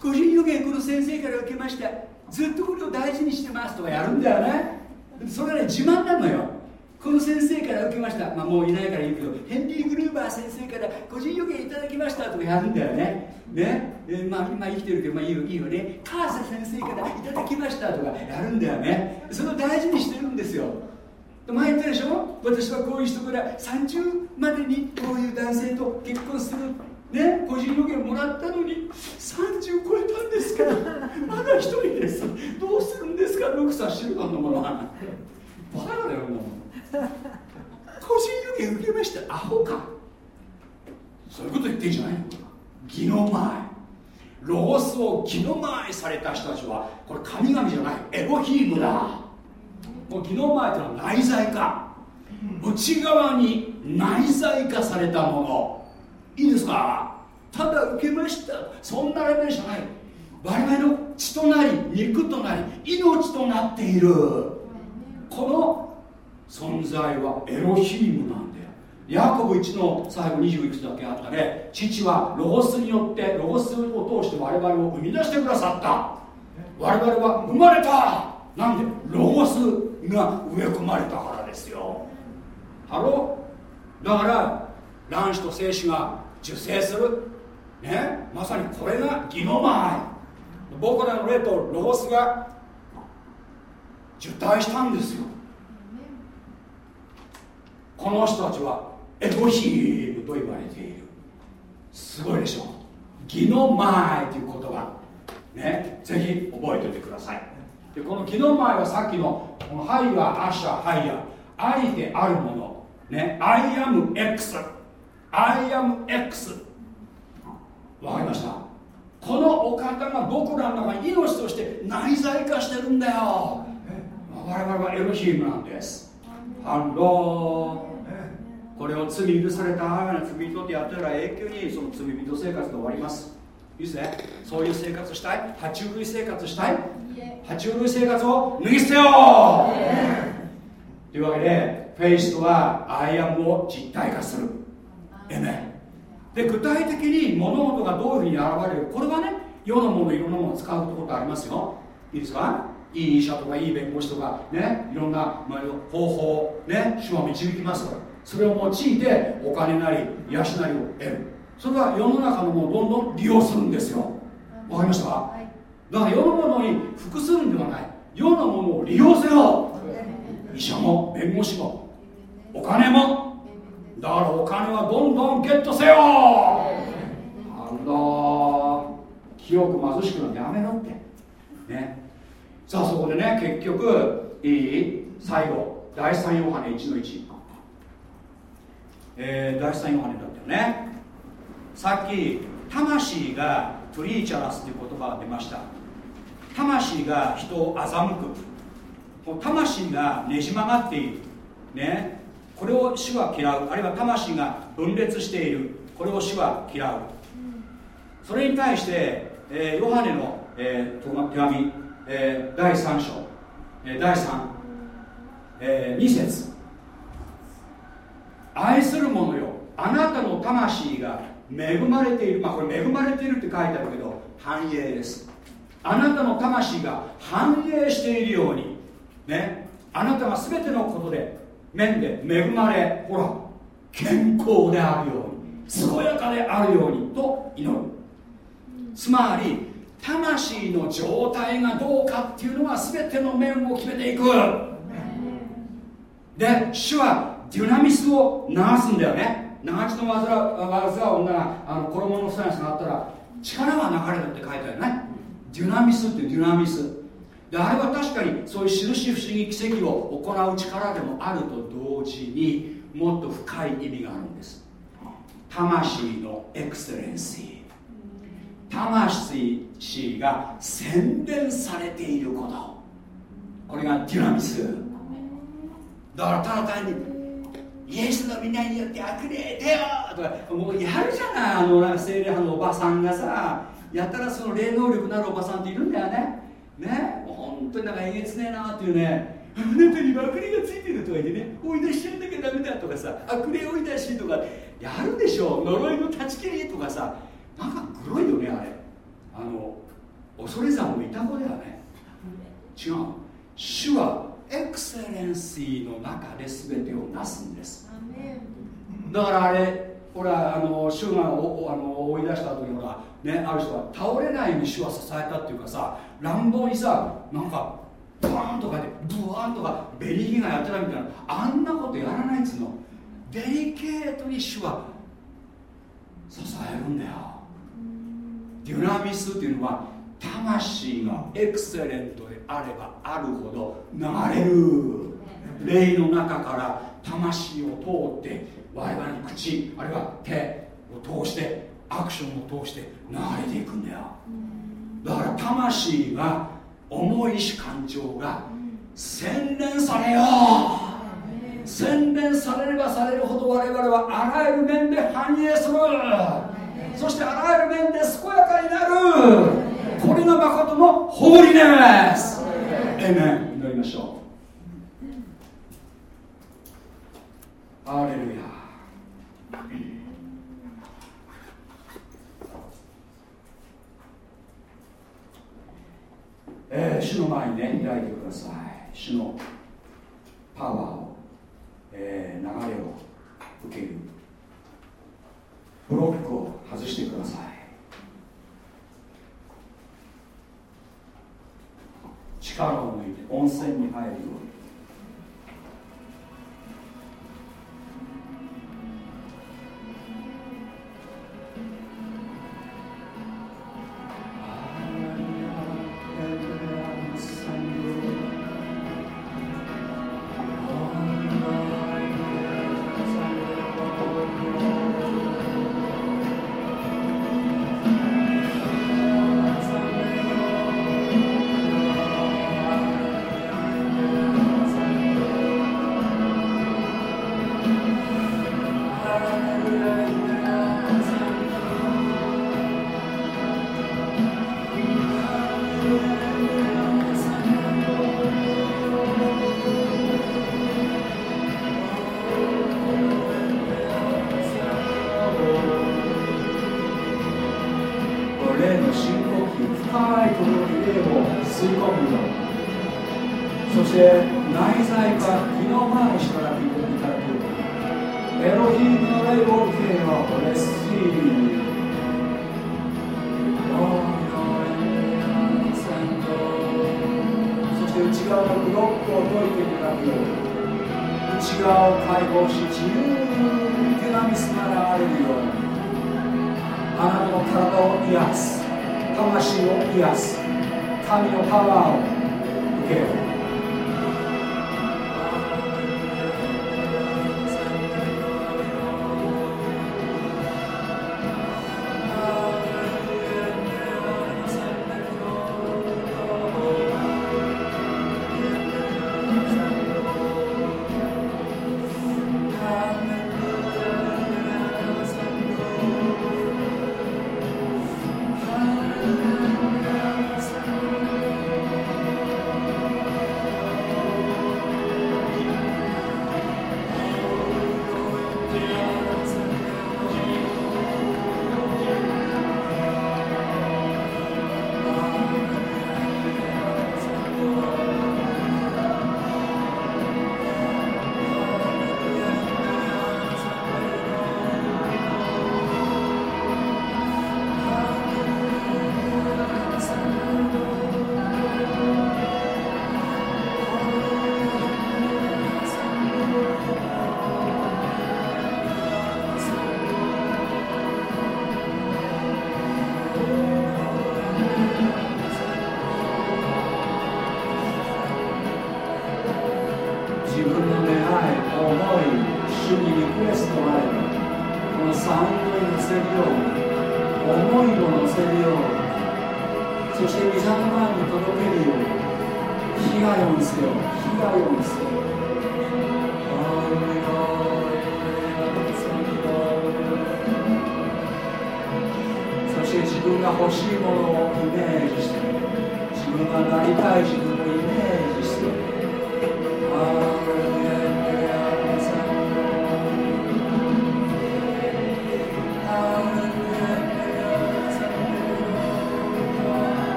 個人予言この先生から受けましたずっとこれを大事にしてますとかやるんだよね。それがね自慢なのよ。この先生から受けました、まあ、もういないから言うけどヘンリー・グルーバー先生から個人予言いただきましたとかやるんだよね。ね、えー、まあ、今生きてるけど、まあ、いいよいいよね。カーサ先生からいただきましたとかやるんだよね。それを大事にしてるんですよ。前言ったでしょ？私はこういう人から30までにこういう男性と結婚するね個人予言もらったのに30超えたんですからまだ一人です。どうするんですか？ルクサシルバンのもの。はバカだよもう。個人予言受けましたアホか。そういうこと言ってんじゃないの。義の前。ロゴスを義の前された人たちはこれ神々じゃない。エロヒームだ。もう義の前というのは内在化内側に内在化されたもの。いいですか？ただ受けました。そんなレベルじゃない。我々の血となり肉となり命となっている。この存在はエロヒームなんだよ。ヤコブ1の最後20いくつだけあったね。父はロゴスによってロゴスを通して我々を生み出してくださった。我々は生まれた。なんで？ロゴスが植え込まれたからですよ。ハロだから卵子と精子が受精する。ね。まさにこれがギノマイ僕らの霊とロゴスが受胎したんですよ。この人たちはエロヒームと言われている。すごいでしょ。うギノマイという言葉。ね。ぜひ覚えておいてください。でこのギノマイはさっきのこのハイヤーアシャーハイヤーありてあるもの。ね。I am X I am X. わかりました。このお方が僕らの中に命として内在化してるんだよ。我々はエロヒームなんです。 Hello。これを罪許された罪人ってやってたら永久にその罪人生活で終わります。いいですね。そういう生活したい？爬虫類生活したい？爬虫類生活を脱ぎ捨てよう。というわけでフェイスとはアイアムを実体化するえめで具体的に物事がどういうふうに現れるこれはね世のものいろんなものを使うことありますよ。いいですか？いい医者とかいい弁護士とかねいろんな、まあ、方法ね主は導きますからそれを用いてお金なり養いを得る。それは世の中のものをどんどん利用するんですよ。わかりました、はい、だから世のものに服するんではない。世のものを利用せよ。医者も弁護士もお金もだからお金はどんどんゲットせよ。なんだ清く貧しくのやめろって。ね。さあそこでね結局いい？最後第3ヨハネ1の1、えー、第3ヨハネだったよね。さっき魂がプリーチャラスという言葉が出ました。魂が人を欺く。魂がねじ曲がっている。ね。これを主は嫌う。あるいは魂が分裂している。これを主は嫌う。それに対して、えー、ヨハネの、えー、手紙えー、第3章、えー、第3えー、2節。愛する者よあなたの魂が恵まれている。まあこれ恵まれているって書いてあるけど繁栄です。あなたの魂が繁栄しているように。ね。あなたが全てのことで面で恵まれほら健康であるように健やかであるようにと祈る。つまり魂の状態がどうかっていうのは全ての面を決めていく。で主はデュナミスを流すんだよね。長血の患う女があの衣の下に下があったら力が流れるって書いてあるね。デュナミスってデュナミス。であれは確かにそういう印不思議奇跡を行う力でもあると同時にもっと深い意味があるんです。魂のエクセレンシー。魂が洗練されていること。これがデュナミス。だからただ単にイエスの皆によって悪霊出よとかもうやるじゃない。あの精霊派のおばさんがさやったらその霊能力なるおばさんっているんだよね。ね。本当になんかえげつねえなっていうね。あなたに悪霊がついてるとか言ってね追い出しちゃんなきゃダメだとかさ悪霊追い出しとかやるでしょ。呪いの断ち切りとかさなんかグロいよねあれ。あの恐山のいた子だよね。違う。主はエクセレンシーの中で全てをなすんです。だからあれほらあの主がおあの追い出した時ほら、ね、ある人は倒れないに主は支えたっていうかさ乱暴にさなんかバーンとかでブワーンとかベリーギがやってたみたいなあんなことやらないっつうの。デリケートに主は支えるんだよ。デュナミスっていうのは魂がエクセレントであればあるほど流れる。霊の中から魂を通って我々の口あるいは手を通してアクションを通して流れていくんだよ。だから魂が重いし感情が洗練されよう。洗練されればされるほど我々はあらゆる面で繁栄する。そしてあらゆる面で健やかになる。これが誠のホーリネスエメン祈りましょう。アレルヤえー、主の前にね開いてください。主のパワーを、えー、流れを受ける。ブロックを外してください。力を抜いて温泉に入るように。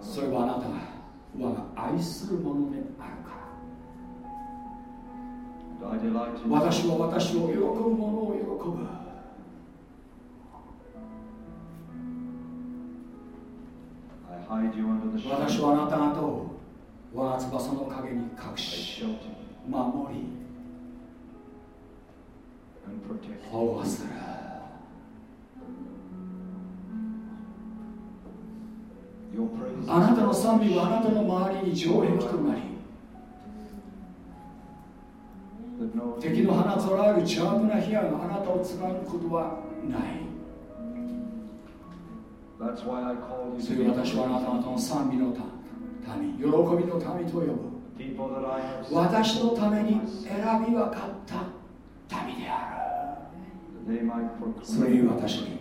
それはあなたが我が愛するものであるから。私は私を喜ぶものを喜ぶ。私はあなた方を我が翼の陰に隠し守り保護するあなたの賛美はあなたの周りに城壁となり敵の放つられる邪悪な火矢があなたを貫くことはない。それ私はあなた方の賛美の民喜びの民と呼ぶ。私のために選び分かった民である。それに私に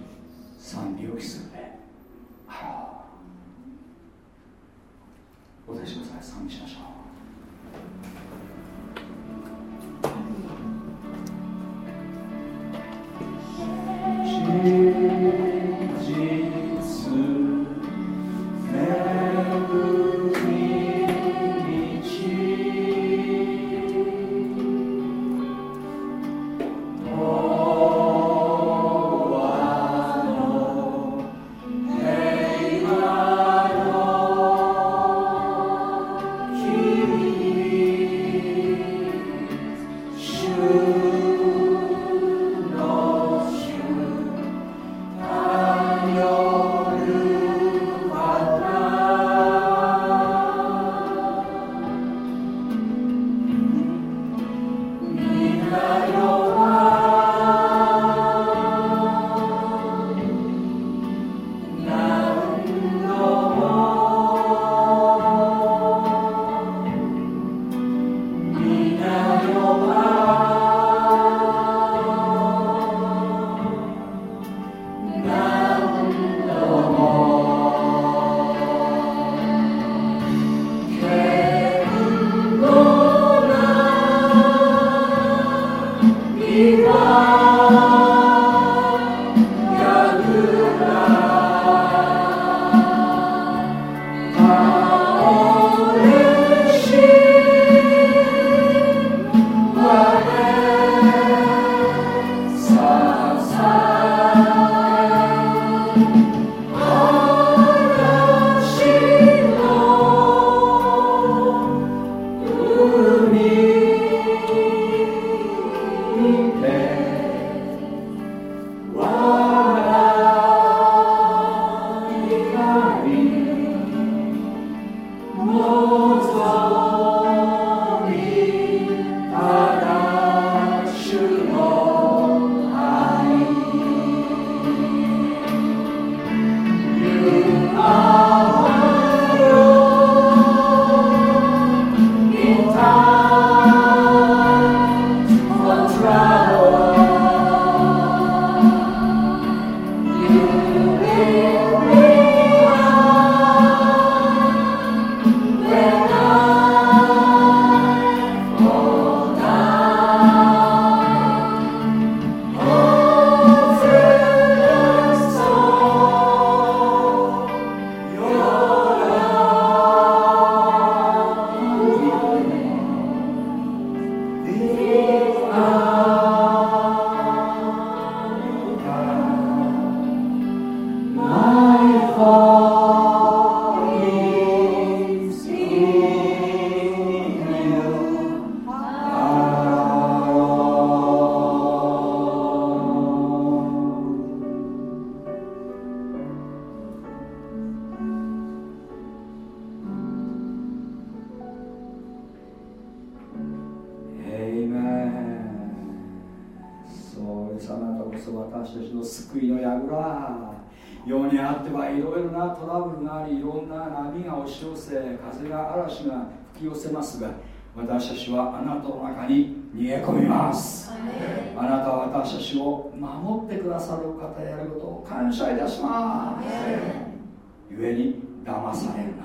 賛美を期す。るであろうお出しください賛美しましょう「に逃げ込みます。あなたは私たちを守ってくださる方であることを感謝いたします。故に騙されるな。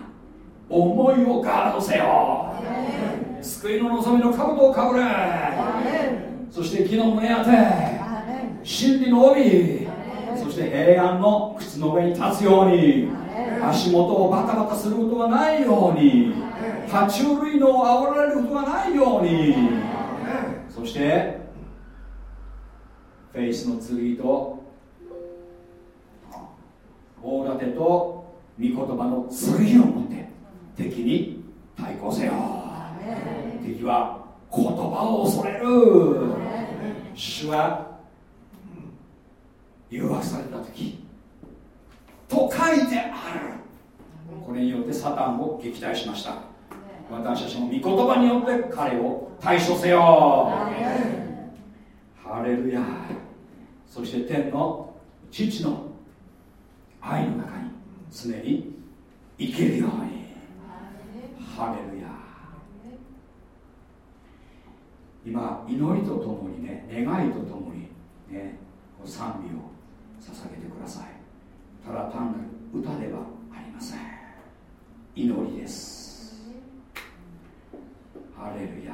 思いをガードせよ救いの望みの兜をかぶれ。そして木の胸当て。真理の帯。そして平安の靴の上に立つように。足元をバタバタすることがないように。爬虫類の煽られることがないようにそしてフェイスの剣と大盾と御言葉の剣を持って敵に対抗せよ。敵は言葉を恐れる。主は誘惑された時と書いてある。これによってサタンを撃退しました。私たちの御言葉によって彼を対処せよ。ハレルヤ。そして天の父の愛の中に常に生きるように。ハレルヤ。今祈りとともにね願いとともにね賛美を捧げてください。ただ単なる歌ではありません。祈りですハレルヤ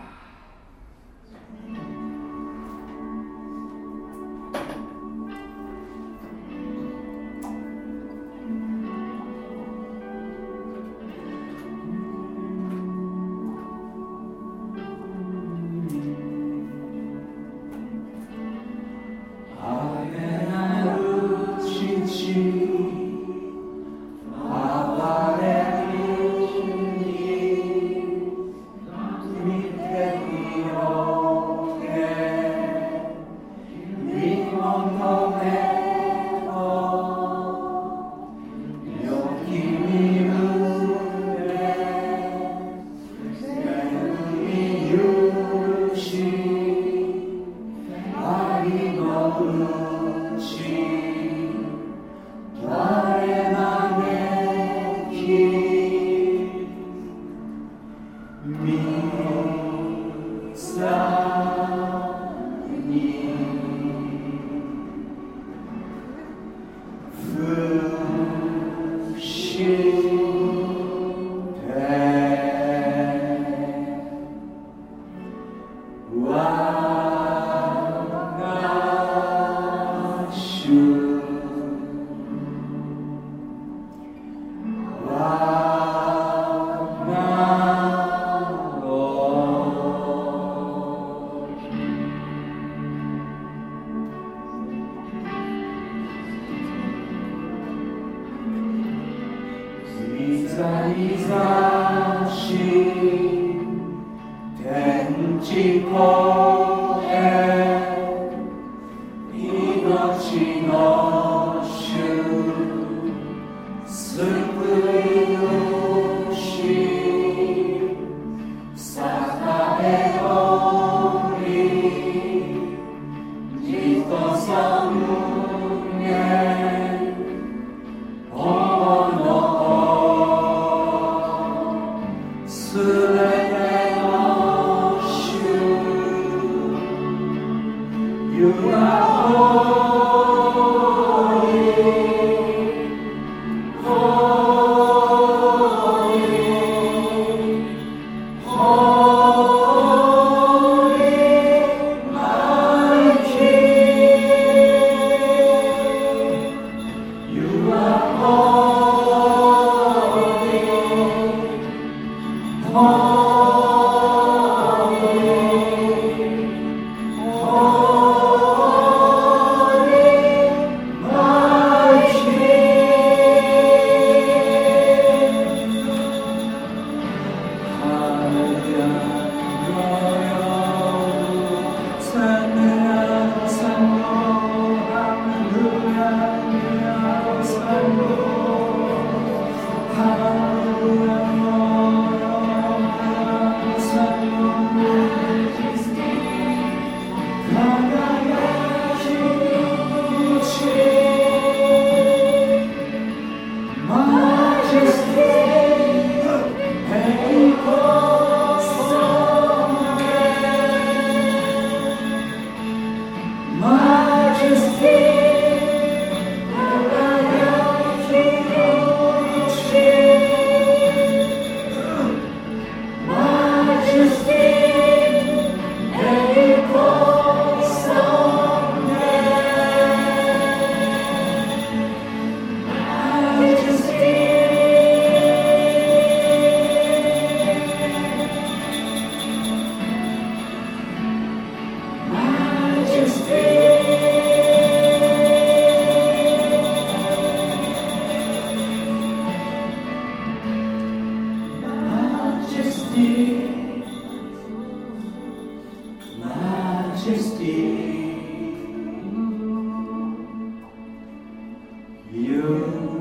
You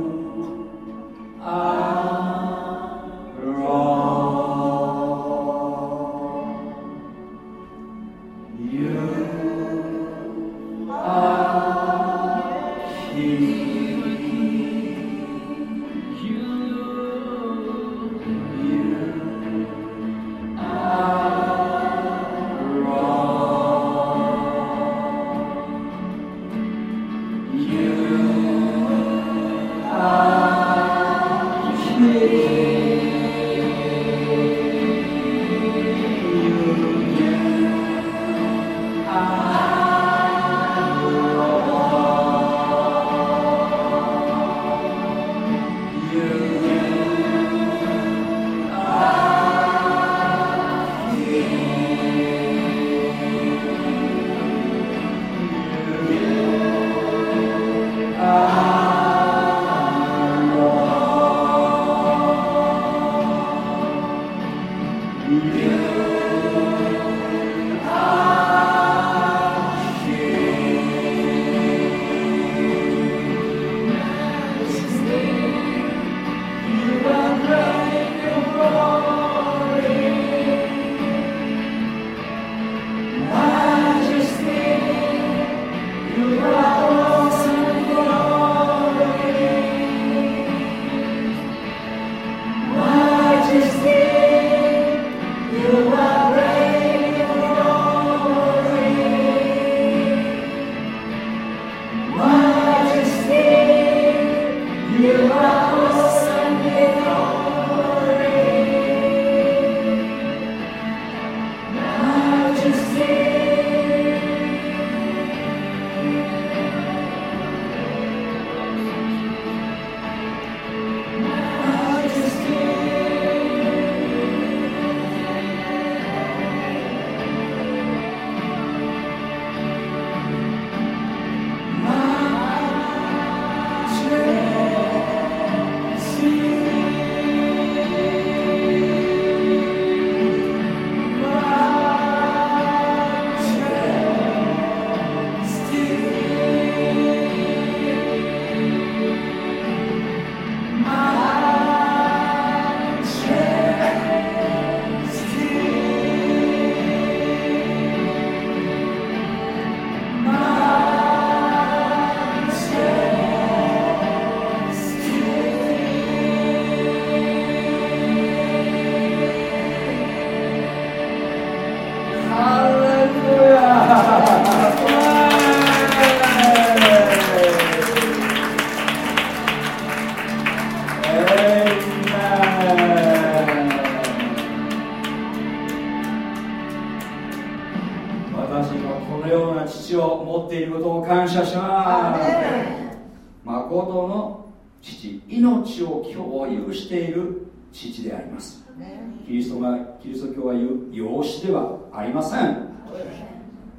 ありません。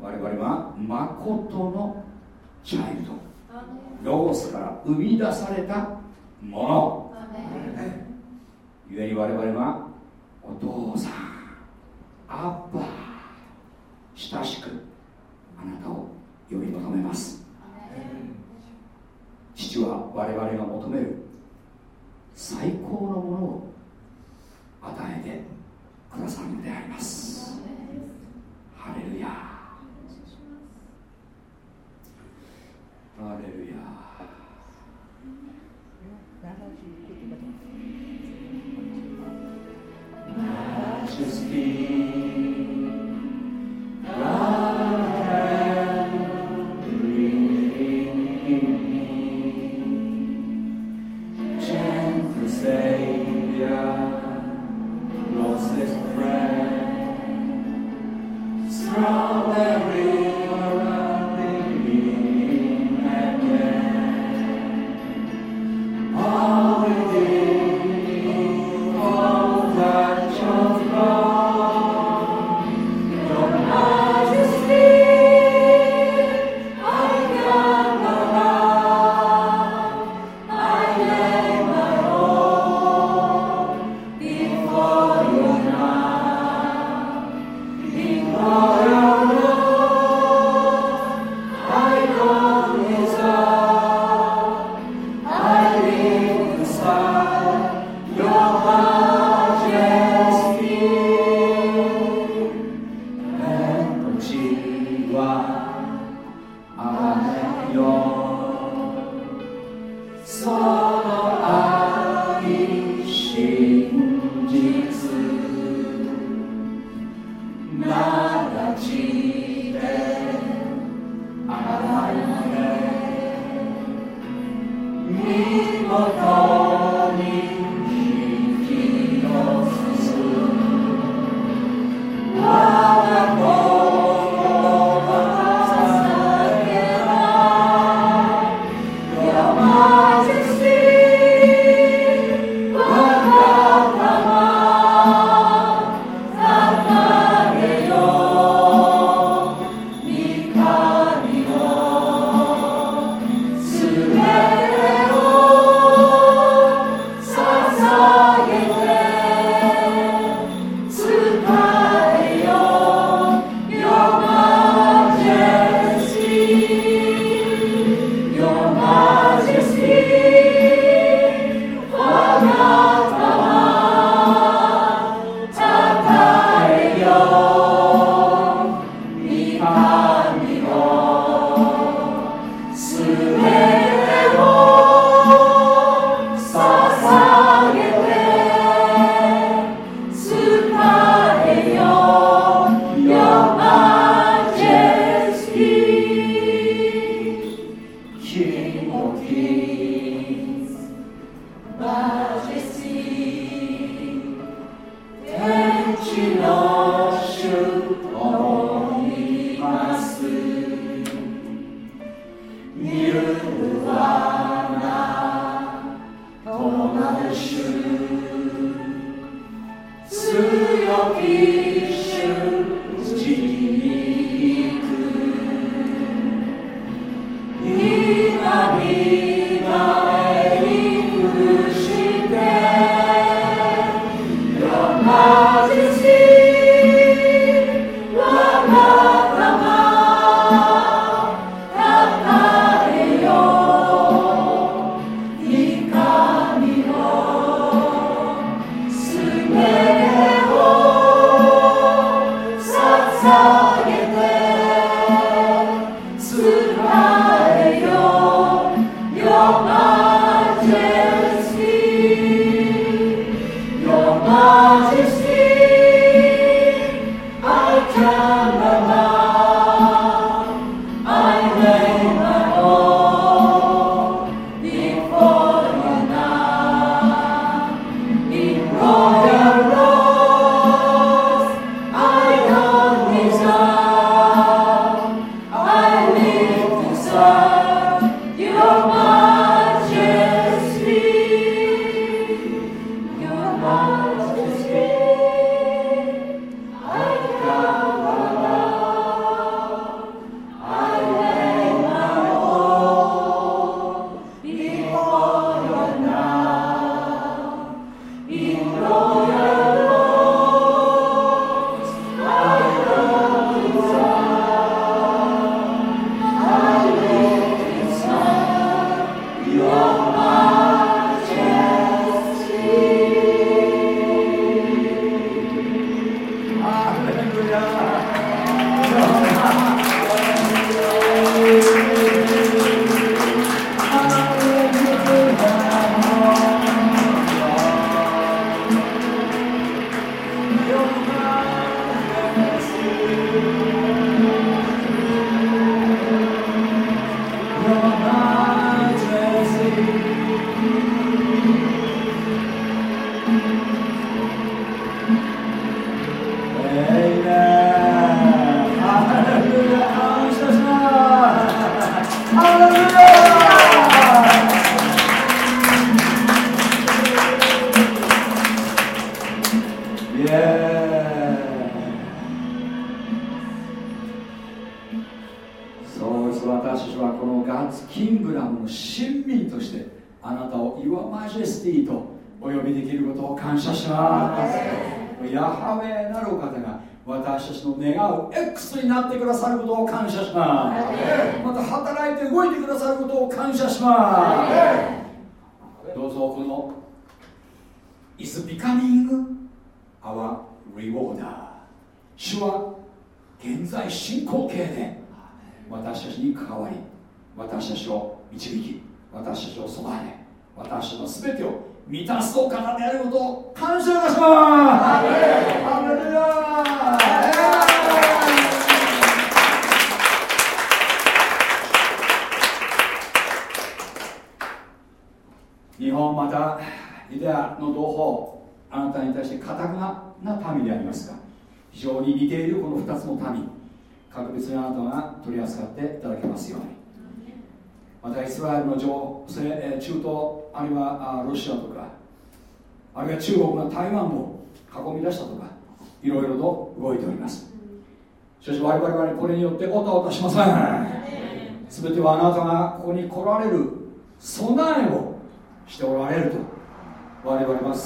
我々は誠のチャイルド。ロゴスから生み出されたもの。故に我々はお父さんアッバ親しくあなたを呼び求めます。父は我々が求める最高のものを与えてくださるのであります。ハレルヤハ from there.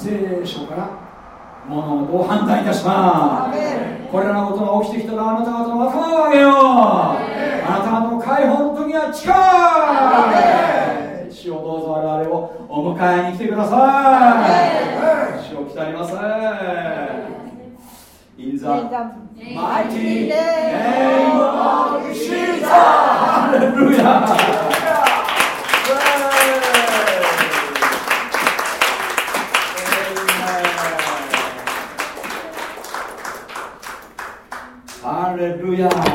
聖書から物事を判断いたします。これらのことが起きてきたらあなた方の頭を上げよう。あなた方の解放の時は近い主をどうぞ我々をお迎えに来てください。主を来たりません In the mighty name of Jesus. Hallelujah. 할렐루야.